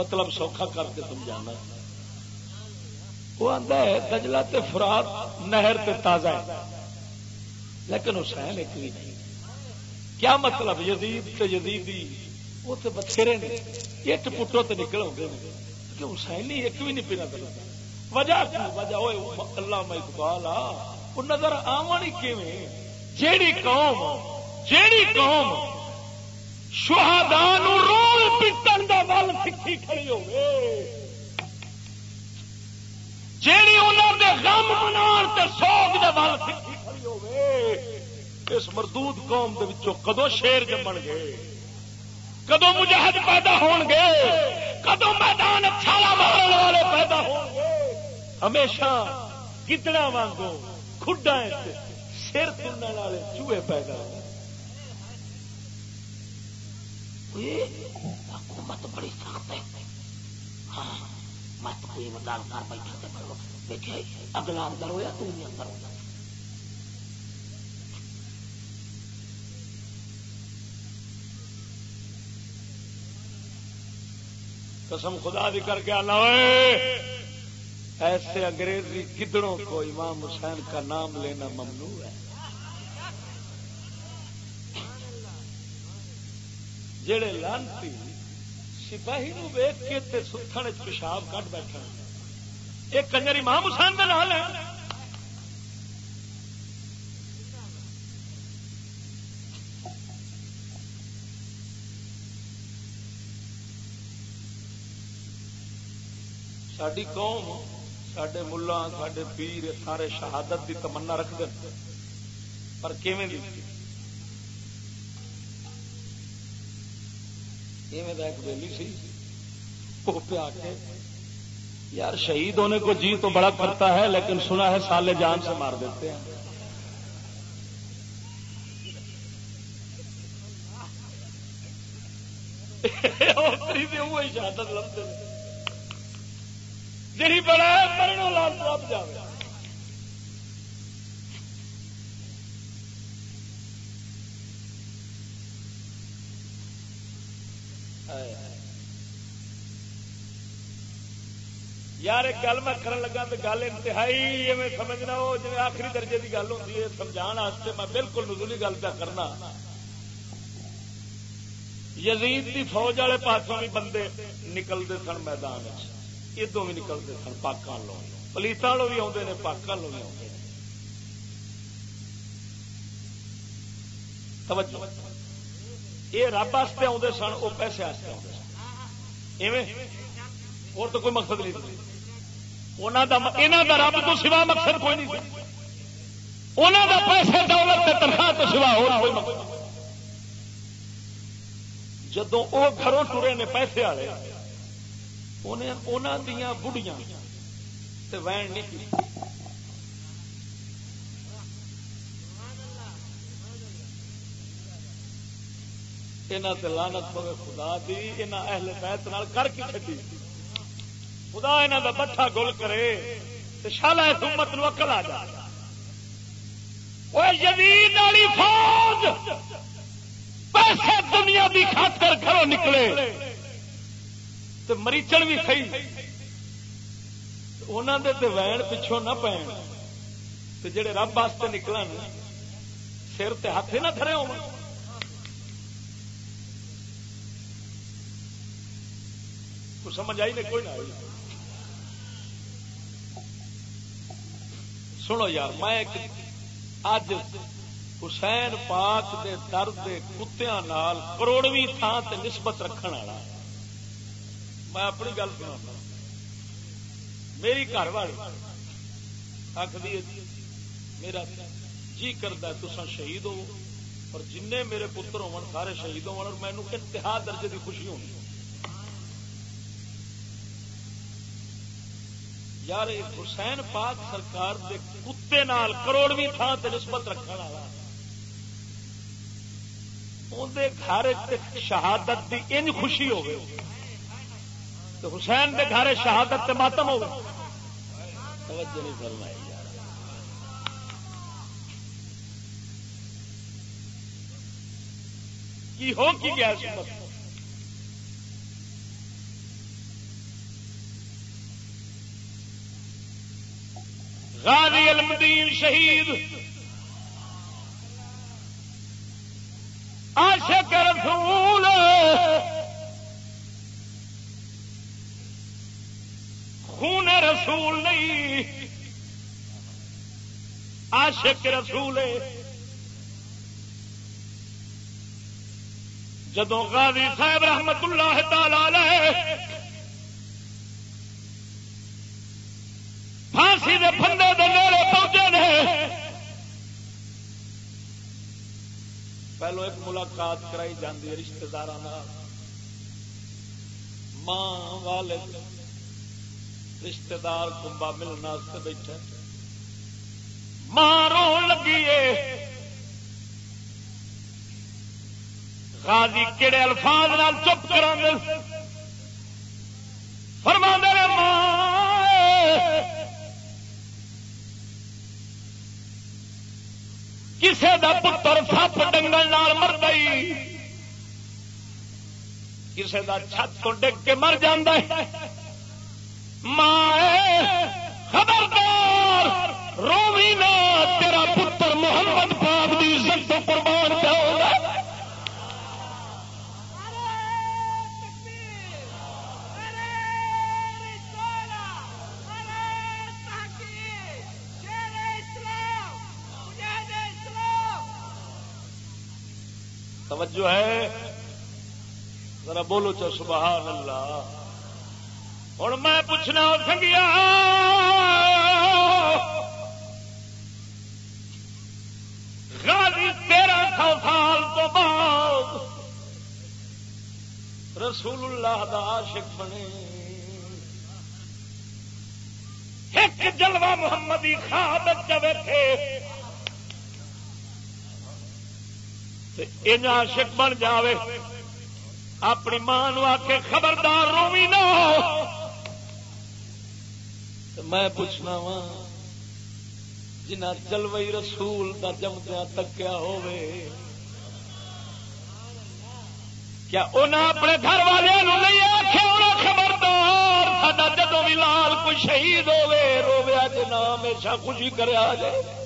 مطلب سوکھا کر کے سمجھانا وہ آتا ہے دجلا تے فرات نہر تے تازہ ہے۔ لیکن حسین ایک بھی نہیں۔ کیا مطلب یزید تے یزیدی؟ وہ تو بتھیرے نے۔ اٹ پٹو تے نکل ہوتے ہیں کہ حسین ایک بھی نہیں پینا دل وجہ وجہ اللہ میں اقبال آ۔ وہ نظر آوانی کیویں؟ جیڑی قوم جیڑی قوم شہادان رول پٹن کا ول سکھی کھڑی ہو جیڑی انہوں دے غم منا سوگ دے ول سکھی کھڑی ہو اس مردود قوم دے وچوں کدو شیر جمن گے؟ کدو مجاہد پیدا ہون گے؟ کدو میدان چھالا مارن والے پیدا ہون گے؟ ہمیشہ گدڑا وانگو کھڈا سر تلنے والے چوہے پیدا ہو حکومت بڑی سخت ہے۔ ہاں مت کوئی مدار کر بیٹھے پڑو بیٹھے اگلا اندر ہوا تو بھی اندر ہو قسم خدا بھی کر کے آنا ایسے انگریزی کدڑوں کو امام حسین کا نام لینا ممنوع ہے۔ جڑے لانتی سپاہی نو ویک کے ستھن پیشاب کٹ بیٹھا ایک کنجر امام حسین کا نام ہے۔ ساری قوم سڈے ملا سڈے پیر، سارے شہادت کی تمنا رکھتے پر کیویں ایک بیلی سی۔ پیا کے، یار شہید ہونے کو جی تو بڑا کرتا ہے، لیکن سنا ہے سالے جان سے مار دیتے ہیں۔ شہادت لگتے جی بڑا مرنو لال لب یار ایک گل میں کرن لگا تو گل انتہائی میں سمجھنا، وہ جی آخری درجے کی گل ہوتی ہے سمجھا میں بالکل نزولی گل پہ کرنا۔ یزید کی فوج والے پاسوں بھی بندے نکلتے سن میدان ادو بھی نکلتے سن پاکوں لو پلیسا لو بھی آتے ہیں پاکوں لو بھی آتے یہ رب واسطے آتے سن وہ پیسے آتے آتے سن اور تو کوئی مقصد نہیں انہوں کا رب تو سوا مقصد کوئی نہیں انہوں کا پیسے دولت تنخواہ تو سوا ہو جدو وہ گھروں ٹرے نے پیسے والے انہوں دیا بڑھیاں وین نہیں کی لانت پوے خدا دی یہاں اہل بیت نال کر کے چڈی خدا یہاں کا بٹھا گل کرے شالا سمت نو اکل آ جائے۔ والی فوج، پیسے دنیا کی خاطر گھروں نکلے۔ تو مریچن بھی کھائی انہوں دے وین پچھوں نہ پے جڑے رب واسطے نکلن، سر تے ہاتھ نہ تھرے ہو سمجھ آئی نہیں کوئی نہ آئی۔ سنو یار، میں اج حسین پاک دے درد کتیا کروڑویں تھان تے نسبت رکھنے والا۔ میں اپنی گل سنا میری گھر والی آخری میرا جی کرتا تسا شہید ہو اور جن میرے پتر ہو سارے شہید ہو مینو انتہا درجے کی خوشی ہونی یار حسین پاک سرکار دے کتے نال کروڑویں تھان سے نسبت رکھنے والا۔ اندر گھر شہادت کی ان خوشی ہو تو حسین دے گھر شہادت تے ماتم ہو توجہ نہیں فرمائی کی ہو، کی گیا غازی المدین شہید. عاشق رسول. خون رسول نہیں. عاشق رسول. جدو غازی صاحب رحمت اللہ تعالی پھانسی دے پھندے دے نیڑے پہنچے نے۔ پہلو ایک ملاقات کرائی جاتی ہے رشتے دار ماں والد رشتے دار کمبا ملنے بیٹھے۔ ماں رو لگی غازی کہڑے الفاظ نال چپ کرا فرما ماں کسے دا پتر سپ ڈنگل مر گئی کسے دا چھت تو ڈگ کے مر جاندہ ہے خبردار، رومی نا تیرا پتر محمد توجہ ہے؟ ذرا بولو چو سبحان اللہ۔ ہوں میں پوچھنا سنگیا۔ غازی تیرہ سو سال تو بعد رسول اللہ دا عاشق بنے۔ ایک جلوہ محمدی خواب چوے تھے۔ ان عاشق بن جاوے۔ اپنی ماں آ کے خبردار رومی نہ ہو۔ میں پوچھنا وا جنا جلوئی رسول کا جمدیا تکیا کیا انہیں اپنے گھر والے نہیں آخیا خبردار سا جدو بھی لال کوئی شہید ہوے رویا جنا ہمیشہ خوشی کرے جائے۔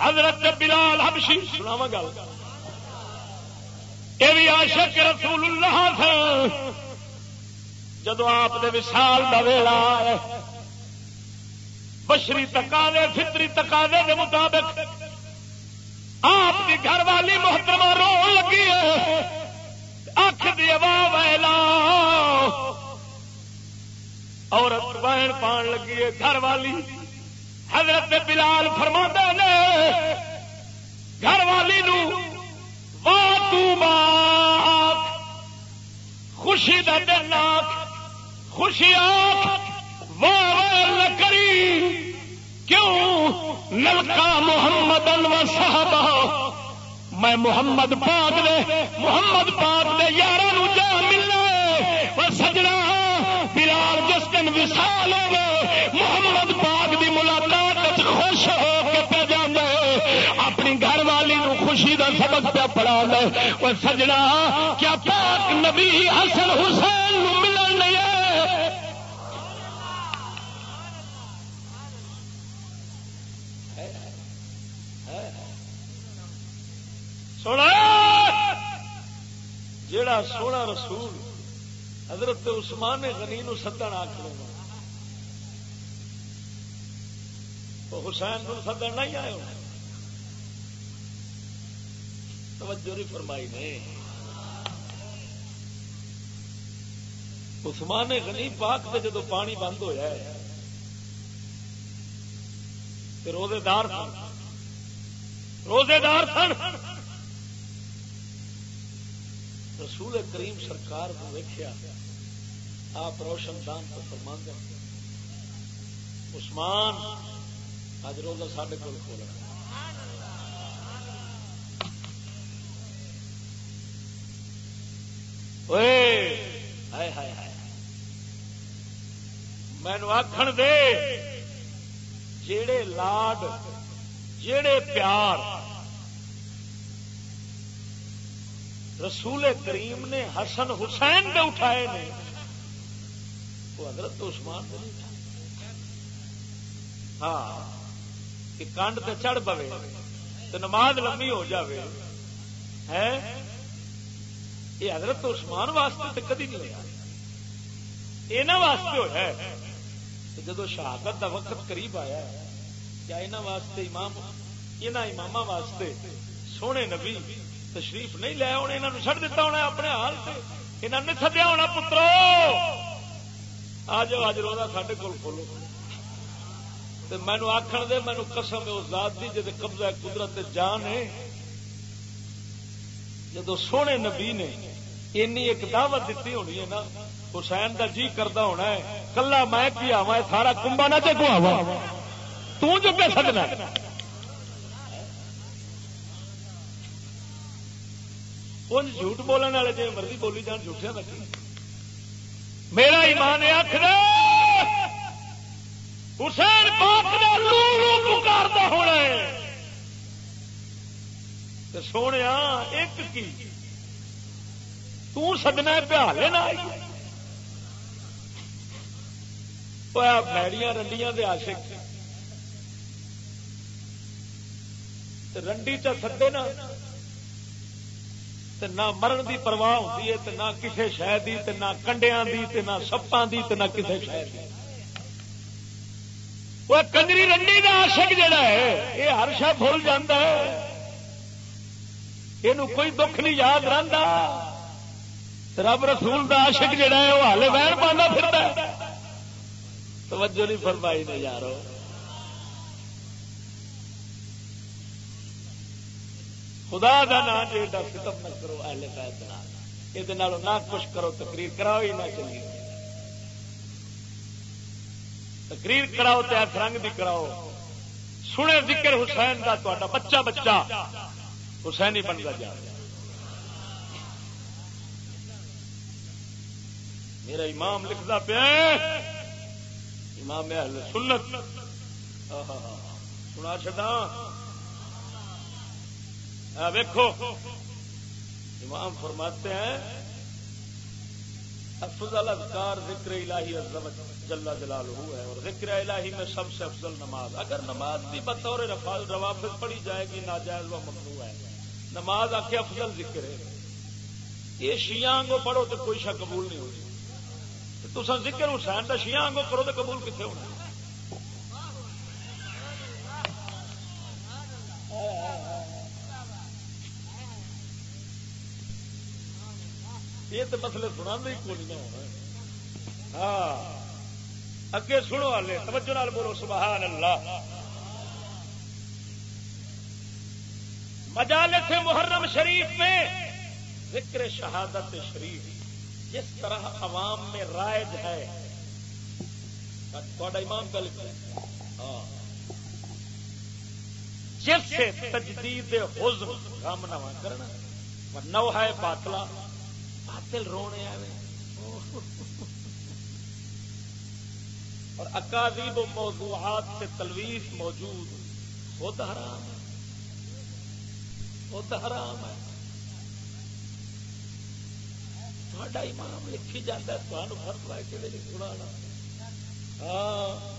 حضرت بلال حبشی. سناوا گل. یہ بھی عاشق رسول اللہ تھا. جدو آپ وسال کا ویلا بشری تکاوے فطری تکاوے کے مطابق آپ کی گھر والی محترمہ رو لگی ہے۔ اکھ دی ویلا۔ اور وین پان لگی ہے گھر والی حضرت بلال فرما نے، گھر والی نو خوشی کا دن آخ خوشیاں کری کیوں؟ نلکا محمد صاحب میں محمد پاک دے، محمد پاک دے یار جا ملنا سجنا، بلال جس دن وسال ہو محمد پاک دی ملاقات خوش ہو کے پہ جانا اپنی گھر والی نو خوشی دا سبق پہ پڑھا دے۔ سجنا، کیا پاک نبی حسن حسین نو ملن نہیں سونا، جیڑا سونا رسول حضرت عثمان غنی نو سدن آخر تو حسین کو سدن نہیں آئے ہونا توجہ نہیں فرمائی نے۔ عثمان غنی پاک سے جدو پانی بند ہوا ہے روزے دار سن روزے دار سن رسول کریم سرکار کو ویخیا آپ روشن دان کو فرما عثمان اج روزہ سڈے کو کھولنا مینو آخر دے جڑے لاڈ جڑے پیار رسول کریم نے حسن حسین دے اٹھائے نے وہ حضرت عثمان دے ہاں کہ کنڈ تے چڑھ پوے تو نماز لمبی ہو جاوے، ہے؟ یہ حضرت عثمان واسطے تو کدی نہیں ہوا یہاں واسطے ہوا ہے۔ جدو شہادت کا وقت قریب آیا کیا یہاں واسطے امام یہاں امام واسطے سونے نبی تشریف نہیں لیا ہونا یہاں چڑھ دیتا ہونا اپنے حال سے یہاں نے سدیا ہونا، پترو! آ جاؤ اج روزہ ساڈے کول کھولو۔ مینو آخر دے مینو قسم اس ذات دی جی قبضہ قدرت جان ہے۔ جدو سونے نبی نے اینی ایک دعوت دیتی ہونی ہے نا، حسین دا جی کرتا ہونا ہے، کلا میں کی آوا سارا کمبا نہ چکو آوا تو جو پہ سکنا کچھ جھوٹ بولنے والے جی مرضی بولی جان جھوٹیا لگی میرا ایمان ہے آخر حسین پاک پکارتا ہونا ہے۔ سونے ایک کی؟ تدنا پیا لینا میڑیاں، رنڈیاں دے آشک رنڈی چ سدے نا نہ مرن دی پرواہ ہوتی ہے نہ کسی شہ کی نہ کنڈیا کی نہ سپاں کی نہ کسی شہ کی وہ کنجری رنڈی کا آشک جڑا ہے، یہ ہر شا بھول جاتا ہے۔ یہ کوئی دکھ نہیں، یاد رہتا رب رسول کا عاشق جڑا ہے، وہ ہالے بہن پانا پھر توجہ نہیں فرمائی نے یار خدا کا نام جی ختم نہ کرو، اہل بیت یہ نہ کچھ کرو، تقریر کراؤ ہی نہ چلیے تقریر کراؤ تو رنگ بھی کراؤ۔ سنے ذکر حسین کا تا بچہ بچہ۔ حسین ہی بنتا جا میرا امام لکھتا پیا امام اہل سنت۔ سنا چڈا ویکو امام فرماتے ہیں افضل اذکار ذکر الہی جل جلال ہے اور ذکر الہی میں سب سے افضل نماز، اگر نماز بھی بطور روافظ پڑھی جائے گی، ناجائز و ممنوع ہے۔ نماز آ کے افضل ذکر ہے۔ یہ شیاں آنگو پڑھو تو کوئی شا قبول نہیں ہوگی تو ذکر حسین کا شیاں آنگو کرو تو قبول کتنے ہونا؟ یہ تو مسئلے سنا ہی کو نہیں ہونا ہاں۔ اگے سنو والے توجہ نال بولو سبحان اللہ مجالس محرم شریف میں ذکر شہادت شریف جس طرح عوام میں رائج ہے۔ امام کا لکھا ہاں۔ جس سے تجدید حزم غم نہ کرنا نو ہے باطلا باطل رونے آئے اور اکادیب و موضوعات سے تلویز موجود۔ خود حرام ہے۔ وہ تو حرام ہے۔ تھوڑا امام لکھی جاتا ہے تمہیں فرق ہے کہ سنا ہاں۔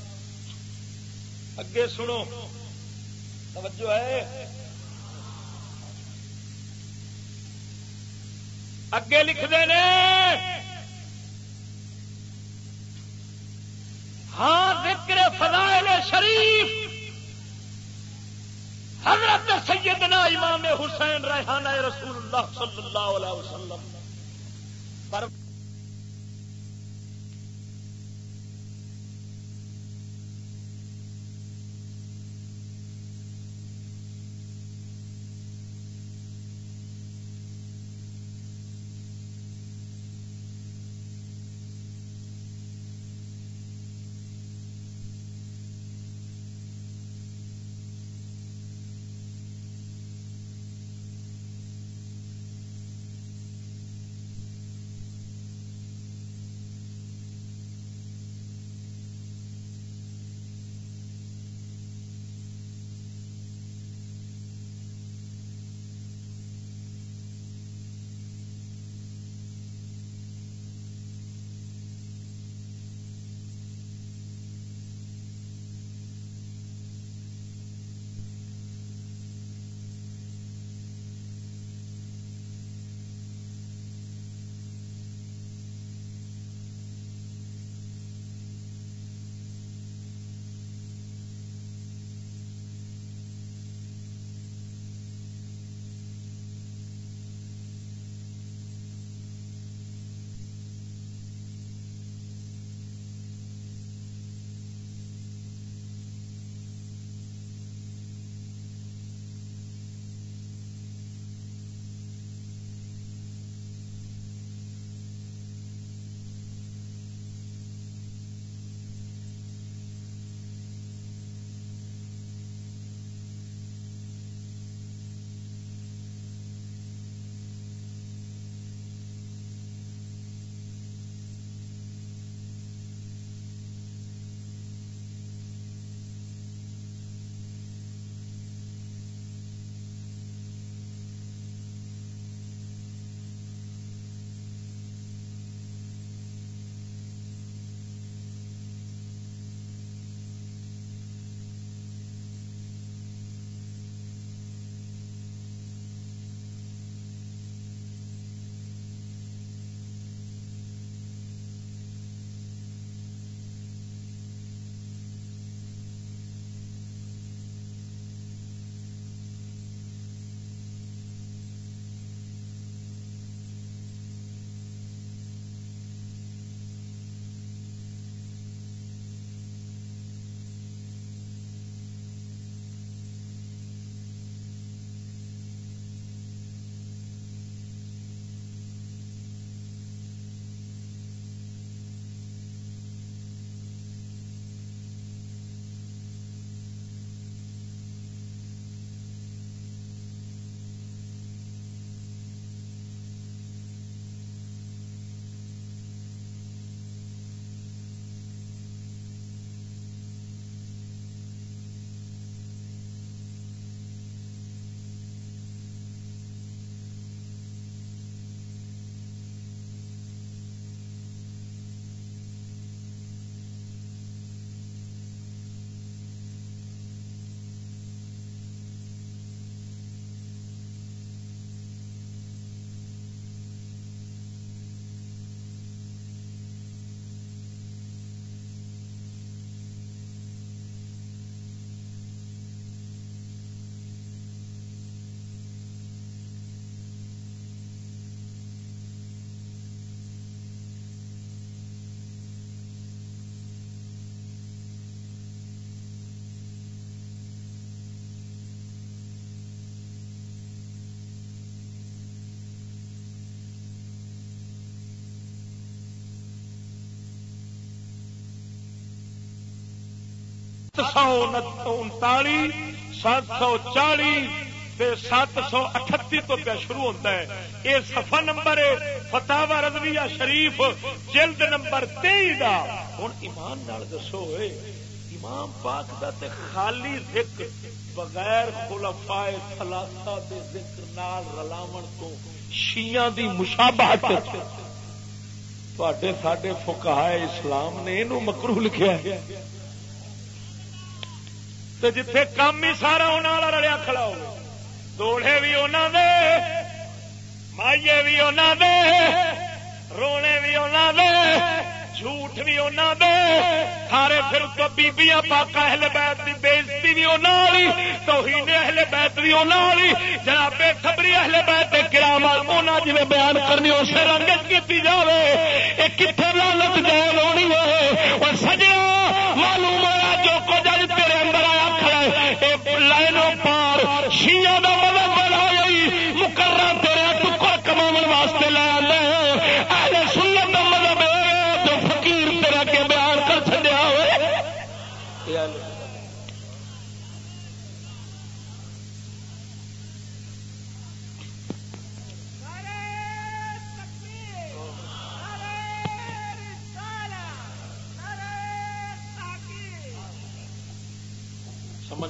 اگے سنو۔ توجہ ہے۔ اگے لکھتے ہیں۔ ہاں ذکر فضائل شریف۔ حضرت سیدنا امام حسین ریحانہ رسول اللہ صلی اللہ علیہ وسلم۔ پر سات سو انتالی، سات سو چالی سات سو اٹھتی تو پیا شروع ہوتا ہے۔ یہ سفا نمبر ہے فتح رضویہ شریف، جلد نمبر تئی کا ہوں ایمان نال دسو امام پاک دا تے خالی ذکر بغیر خلفائے تھلاسا دے ذکر نال رلاون تو شیعہ دی مشابہت۔ تے ساڈے فقہائے اسلام نے یہ مکرو لکھا ہے۔ تو جتھے کام ہی سارا ہونے والا رلیا کھڑا ہو دوڑے بھی انہوں دے مائیے بھی انہوں دے رونے بھی انہوں دے جھوٹ بھی انہوں دے سارے پھر تو بیبیاں پاک اہل بیت کی بےزتی بھی انہوں والی توہین اہل بیت بھی انہوں والی جناب خبری اہل بیت کرام انہوں جی بیان کرنی اسے رنگت کی جائے یہ کتنے لالت جائے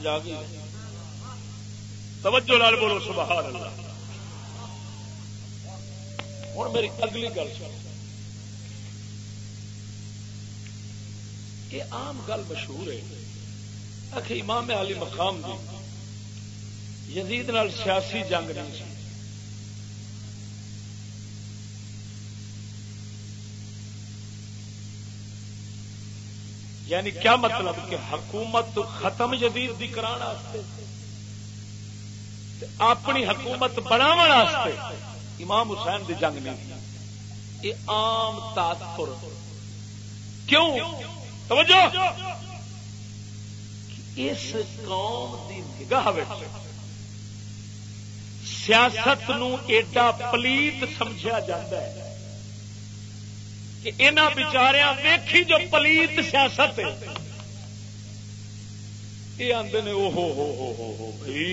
سمجھ آ گئی؟ توجہ لال بولو، سبحان اللہ۔ ہوں میری اگلی گل سن۔ یہ عام گل مشہور ہے۔ آخر امام علی مقام دی۔ یزید نال سیاسی جنگ نہیں سی۔ یعنی کیا مطلب کہ حکومت ختم جدید دی کران اپنی حکومت بناو امام حسین دی جنگ نہیں یہ عام تاثر۔ کیوں؟ توجہ! اس قوم دی نگاہ سیاست نو ایڈا پلیت سمجھا جاتا ہے۔ کہ انہوں بچاریا ویکھی جو پلیت سیاست یہ آدھے نے او ہو ہو ہو ہو ہو بھائی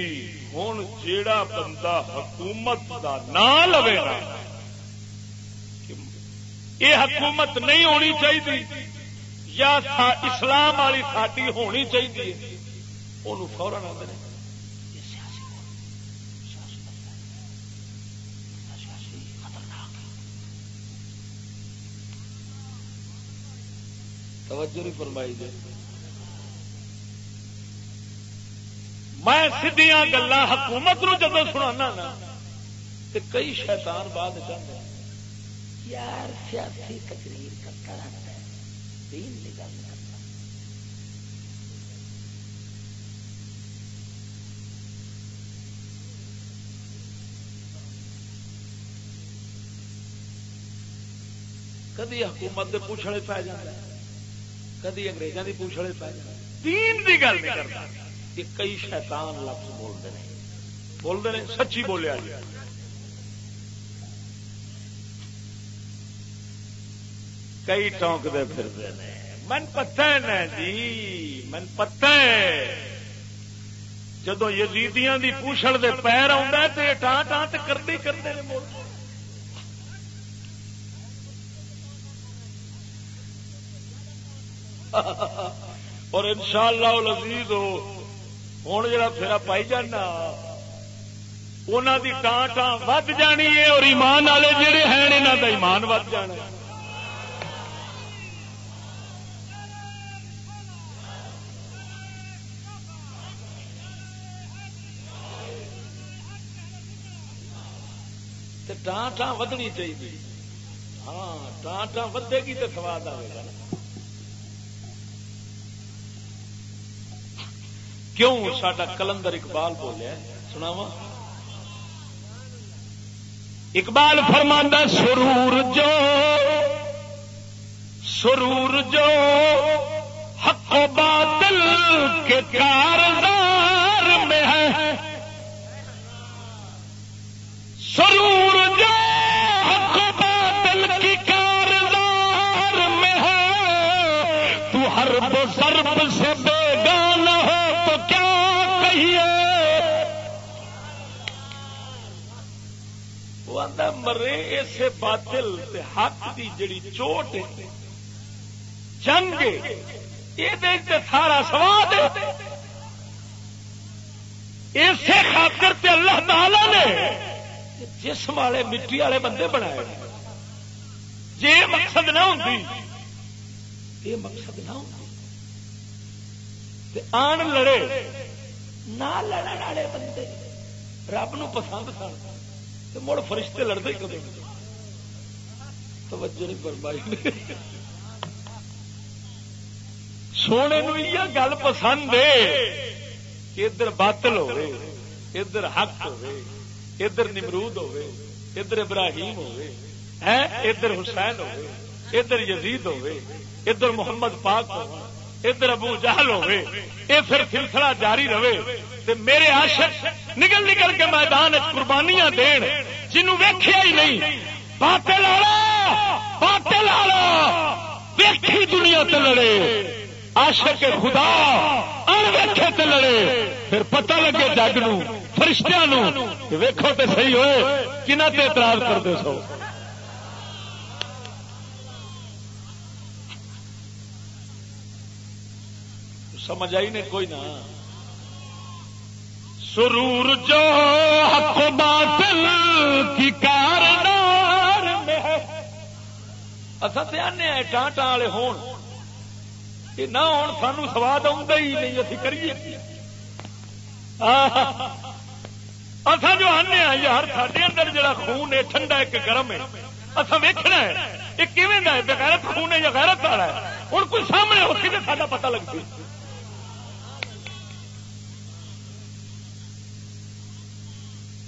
ہوں جیڑا بندہ حکومت کا نام لو نا یہ حکومت نہیں ہونی چاہیے یا اسلام والی ساری ہونی چاہیے وہ فورن آدھے توجہ نہیں فرمائی دے میں سیدیاں گلا حکومت نو جب سنا نا تو کئی شیطان بعد چاہتے یار سیاسی تقریر کرتا رہتا ہے۔ دین کی گل کرتا۔ کدی حکومت کے پوچھنے پی جائے کدی اگریزوں کی پوچھنے پی جائے دین کی گل نہیں کرتا۔ کہ کئی شیطان لفظ بولتے ہیں۔ بولتے ہیں سچی بولیا جی کئی ٹونکتے پھرتے ہیں۔ من پتہ ہے جی من پتہ ہے۔ جدو یزیدیاں دی پوچھڑ دے پیر آ ٹان ٹان تو کرتے کرتے ہیں اور ان شاء اللہ لذیذ ہوں جا پھر پائی جانا انہوں کی ٹان ٹان ود جانی ہے اور ایمان والے جڑے ہیں یہاں کا ایمان ود جانا ٹان ٹان ودنی چاہیے۔ ہاں ٹان ٹان ودے گی تو سواد آئے گا۔ کیوں سڈا کلندر اقبال بولیا سناوا اقبال فرماندہ سرور جو سرور جو، حق و باطل کے کارزار میں ہے۔ سرور مرے، اسے باطل تے حق دی جڑی چوٹ جنگ یہ سارا سواد اسے خاطر تے اللہ تعالی نے جسم والے، مٹی والے بندے بنائے۔ جی مقصد نہ ہوں یہ مقصد نہ ہوں آن لڑے، نہ لڑن والے بندے، رب نو پسند سن۔ مڑ فرشتے لڑتے کدے؟ توجہ نہیں فرمائی سونے نو یہ گل پسند ہے کہ ادھر باطل ہوئے، ادھر حق ہوئے، ادھر نمرود ہوئے، ادھر ابراہیم ہوئے ادھر حسین ہوئے، ادھر یزید ہوئے، ادھر محمد پاک ہو ادھر ابو جہل ہوئے یہ پھر سلسلہ جاری رہے۔ تے میرے عاشق نکل نکل کے میدان قربانیاں دین، جنوں ویکھیا ہی نہیں۔ باطل لالا باطل لالا ویکھی دنیا تے لڑے۔ عاشق خدا ان ویکھے تے لڑے۔ پھر پتہ لگے جگ نو فرشتیاں نو ویکھو تے صحیح ہوئے، کنہ تے اعتراض کرتے سو؟ سمجھ آئی نہیں کوئی نہ سرور جو حق و باطل کی کاردار میں ہے۔ اصل تو آنے ٹان ٹان والے ہون۔ یہ نہ ہون، سانو سواد آتا ہی نہیں، اسی کریے۔ اصا جو آنے یار سارے اندر جڑا خون ہے، ٹھنڈا ایک گرم ہے۔ اصا ویکنا ہے، یہ کیون ہے؟ بغیرت خون ہے یا غیرت والا ہے؟ ہوں کوئی سامنے ہو کے سا پتا لگتا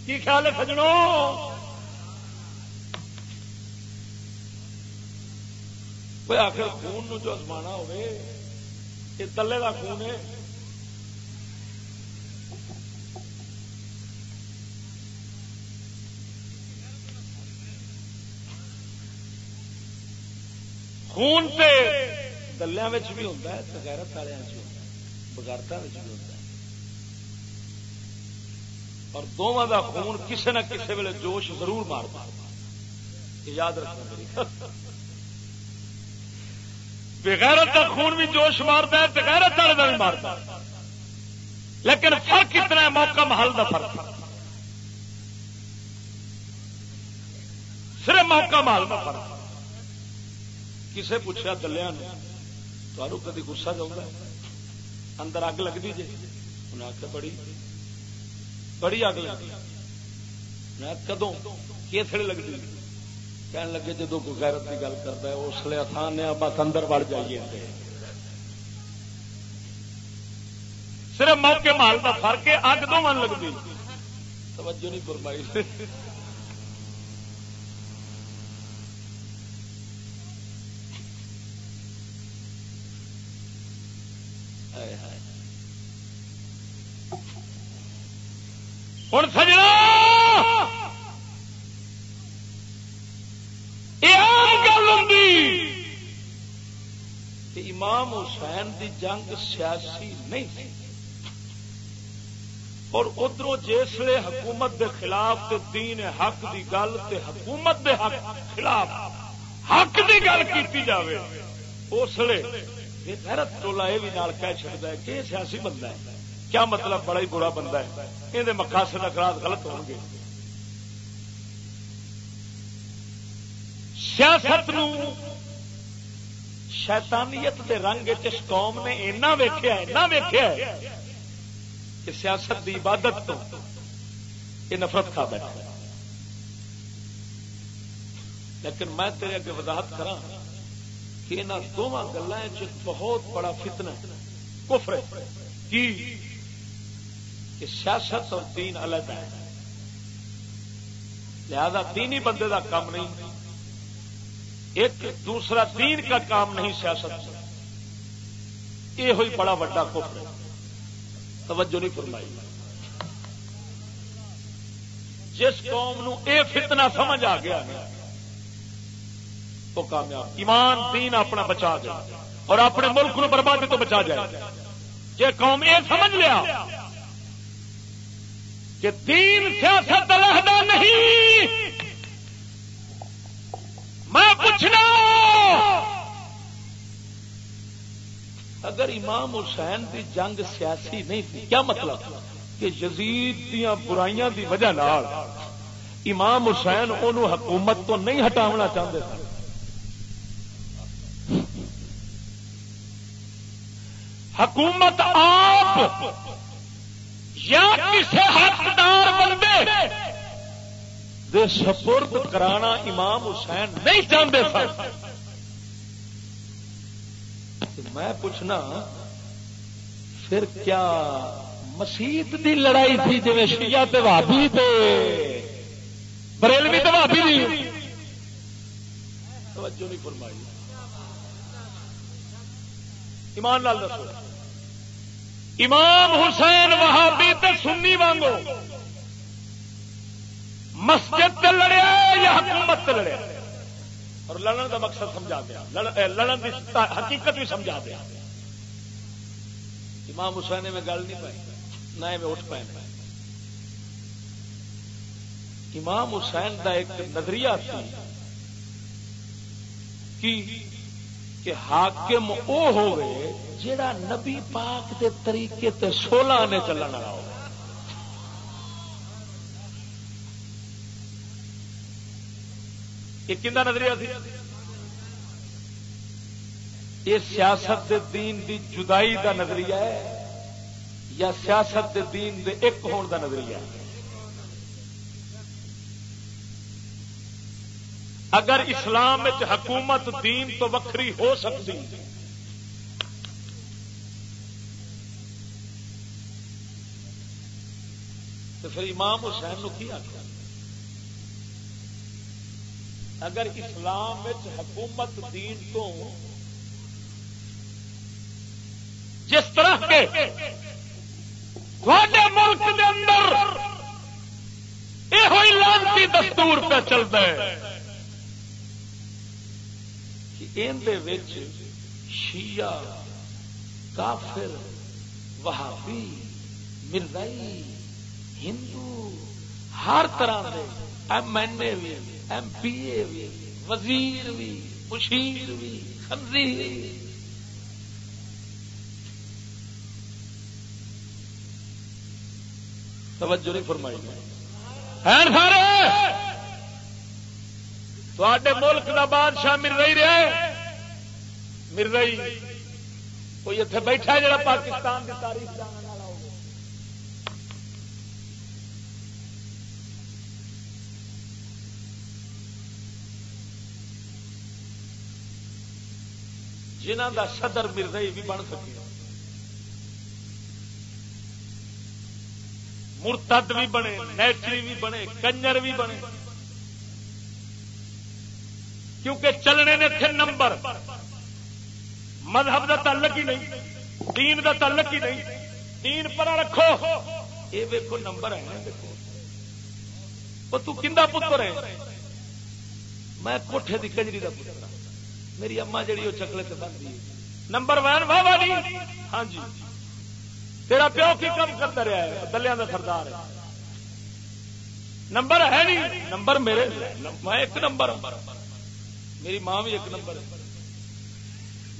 کی خیال ہے سجڑوں کوئی آخر خون نو جو ازمانا ہوئے، یہ تلے کا خون ہے۔ خون تے دلیا بھی ہوتا ہے غیرت والے بغیرتا بھی ہوتا ہے۔ اور دونوں کا خون کسی نہ کسی ویلے جوش ضرور مارتا یاد رکھنا میری بغیرت کا خون بھی جوش مارتا ہے، بغیرت والے کا بھی مارتا ہے۔ لیکن فرق کتنا ہے، موقع محل کا فرق صرف موقع محل کا فرق کسے پوچھا دلیا تمہوں کدی گسا چاہتا اندر اگ لگتی جی انہیں آخر بڑی بڑی اگ لگتی کدوں کس لگتی کہنے لگے جدو کوئی غیرت کی گل کرتا ہے، اس لیے آسان نے بس اندر بڑھ جائیے صرف موقع مال کا فرق ہے اگ دو من لگتی توجہ نہیں فرمائی۔ ہوں سجنا۔ امام حسین دی جنگ سیاسی نہیں تھی۔ اور ادھر جسے حکومت دے خلاف تے دین حق دی گل تے حکومت دے حق خلاف حق دی گل کی جائے اس لیے حیرت ٹولا یہ بھی کہہ چکتا ہے کہ سیاسی بندہ ہے۔ کیا مطلب بڑا ہی برا بندہ ہے؟ یہ مقاصد اخراج غلط ہو گے سیاست شیطانیت دے رنگ اس قوم نے اینا ویخیا اینا ویخیا کہ سیاست دی عبادت تو یہ نفرت کھا بیٹھا لیکن میں تیرے اگے وضاحت کرا کہ ان دونوں گلوں بہت بڑا فتنہ کفر کی؟ کہ سیاست اور دین الگ ہے۔ لہذا دینی بندے کا کام نہیں۔ ایک دوسرا دین کا کام نہیں سیاست یہ ہوئی بڑا وڈا کفر توجہ نہیں فرمائی۔ جس قوم نو اے فتنہ سمجھ آ گیا تو کامیاب۔ ایمان دین اپنا بچا گیا اور اپنے ملک نو بربادی تو بچا جائے۔ جی قوم یہ سمجھ لیا کہ دین سیاست علیحدہ نہیں۔ میں پوچھنا، اگر امام حسین دی جنگ سیاسی نہیں تھی، کیا مطلب؟ کہ یزید دیا برائیاں دی وجہ نال امام حسین ان حکومت تو نہیں ہٹاونا چاہتے حکومت آپ یا کسی حقدار بندے دے سپرد کرانا امام حسین نہیں چاہتے سن؟ میں پوچھنا، پھر کیا مسیت دی لڑائی تھی جی شیعہ تے بھابی تے، بریلوی تے بھابی دی؟ توجہ نہیں فرمائی۔ ایمان لال دسو۔ امام حسین وہابی تے سنی وانگو۔ مسجد تے لڑیا یا حکومت تے لڑیا اور لڑن کا مقصد سمجھا دیا۔ لڑن کی حقیقت بھی سمجھا دیا۔ امام حسین میں گل نہیں پائی، نہ میں اٹھ پائے امام حسین کا ایک نظریہ تھی کہ کہ حاکم او ہوئے جڑا نبی پاک دے طریقے تے سولہ نے چلن والا ہو یہ کھا نظریہ تھی یہ سیاست دے دین دی جدائی دا نظریہ ہے یا سیاست دے دین دے ایک ہون دا نظریہ ہے؟ اگر اسلام حکومت دین تو وکری ہو سکتی۔ تو پھر امام حسین نو کی آخر اگر اسلام حکومت دین تو جس طرح کے ملک کے اندر یہ لانتی دستور پہ چلتا ہے۔ کہ شیعہ، کافر، وہابی، مرزائی، ہندو، ہر طرح کے ایم این اے بھی ایم پی اے بھی وزیر بھی مشیر بھی خنزیر توجہ نہیں فرمائی۔ ہیں سارے! تے ملک کا بادشاہ مل رہی رہے۔ مل رہی کوئی اتنے بیٹھا جڑا پاکستان کی تاریخ جانا جنہ دا صدر مرزائی بھی بن سکے۔ مرتد بھی بنے نیچری بھی بنے، کنجر بھی بنے۔ کیونکہ چلنے نے تھے نمبر۔ مذہب دا تعلق ہی نہیں، دین دا تعلق ہی نہیں۔ دین پر رکھو۔ یہ ویکو نمبر ہے تو کھا پتر ہے۔ میں کوٹھے دی کنجری دا پتر ہاں۔ میری اما جڑی وہ چکلے سے بنتی نمبر ون واہ جی۔ ہاں جی۔ تیرا پیو کی کم کرتا رہا ہے دلیا کا سردار ہے۔ نمبر ہے نہیں، نمبر میرے میں ایک نمبر ہاں۔ میری ماں بھی ایک نمبر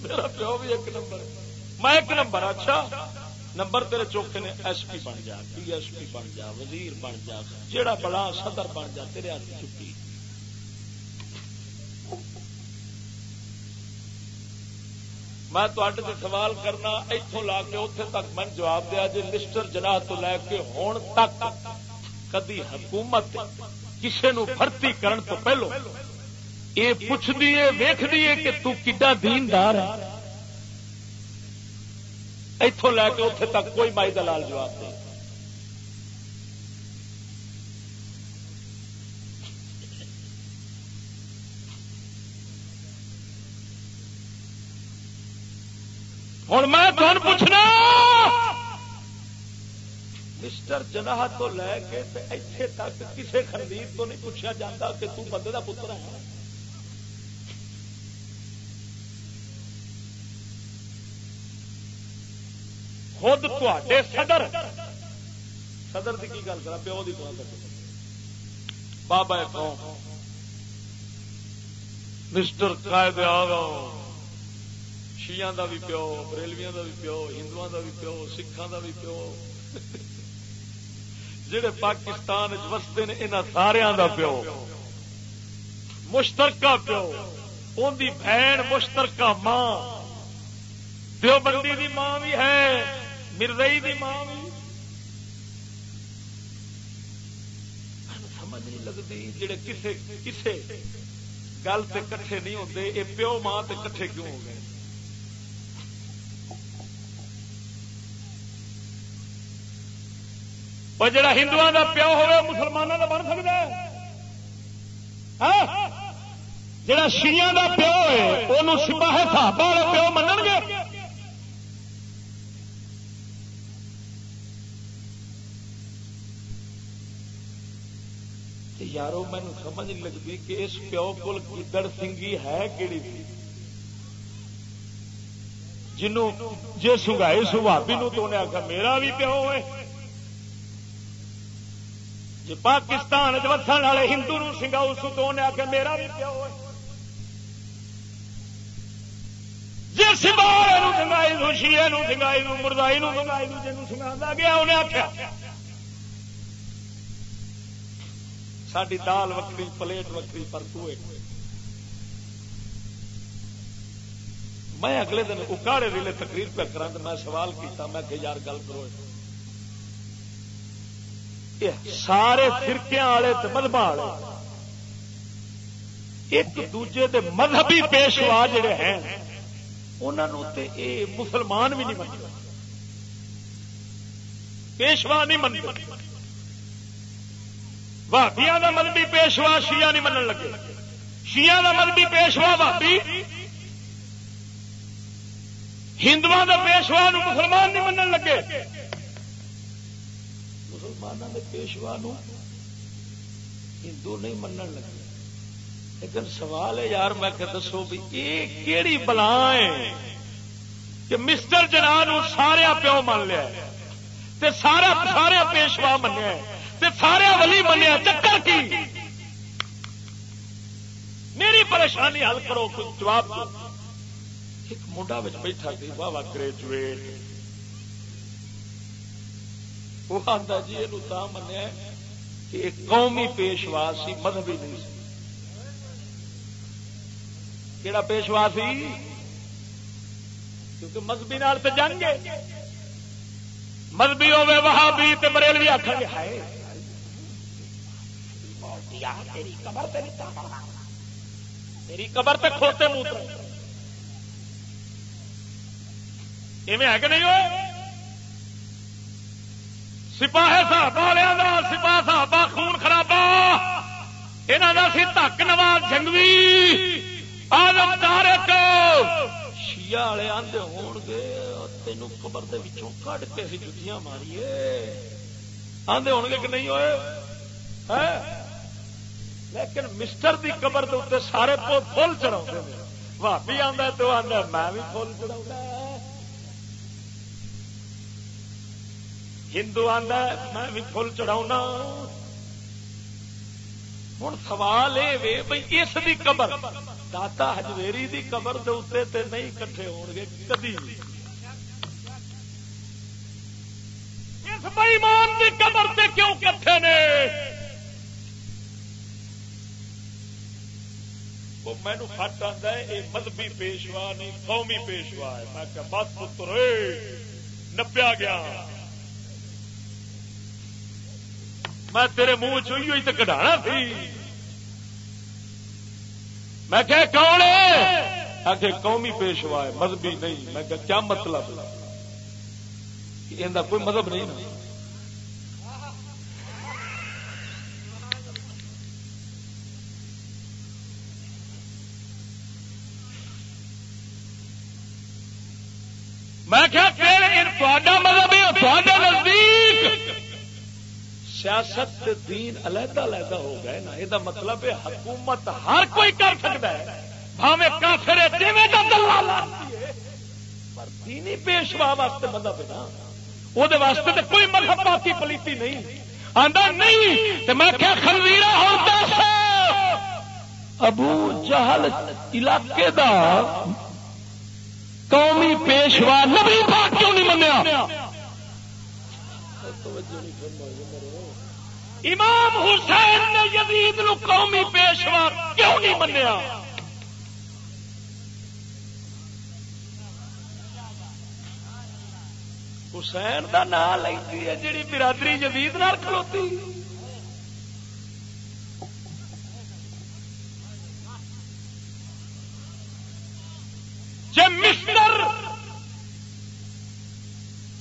میرا پیو بھی ایک نمبر میں ایک نمبر ہاں، اچھا۔ نمبر تیرے چوکھے نے ایس پی بن جا، پی ایس پی بن جا، وزیر بن جا، جیڑا بڑا صدر بن جا، تیرے ہاتھ چکی۔ میں تے سوال کرنا اتوں لا کے اتنے تک میں جواب دیا جی مسٹر جناح تو لے کے ہون تک کدی حکومت کسی نو بھرتی کرن تو پہلو یہ پوچھتی ہے ویختی ہے کہ تو کڈا دیندار ہے؟ اتوں لے کے اتنے تک کوئی مائی دلال جواب دے ہوں میں تمہیں پوچھنا، مسٹر جناح تو لے کے ایتھے تک کسی خندیر تو نہیں پوچھا جاتا کہ تو بندے کا پتر ہے؟ خود تے صدر۔ صدر کی گل کرا پیو کی بابا مسٹر قائد آ شیعہ دا بھی پیو، بریلویاں دا بھی پیو ہندو دا بھی پیو سکھان دا بھی پیو۔ جڑے پاکستان وستے نے، انہاں سارا دا پیو۔ مشترکہ پیو۔ ان دی بہن مشترکہ ماں۔ پیو بندی دی ماں بھی ہے۔ مرزئی دی ماں سمجھ نہیں لگتی جڑے کسے کسے گل تے کٹھے نہیں ہوتے یہ پیو ماں تے کٹھے کیوں ہو گئے؟ اور جڑا ہندو دا پیو ہوئے مسلمانوں کا بن سکتا ہے۔ ہاں؟ جڑا شیعہ کا پیو ہے انہوں سپاہی صحابہ پیو منگ گے یارو مینو سمجھ نہیں لگتی کہ اس پیو کو گدڑ سنگھی ہے کہڑی تھی جنوں جی سنگائی سبھابی نو تو انہیں آخر میرا بھی پیو ہے جی پاکستان وسن والے ہندو نو سنگاؤ سو تو انہیں آخر میرا بھی پیو ہے جی سنگائی سنگائی شیے سنگائی مردائی سنگائی جنوب سنگا گیا، انہیں آخیا ساری دال وکری، پلیٹ وکری، پر میں اگلے دن اکاڑے ریلے تقریر پہ کرا تو میں سوال کیتا، میں کہ یار گل کرو۔ سارے فرقے والے مذہب والے، ایک دوجے دے مذہبی پیشوا جڑے ہیں انہوں تے اے مسلمان بھی نہیں منتے پیشوا نہیں منتے بھابیا کا مذہبی پیشوا شیعہ نہیں من لگے۔ شیعہ کا مذہبی پیشوا بھابی؟ ہندو کا پیشوا مسلمان نہیں من لگے۔ مسلمانوں کے پیشوا ہندو نہیں من لگے۔ لیکن سوال ہے یار، میں کہ دسو بھی یہ کہڑی بلا ہے کہ مسٹر جناب سارا پیو من لیا سارا سارا پیشوا منیا سارے ولی منیا، چکر کی؟ میری پریشانی حل کرو جواب دو۔ ایک منڈا بیٹھا سی، واہ واہ، گریجویٹ۔ وہ آتا جی یہ منیا کہ ایک قومی پیشوا سی، مذہبی نہیں سی۔ کہڑا پیشوا سی؟ کیونکہ مذہبی نال تو جنگ مذہبی ہوے وہاں بھی بریلوی آخر گے ہائے تیری قبر پہ نہیں تھا۔ تیری قبر تے کھوتے منہ ایویں ہے کہ نہیں ہوئے؟ سپاہے صاحب والوں سپاہ صاحب خون خرابا یہاں کا سی تک نواز جنگوی۔ آلم دار شیا والے آدھے ہون گے تینوں قبر دے کٹ کے جتیاں ماریے۔ آدھے ہو گے کہ نہیں ہوئے؟ ہاں؟ لیکن مسٹر دی قبر کے اتنے سارے فل چڑھا بھابی آتا تو آتا میں بھی فل چڑھا ہندو آتا میں بھی فل چڑھا ہوں سوال یہ بھائی اس دی قبر، داتا ہجویری دی قبر دے اتنے تے نہیں کٹھے ہو گے کدی۔ اس بئیمان دی قبر تے کیوں کٹھے نے؟ وہ مینو فٹ آتا ہے یہ مذہبی پیشوا نہیں، قومی پیشوا ہے۔ میں کہ بس پتر نپیا گیا۔ میں تیرے منہ چوئی ہوئی تو کٹانا تھی میں کہ کون ہے؟ آگے قومی پیشوا ہے، مذہبی نہیں۔ میں کہ کیا مطلب؟ یہ کوئی مذہب نہیں نا میں کیا مطلب نزدیک۔ سیاست دین علیحدہ علیحدہ ہو گئے نا یہ مطلب ہے حکومت ہر کوئی کر سکتا ہے۔ بھاوے کافر پر دینی پیشوا واسطے مطلب ہے نا۔ وہ واسطے تو کوئی مذہب باقی پلیتی نہیں۔ آدھا نہیں تو میں کیا خنویرا ہوتا ابو جہل علاقے دا قومی پیشوا نبی پاک کیوں نہیں منیا؟ امام حسین نے یزید نو قومی پیشوا کیوں نہیں منیا؟ حسین کا نام لگتی ہے جیڑی برادری جدید نال کھلوتی مسٹر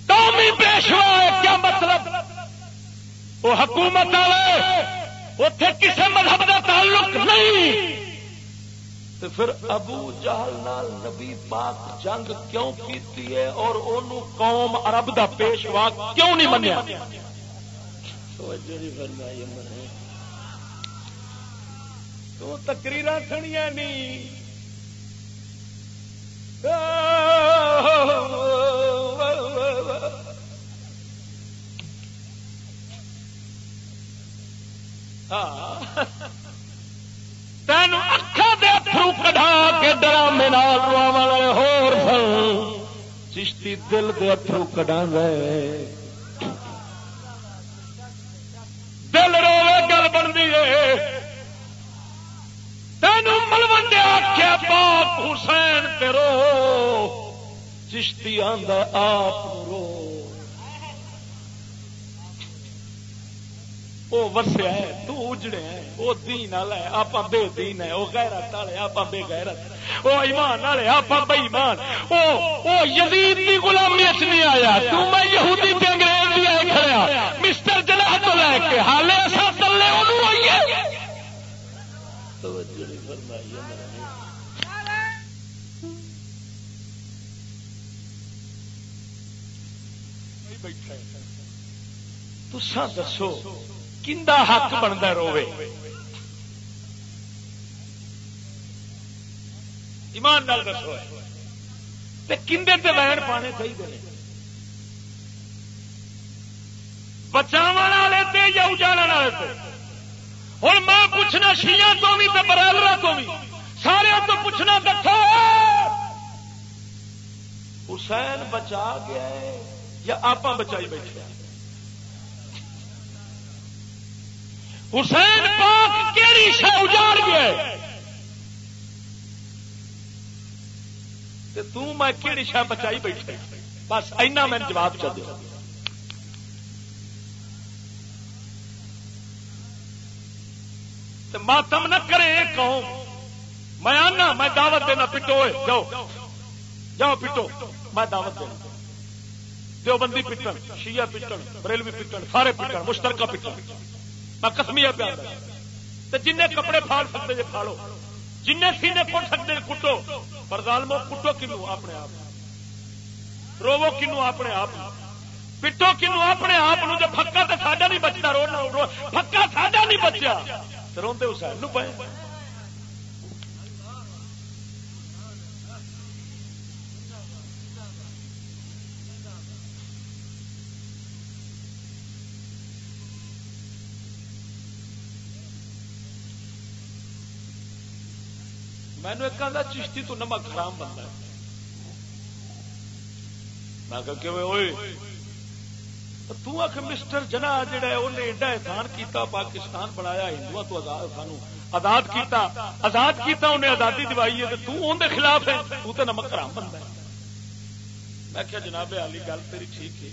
قومی پیشوا ہے کیا مطلب وہ حکومت والے اتے کسی مذہب کا تعلق نہیں۔ تو پھر ابو جہل نال نبی پاک جنگ کیوں کیتی ہے اور انہوں قوم عرب دا پیشوا کیوں نہیں منیا؟ تو تقریر سنیا نہیں۔ تین اکھا دے تھرو کٹا کے ڈرامے والے ہور چشتی دل دے اترو کٹا دل روے گل بنتی ہے۔ تین ملوڈے آخیا پاپ حسین کرو چشتی آدھا آپ رو۔ وہ وسیا ہے، تو اجڑے ہے وہ دین والا ہے آپ بے دین ہے، وہ گہرت والے آپ بے گہرت وہ ایمان والے آپ بے ایمان۔ وہ یزید کی غلامی چ نہیں آیا۔ تو میں یہودی تے انگریز بھی آئے کھڑا ہاں۔ مسٹر جناح تو لے کے۔ حالے ایسا تلے انہوں آئیے تسا دسو۔ کندا حق بنتا روے۔ ایمان نال دسو۔ کندے تے وین پانے چاہیے بچاو والے یا اجاڑ والے ہوں میں پوچھنا شیا تو بھی برادر تو بھی سارے تو پوچھنا دسو حسین بچا گیا یا آپ بچائی بیٹھے حسین پاک کیڑی شہ اجاڑ گیا تو میں کہڑی شہ بچائی بیٹھے بس اینا میں جواب چل دیا۔ ماتم نہ کرے قوم۔ میں آنا، میں دعوت دینا، پٹو جاؤ۔ جاؤ پٹو۔ میں دعوت دینا۔ دیوبندی پٹن، شیعہ پٹن، بریلوی پٹن سارے پٹن، مشترکہ پٹن۔ میں کسمیا پیا جن کپڑے پھاڑ سکتے جی پھاڑو۔ جن سینے کٹ سکتے کٹو۔ پر ظالمو کٹو کنو اپنے آپ روو کنو اپنے آپ پٹو کنو اپنے آپ جب پکا تو ساڈا نہیں بچتا، رو پکا ساڈا نہیں بچیا۔ روندے حسین پائے مینو ایک آدھا چشتی تو نمک حرام بنتا ہے۔ میں مسٹر جنا جہا انہیں ایڈا احسان کیتا، پاکستان بنایا ہندو تو آزاد، سانو آزاد کیتا آزاد کیتا انہیں آزادی دوائی ہے، تو اندر خلاف ہے، تو تے نمک حرام بنتا ہے۔ میں کیا جناب علی، گل تیری ٹھیک ہے۔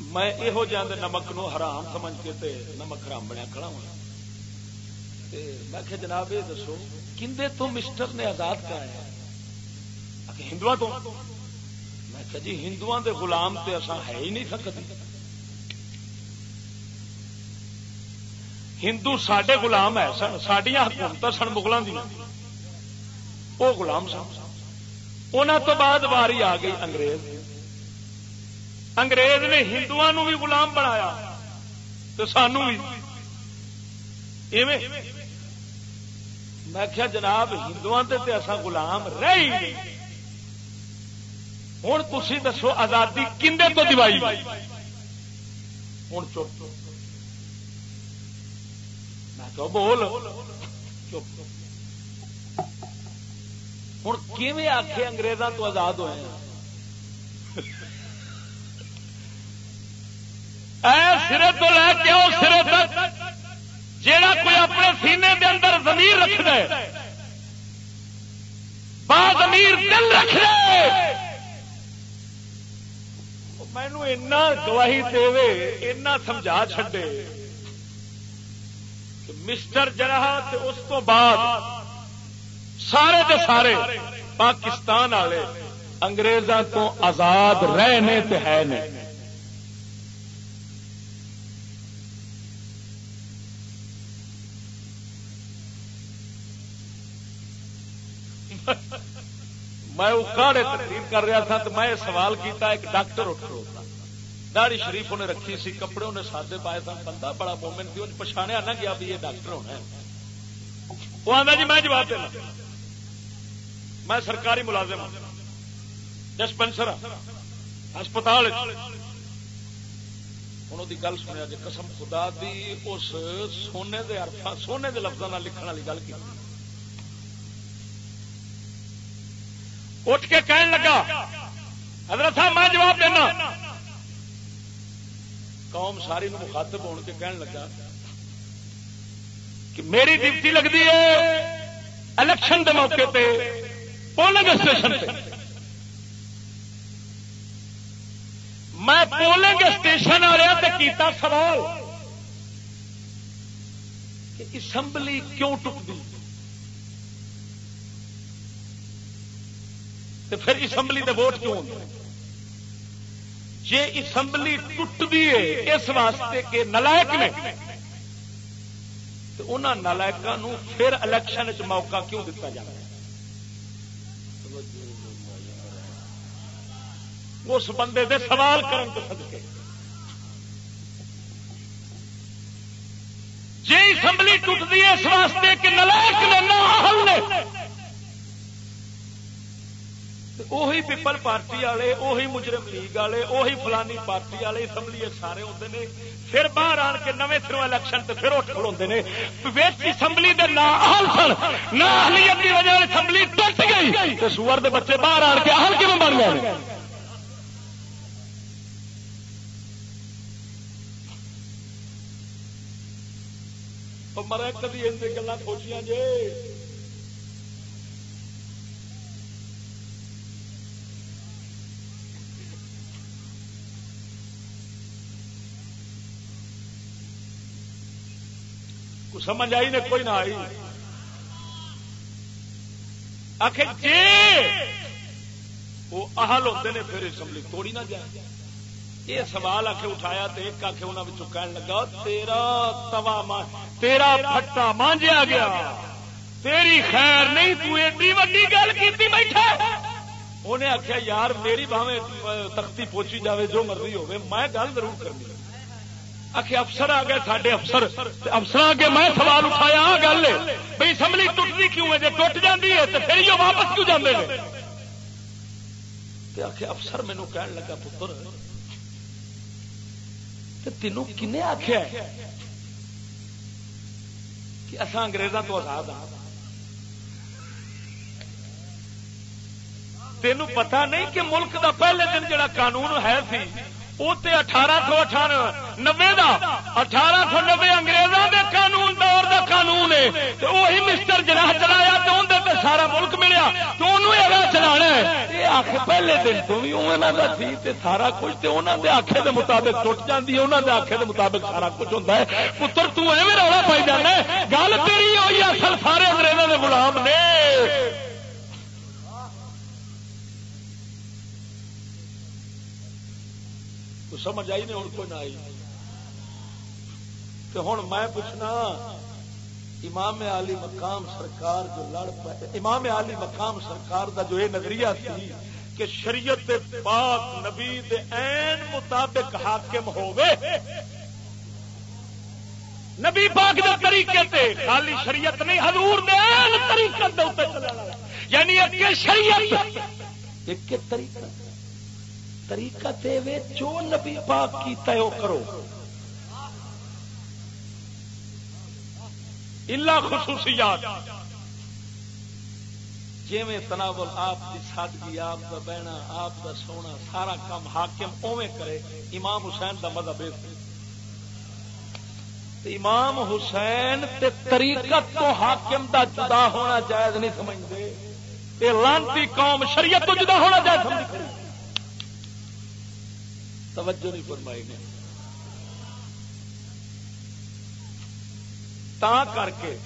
میں یہو جہاں نمک نو حرام سمجھ کے تے نمک حرام بنیا کھڑا ہوں۔ میں کہ جناب یہ دسو، کندے تو مسٹر نے آزاد کرایا ہندو تو؟ میں کہ جی ہندو دے غلام تے اصا ہے ہی نہیں سکتے ہندو سڈے گلام ہے سن سڈیا حکومت سن مغلوں دیا وہ گلام سن۔ ان تو بعد واری آ گئی انگریز۔ انگریز نے ہندو بھی غلام بنایا تو سانو بھی۔ میں کیا جناب ہندو اصا گلام رہی ہوں تھی دسو آزادی کھے تو دیوائی ہوں چپ۔ میں کہ بول۔ چپ۔ ہوں کیون آخے انگریزوں تو آزاد ہوئے ہاں؟ سرے تو لے کے سرے تک۔ جیڑا کوئی اپنے سینے دے اندر زمیر رکھ دے با زمیر دل رکھ دے مینو اینا گواہی دے اینا سمجھا چھڈے کہ مسٹر جرا اس تو بعد سارے دے سارے پاکستان والے انگریزوں تو آزاد رہنے تے ہے نہیں۔ میں اکاڑے تقریر کر رہا تھا تو میں سوال کیتا، ایک ڈاکٹر اٹھ روتا داڑی شریف انہیں رکھی سی، کپڑے انہیں سادے پائے تھا بندہ بڑا مومن تھی، انہیں پچھاڑیا نہ گیا بھی یہ ڈاکٹر ہونا ہے۔ وہ آتا جی میں جواب دینا۔ میں سرکاری ملازم ہوں ڈسپینسر ہاں۔ ہسپتال انہوں کی گل سنیا جی قسم خدا دی، اس سونے دے ارفا سونے دے لفظوں لکھن والی گل کی۔ اٹھ کے کہن لگا، حضرت صاحب، میں جواب دینا۔ قوم ساری مخاطب ہو کے کہن لگا کہ میری ڈیوٹی لگتی ہے الیکشن کے موقع پہ پولنگ اسٹیشن پہ میں پولنگ اسٹیشن آ رہا کیتا سوال کہ اسمبلی کیوں ٹکتی؟ پھر اسمبلی دے ووٹ کیوں جی اسمبلی ٹوٹتی ہے، اس واسطے کہ نلائک نے تو ان نلائک پھر الیکشن موقع کیوں دتا جائے اس بندے دے سوال کرن تو سدکے جی اسمبلی ٹوٹتی ہے، اس واسطے کہ نلائک نے نہ حل نے وہی پیپل پارٹی والے وہی مجرم لیگ والے وہی فلانی پارٹی والے اسمبلی سارے ہوتے ہیں پھر باہر آن کے نویں سروں الیکشن تو پھر اٹھ کھلوتے ہیں اسمبلی کے نہ اہلیت کی وجہ اسمبلی ٹوٹ گئی تو سور دے بچے باہر آن کے حل کیوں بن گئے مرے کدی ان گلا سوچیاں جی سمجھ آئی نے کوئی نہ آئی۔ آخر جی وہ اہل ہوتے ہیں پھر اسمبلی توڑی نہ جائے۔ یہ سوال آ کے اٹھایا تو ایک آخ انہوں کہنے لگا، تیرا توا تیرا پٹا مانجیا گیا۔ تیری خیر نہیں، تو ایڈی وڈی گل کی بیٹھا۔ انہیں آخیا، یار میری باہیں تختی پوچھی جاوے، جو مرضی ہوے میں گل ضرور کرنی۔ آخ افسر آ گئے سارے افسر افسر آگے میں سوال اٹھایا، آ گل بھائی اسمبلی ٹوٹتی کیوں ہے؟ جی ٹوٹ جاتی ہے تو پھر یہ واپس کیوں جانے آخ افسر مینو کہن لگا، پتر تینوں کن آخیا کہ اصا انگریزوں تو آزاد ہاں؟ تینوں پتا نہیں کہ ملک دا پہلے دن جڑا قانون ہے سی اٹھارہ سو اٹھانوے نبے کا اٹھارہ سو نبے انگریزوں کے قانون دور کا قانون ہے وہی مسٹر جناح چلایا تو اندر سارا ملک ملیا تو انہوں چلا پہلے دن تو بھی انہوں کا سی سارا کچھ تو انہوں نے آخے کے مطابق ٹوٹ جاتی ہے انہوں نے آخے کے مطابق سارا کچھ ہوتا ہے پتر تمہیں رولا پائی جانا گل تیری ہوئی اصل سارے انگریزوں کے گلام نے تو سمجھ آئی نہیں، ہوں کوئی نہ آئی۔ تو ہوں میں پوچھنا، امام علی مقام سرکار جو لڑ پائے امام علی مقام سرکار دا جو یہ نظریہ تھی کہ شریعت پاک نبی دے این مطابق حاکم ہوئے نبی پاک دے طریقے تے، خالی شریعت نہیں، حضور دے این طریقے دے اوپر چلانا یعنی ایک شریعت، ایک طریقہ۔ طریقہ وے جو نبی پاک کیتا ہے وہ کرو۔ اللہ خصوصیات۔ جی میں تناول آپ کی سادگی آپ کا بہنا، آپ کا سونا، سارا کام حاکم اوے کرے، امام حسین کا مذہب امام حسین تے طریقت تو حاکم دا جدا ہونا جائز نہیں سمجھتے لانتی قوم شریعت تو جدا ہونا جائز سمجھتے توجہ نہیں فرمائی نے۔ تا کر کے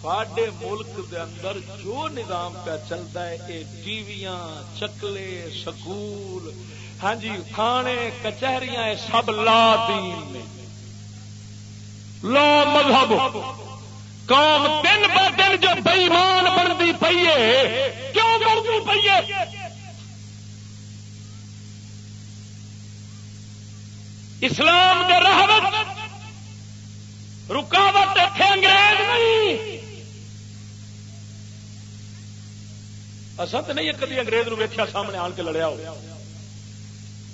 تھوڑے ملک دے اندر جو نظام پہ چلتا ہے یہ ٹیویاں، چکلے، سکول ہاں جی تھانے کچہریاں سب لا دین لا مذہب۔ قوم دن ب دن جو بےمان بنتی پی ہے، کیوں بنتی پی ہے؟ اسلام کے رحمت رکاوٹ اتنے انگریز نہیں۔ اصل تو نہیں کدی انگریز نو ویکیا سامنے آن کے لڑیا ہو۔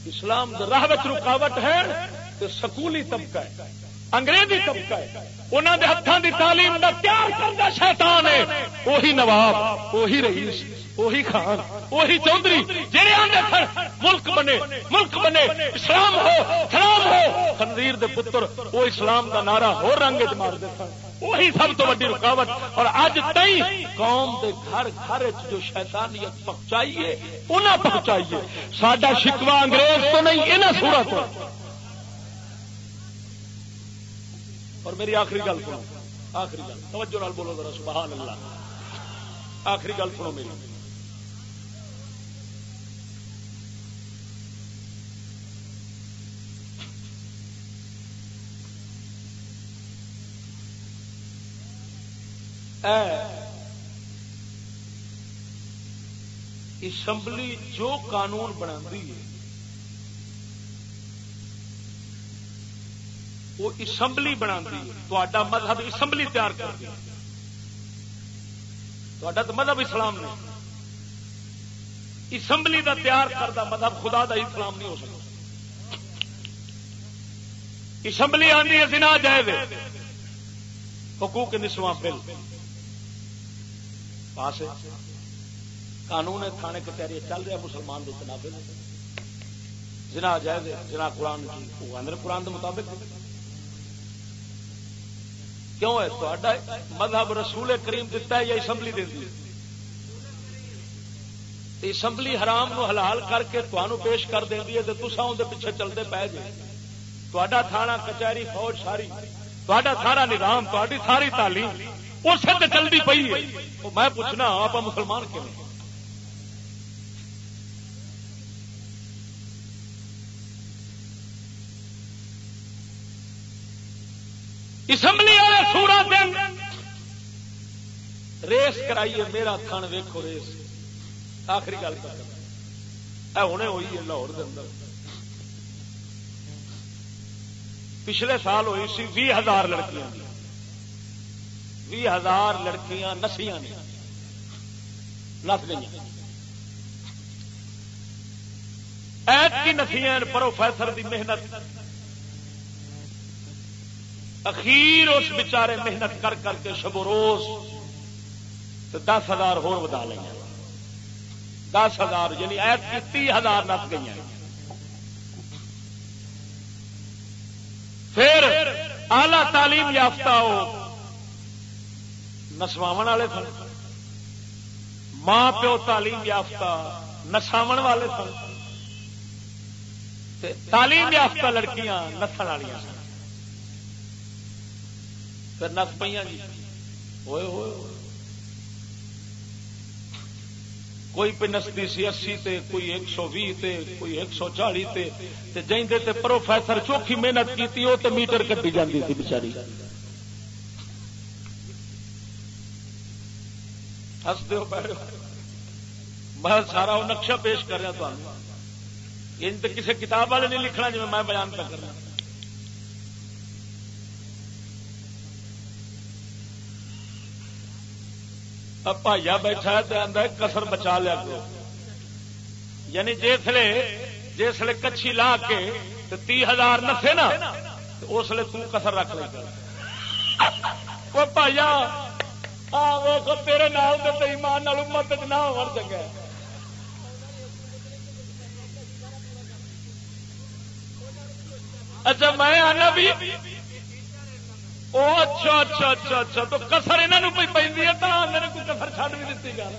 اسلام راہ رکاوٹ ہے تو سکولی طبقہ ہے۔ انگریزی طبقہ ہے۔ انہوں نے ہاتھوں کی تعلیم کا تیار کرتا شیطان ہے۔ وہی نواب، وہی رئیس۔ وہی خان، وہی چودھری جہے آدھے ملک بنے ملک بنے، اسلام ہو سلام ہو۔ خنزیر دے پتر وہ اسلام کا نعرہ ہو رنگ مار دے وہی سب تو ویڈی رکاوٹ۔ اور اج تھی قوم دے گھر گھر جو شیطانیت پہنچائیے انہیں پہنچائیے سڈا شکوا انگریز تو نہیں یہاں سورت اور میری آخری گل سنو، آخری گل، توجہ نال بولو ذرا، سبحان اللہ۔ آخری گل سنو میری۔ اسمبلی جو قانون بنا وہ اسمبلی بنا تا مذہب اسمبلی تیار کر تو مذہب اسلام نہیں اسمبلی کا تیار کرتا مذہب خدا کا اسلام نہیں ہو سکتا۔ اسمبلی آدھی ہے سنا جائے حقوق نسواں بل۔ پاس قانون تھانے کچہری چل رہا مسلمان کے خلاف جنا جائے جنا قرآن قرآن کے مطابق۔ کیوں ہے؟ مذہب رسول کریم دتا ہے یا اسمبلی دے دی؟ اسمبلی حرام نو حلال کر کے تمہوں پیش کر دیں ہے تو اندر پیچھے چلتے پی جائے تا تھانہ کچہری، فوج ساری۔ تا سارا نظام تاری ساری تعلیم۔ اس سے چلتی پی ہے۔ میں پوچھنا، آپ مسلمان کیوں اسمبلی والے سورا دن ریس کرائیے، میرا تھن ویکو ریس۔ آخری گل کر ہونے ہوئی ہے لاہور اندر۔ پچھلے سال ہوئی سی بھی ہزار لڑکیاں۔ بھی ہزار لڑکیاں نسیاں نے۔ نس گئی ایت کی نسیاں پروفیسر دی محنت۔ اخیر اس بچارے محنت کر کر کے شب و روز دس ہزار ہو بتا لیں دس ہزار یعنی ایت کی تی ہزار نس گئی پھر اعلی تعلیم یافتہ ہو نسواو والے سن۔ ماں پیو تعلیم یافتہ نساو والے سن۔ تعلیم یافتہ لڑکیاں نسن والی سن۔ پھر نس پہ جی۔ ہوئے ہوئے کوئی پہ نستی سی اسی تے، کوئی ایک سو بھی تے، کوئی ایک سو چالی تے۔ تے پروفیسر چوکھی محنت کی وہ تو میٹر کٹی جاتی تھی بچاری ہس دو میں سارا وہ نقشہ پیش کر رہا یہ تو کسی کتاب والے نہیں لکھنا جی میں بیان کر رہا۔ بھائی بیٹھا ہے تو آدھا کسر بچا لیا کرو۔ یعنی جسے جسے کچھی لا کے تی ہزار نفے نا اس لیے تسر رکھ لے۔ وہ بھائی تیرے نال ایمان امت نہ ہو چنگا۔ اچھا میں آنا بھی۔ اچھا اچھا اچھا اچھا تو کسر یہاں پہ پہ میرے کو کسر چڈ بھی دیتی گل۔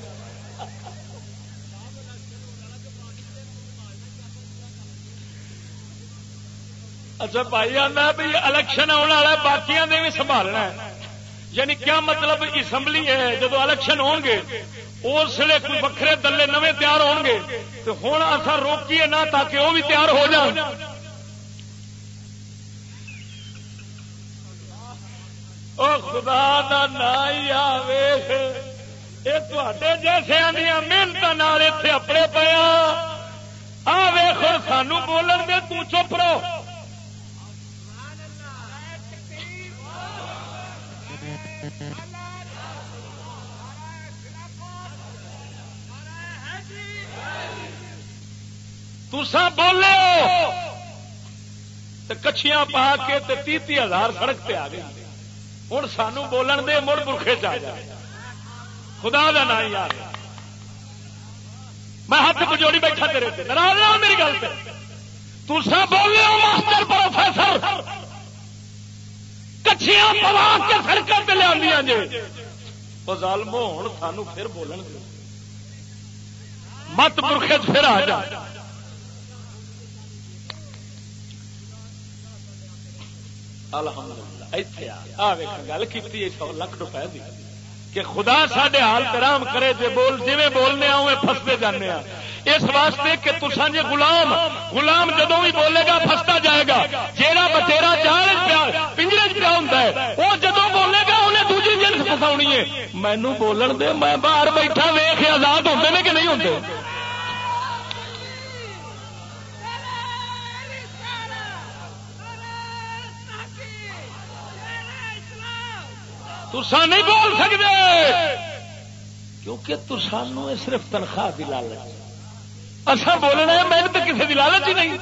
اچھا بھائی آنا بھی الیکشن آنے والا باقیاں نے بھی سنبھالنا ہے۔ یعنی کیا مطلب اسمبلی ہے؟ جب الیکشن ہو گے، اس لیے کوئی وکرے دلے نویں تیار ہو گے، تو ہوں اصا روکیے نہ تاکہ وہ بھی تیار ہو جان۔ خدا کا نا ہی آ تے جیسے آدیا محنت اتے اپنے پیا آ ویخ سانو بولن دے، تو چپ رہو۔ تسا بولے کچھیاں پا کے تے تی تی ہزار سڑک پہ آ گئی ہوں سانو بولن دے مڑ برخے چ جائے خدا کا نا یار میں ہاتھ بجوڑی بیٹھا تیرے ناراض میری گل سے تسا بولے ماسٹر پروفیسر؟ کچھیاں پوا کے سڑکوں پہ لیا جی وہ ظالمو ہوں سانو پھر بولن دے۔ مت برخے پھر آ جا۔ الحمدللہ اتنے آ۔ گل کی سو لاکھ روپئے دی۔ کہ خدا سڈے حال ترام کرے جی بول جی بولنے آؤں فستے جانے اس واسطے کہ تسا جی غلام غلام جدو بھی بولے گا فستا جائے گا۔ جہاں بٹیرا جال پیا، پنجرے پیا ہوں وہ جدو بولے گا، انہیں دوجی جنس فسا ہے۔ مینو بولن دے، میں باہر بیٹھا ویخ آزاد ہوتے کہ نہیں ہوتے تسا نہیں بول سکتے کیونکہ تسانو صرف تنخواہ کی لالچ اصا بولنا میں تو کسی کی لالچ ہی نہیں۔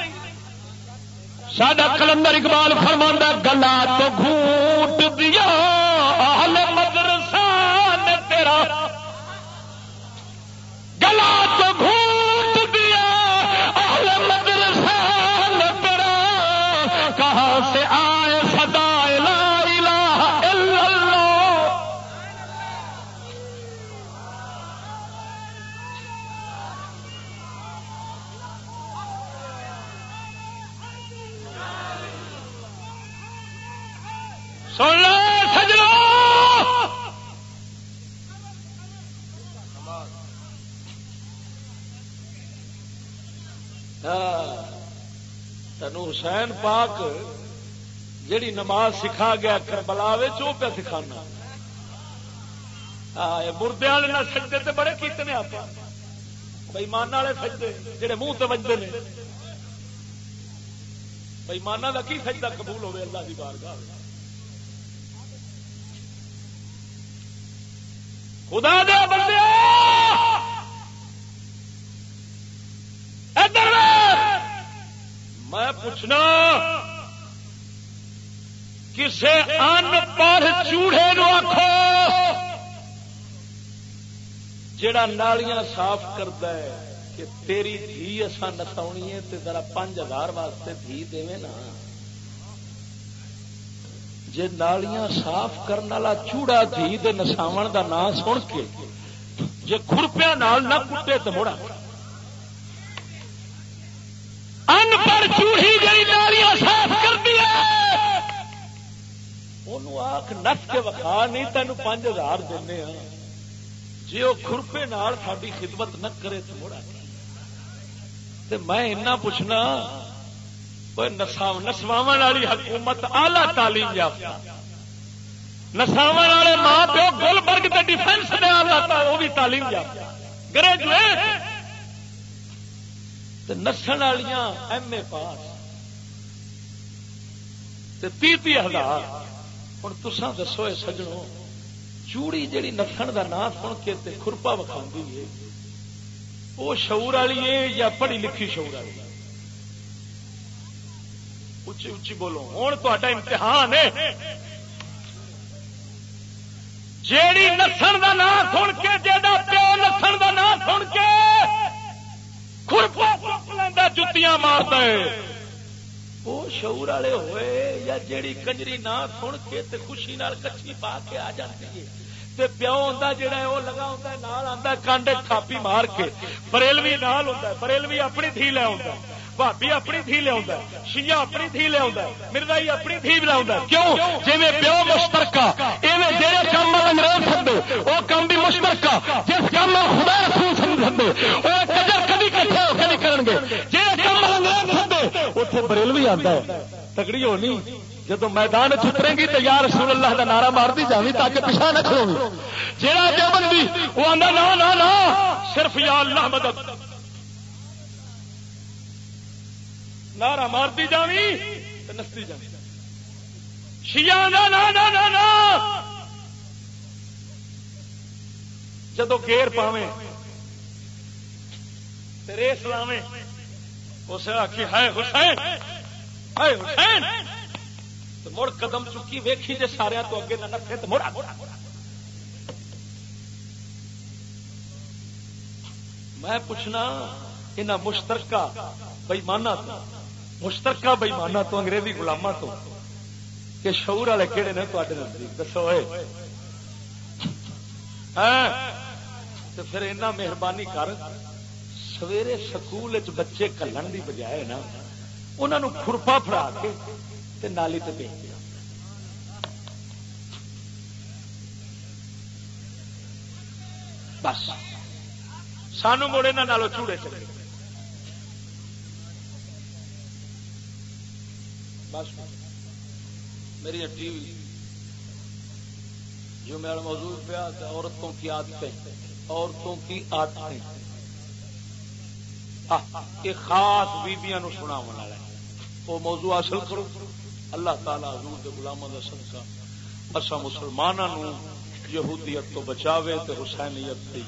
سڈا کلندر اقبال فرما گلا تو گھوٹ دیا۔ سن لو سجلو ہاں، تین حسین پاک جیڑی نماز سکھا گیا کربلا وہ پہ سکھانا۔ ہاں، مردے والے نہ سجدے تے بڑے کیتے آپ بئیمان والے سجدے جہے منہ سے بجتے ہیں بئیمانہ کا کی سجدہ قبول ہوئے اللہ کی بار خدا دیا بندے ادھر میں پوچھنا، کسے ان پڑھ چوڑے نو آخو جڑا نالیاں صاف کرتا ہے کہ تیری دھی اصا نساونی ہے ذرا پانچ ہزار واسطے دھی دے نا۔ جے نالیاں صاف کرنے والا چوڑا دھی دے نساو دا نام سن کے جے کھرپیا نال نہ کٹے تو مڑا۔ ان پر چوڑی گئی نالیاں صاف کر دیا آخ نس کے وقا نہیں تین پانچ ہزار دینے ہاں۔ جی وہ کھرپے ساری خدمت نہ کرے تو مڑا۔ میں پوچھنا نسواو والی حکومت آلہ تعلیم یافتہ۔ نساو والے ماں پیو گلبرگ کے ڈیفینس نے آلہ وہ بھی تعلیم یافتہ۔ گریجویٹ نسن والیا ایم اے پاس تی تی ہزار۔ ہوں تسان دسو سجنو، چوڑی جیڑی نسن کا نام سن کے خرپا وکھا ہے وہ شعور والی ہے یا پڑھی لکھی شعور والی ہے اچھی اچھی بولو ہوں تا امتحان ہے۔ جیڑی نسن کا نام سن کے جا پیو نسن کا نام سن کے لینا جتیاں مارتا ہے۔ وہ شعور والے ہوئے یا جیڑی کنجری نہ سن کے تے خوشی نال کچھی پا کے آ جاتی ہے۔ تے پیو آتا جہا وہ لگا ہوتا ہے نال کانڈے تھاپی مار کے بریلوی نال ہے بریلوی اپنی تھی لے آتا بھابی اپنی دھی لیا شیا اپنی دھی لیا مردائی اپنی دھی لیا کیوں جی پیو مشترکہ ایویں جہے کام انگریز سدے وہ کام بھی مشترکہ جس کام خدا رسول سمجھ وہ کجر کبھی کٹھے ہو کے نہیں گے جی کام انگریز سدے اتنے بریل آتا ہے تکڑی ہونی جب میدان چھترے گی تو یا رسول اللہ کا نعرہ مار دی جاوی تاکہ پیچھا نہ کھلو جہاں دیوبندی وہ آتا نا نا نا صرف یا اللہ مدد نعرہ مارتی جاوی نستی جاوی شیا نا نا نا نا نا جدو گیر پاوے ریس لاوے اسے آخی ہے حسین ہے حسین۔ مڑ قدم چکی ویکھی جی سارا تو اگے نہ نفے تو مڑ۔ میں پوچھنا یہاں مشترکہ بئیمانہ مشترکہ بئیمانہ تو، انگریزی گلاما تو۔ کہ شعور والے کہڑے نے تے نزدیک؟ دسو ہاں۔ تو پھر اینا مہربانی کر، سویرے سکول بچے کلن کی بجائے نا انہوں خرپا فڑا کے تے نالی تے بیچ دیا۔ بس۔ سانو مڑے نہ نالو چوڑے چلے۔ بس میری ٹی وی جو میرا موضوع پیا عورتوں کی عادتیں، عورتوں کی عادتیں۔ یہ خاص بیبیاں نو سنا والا ہے۔ وہ موضوع حاصل کرو۔ اللہ تعالی حضور کے گلاموں کا صدقہ اصا مسلمانوں یہودیت تو بچاوے تو حسینیت کی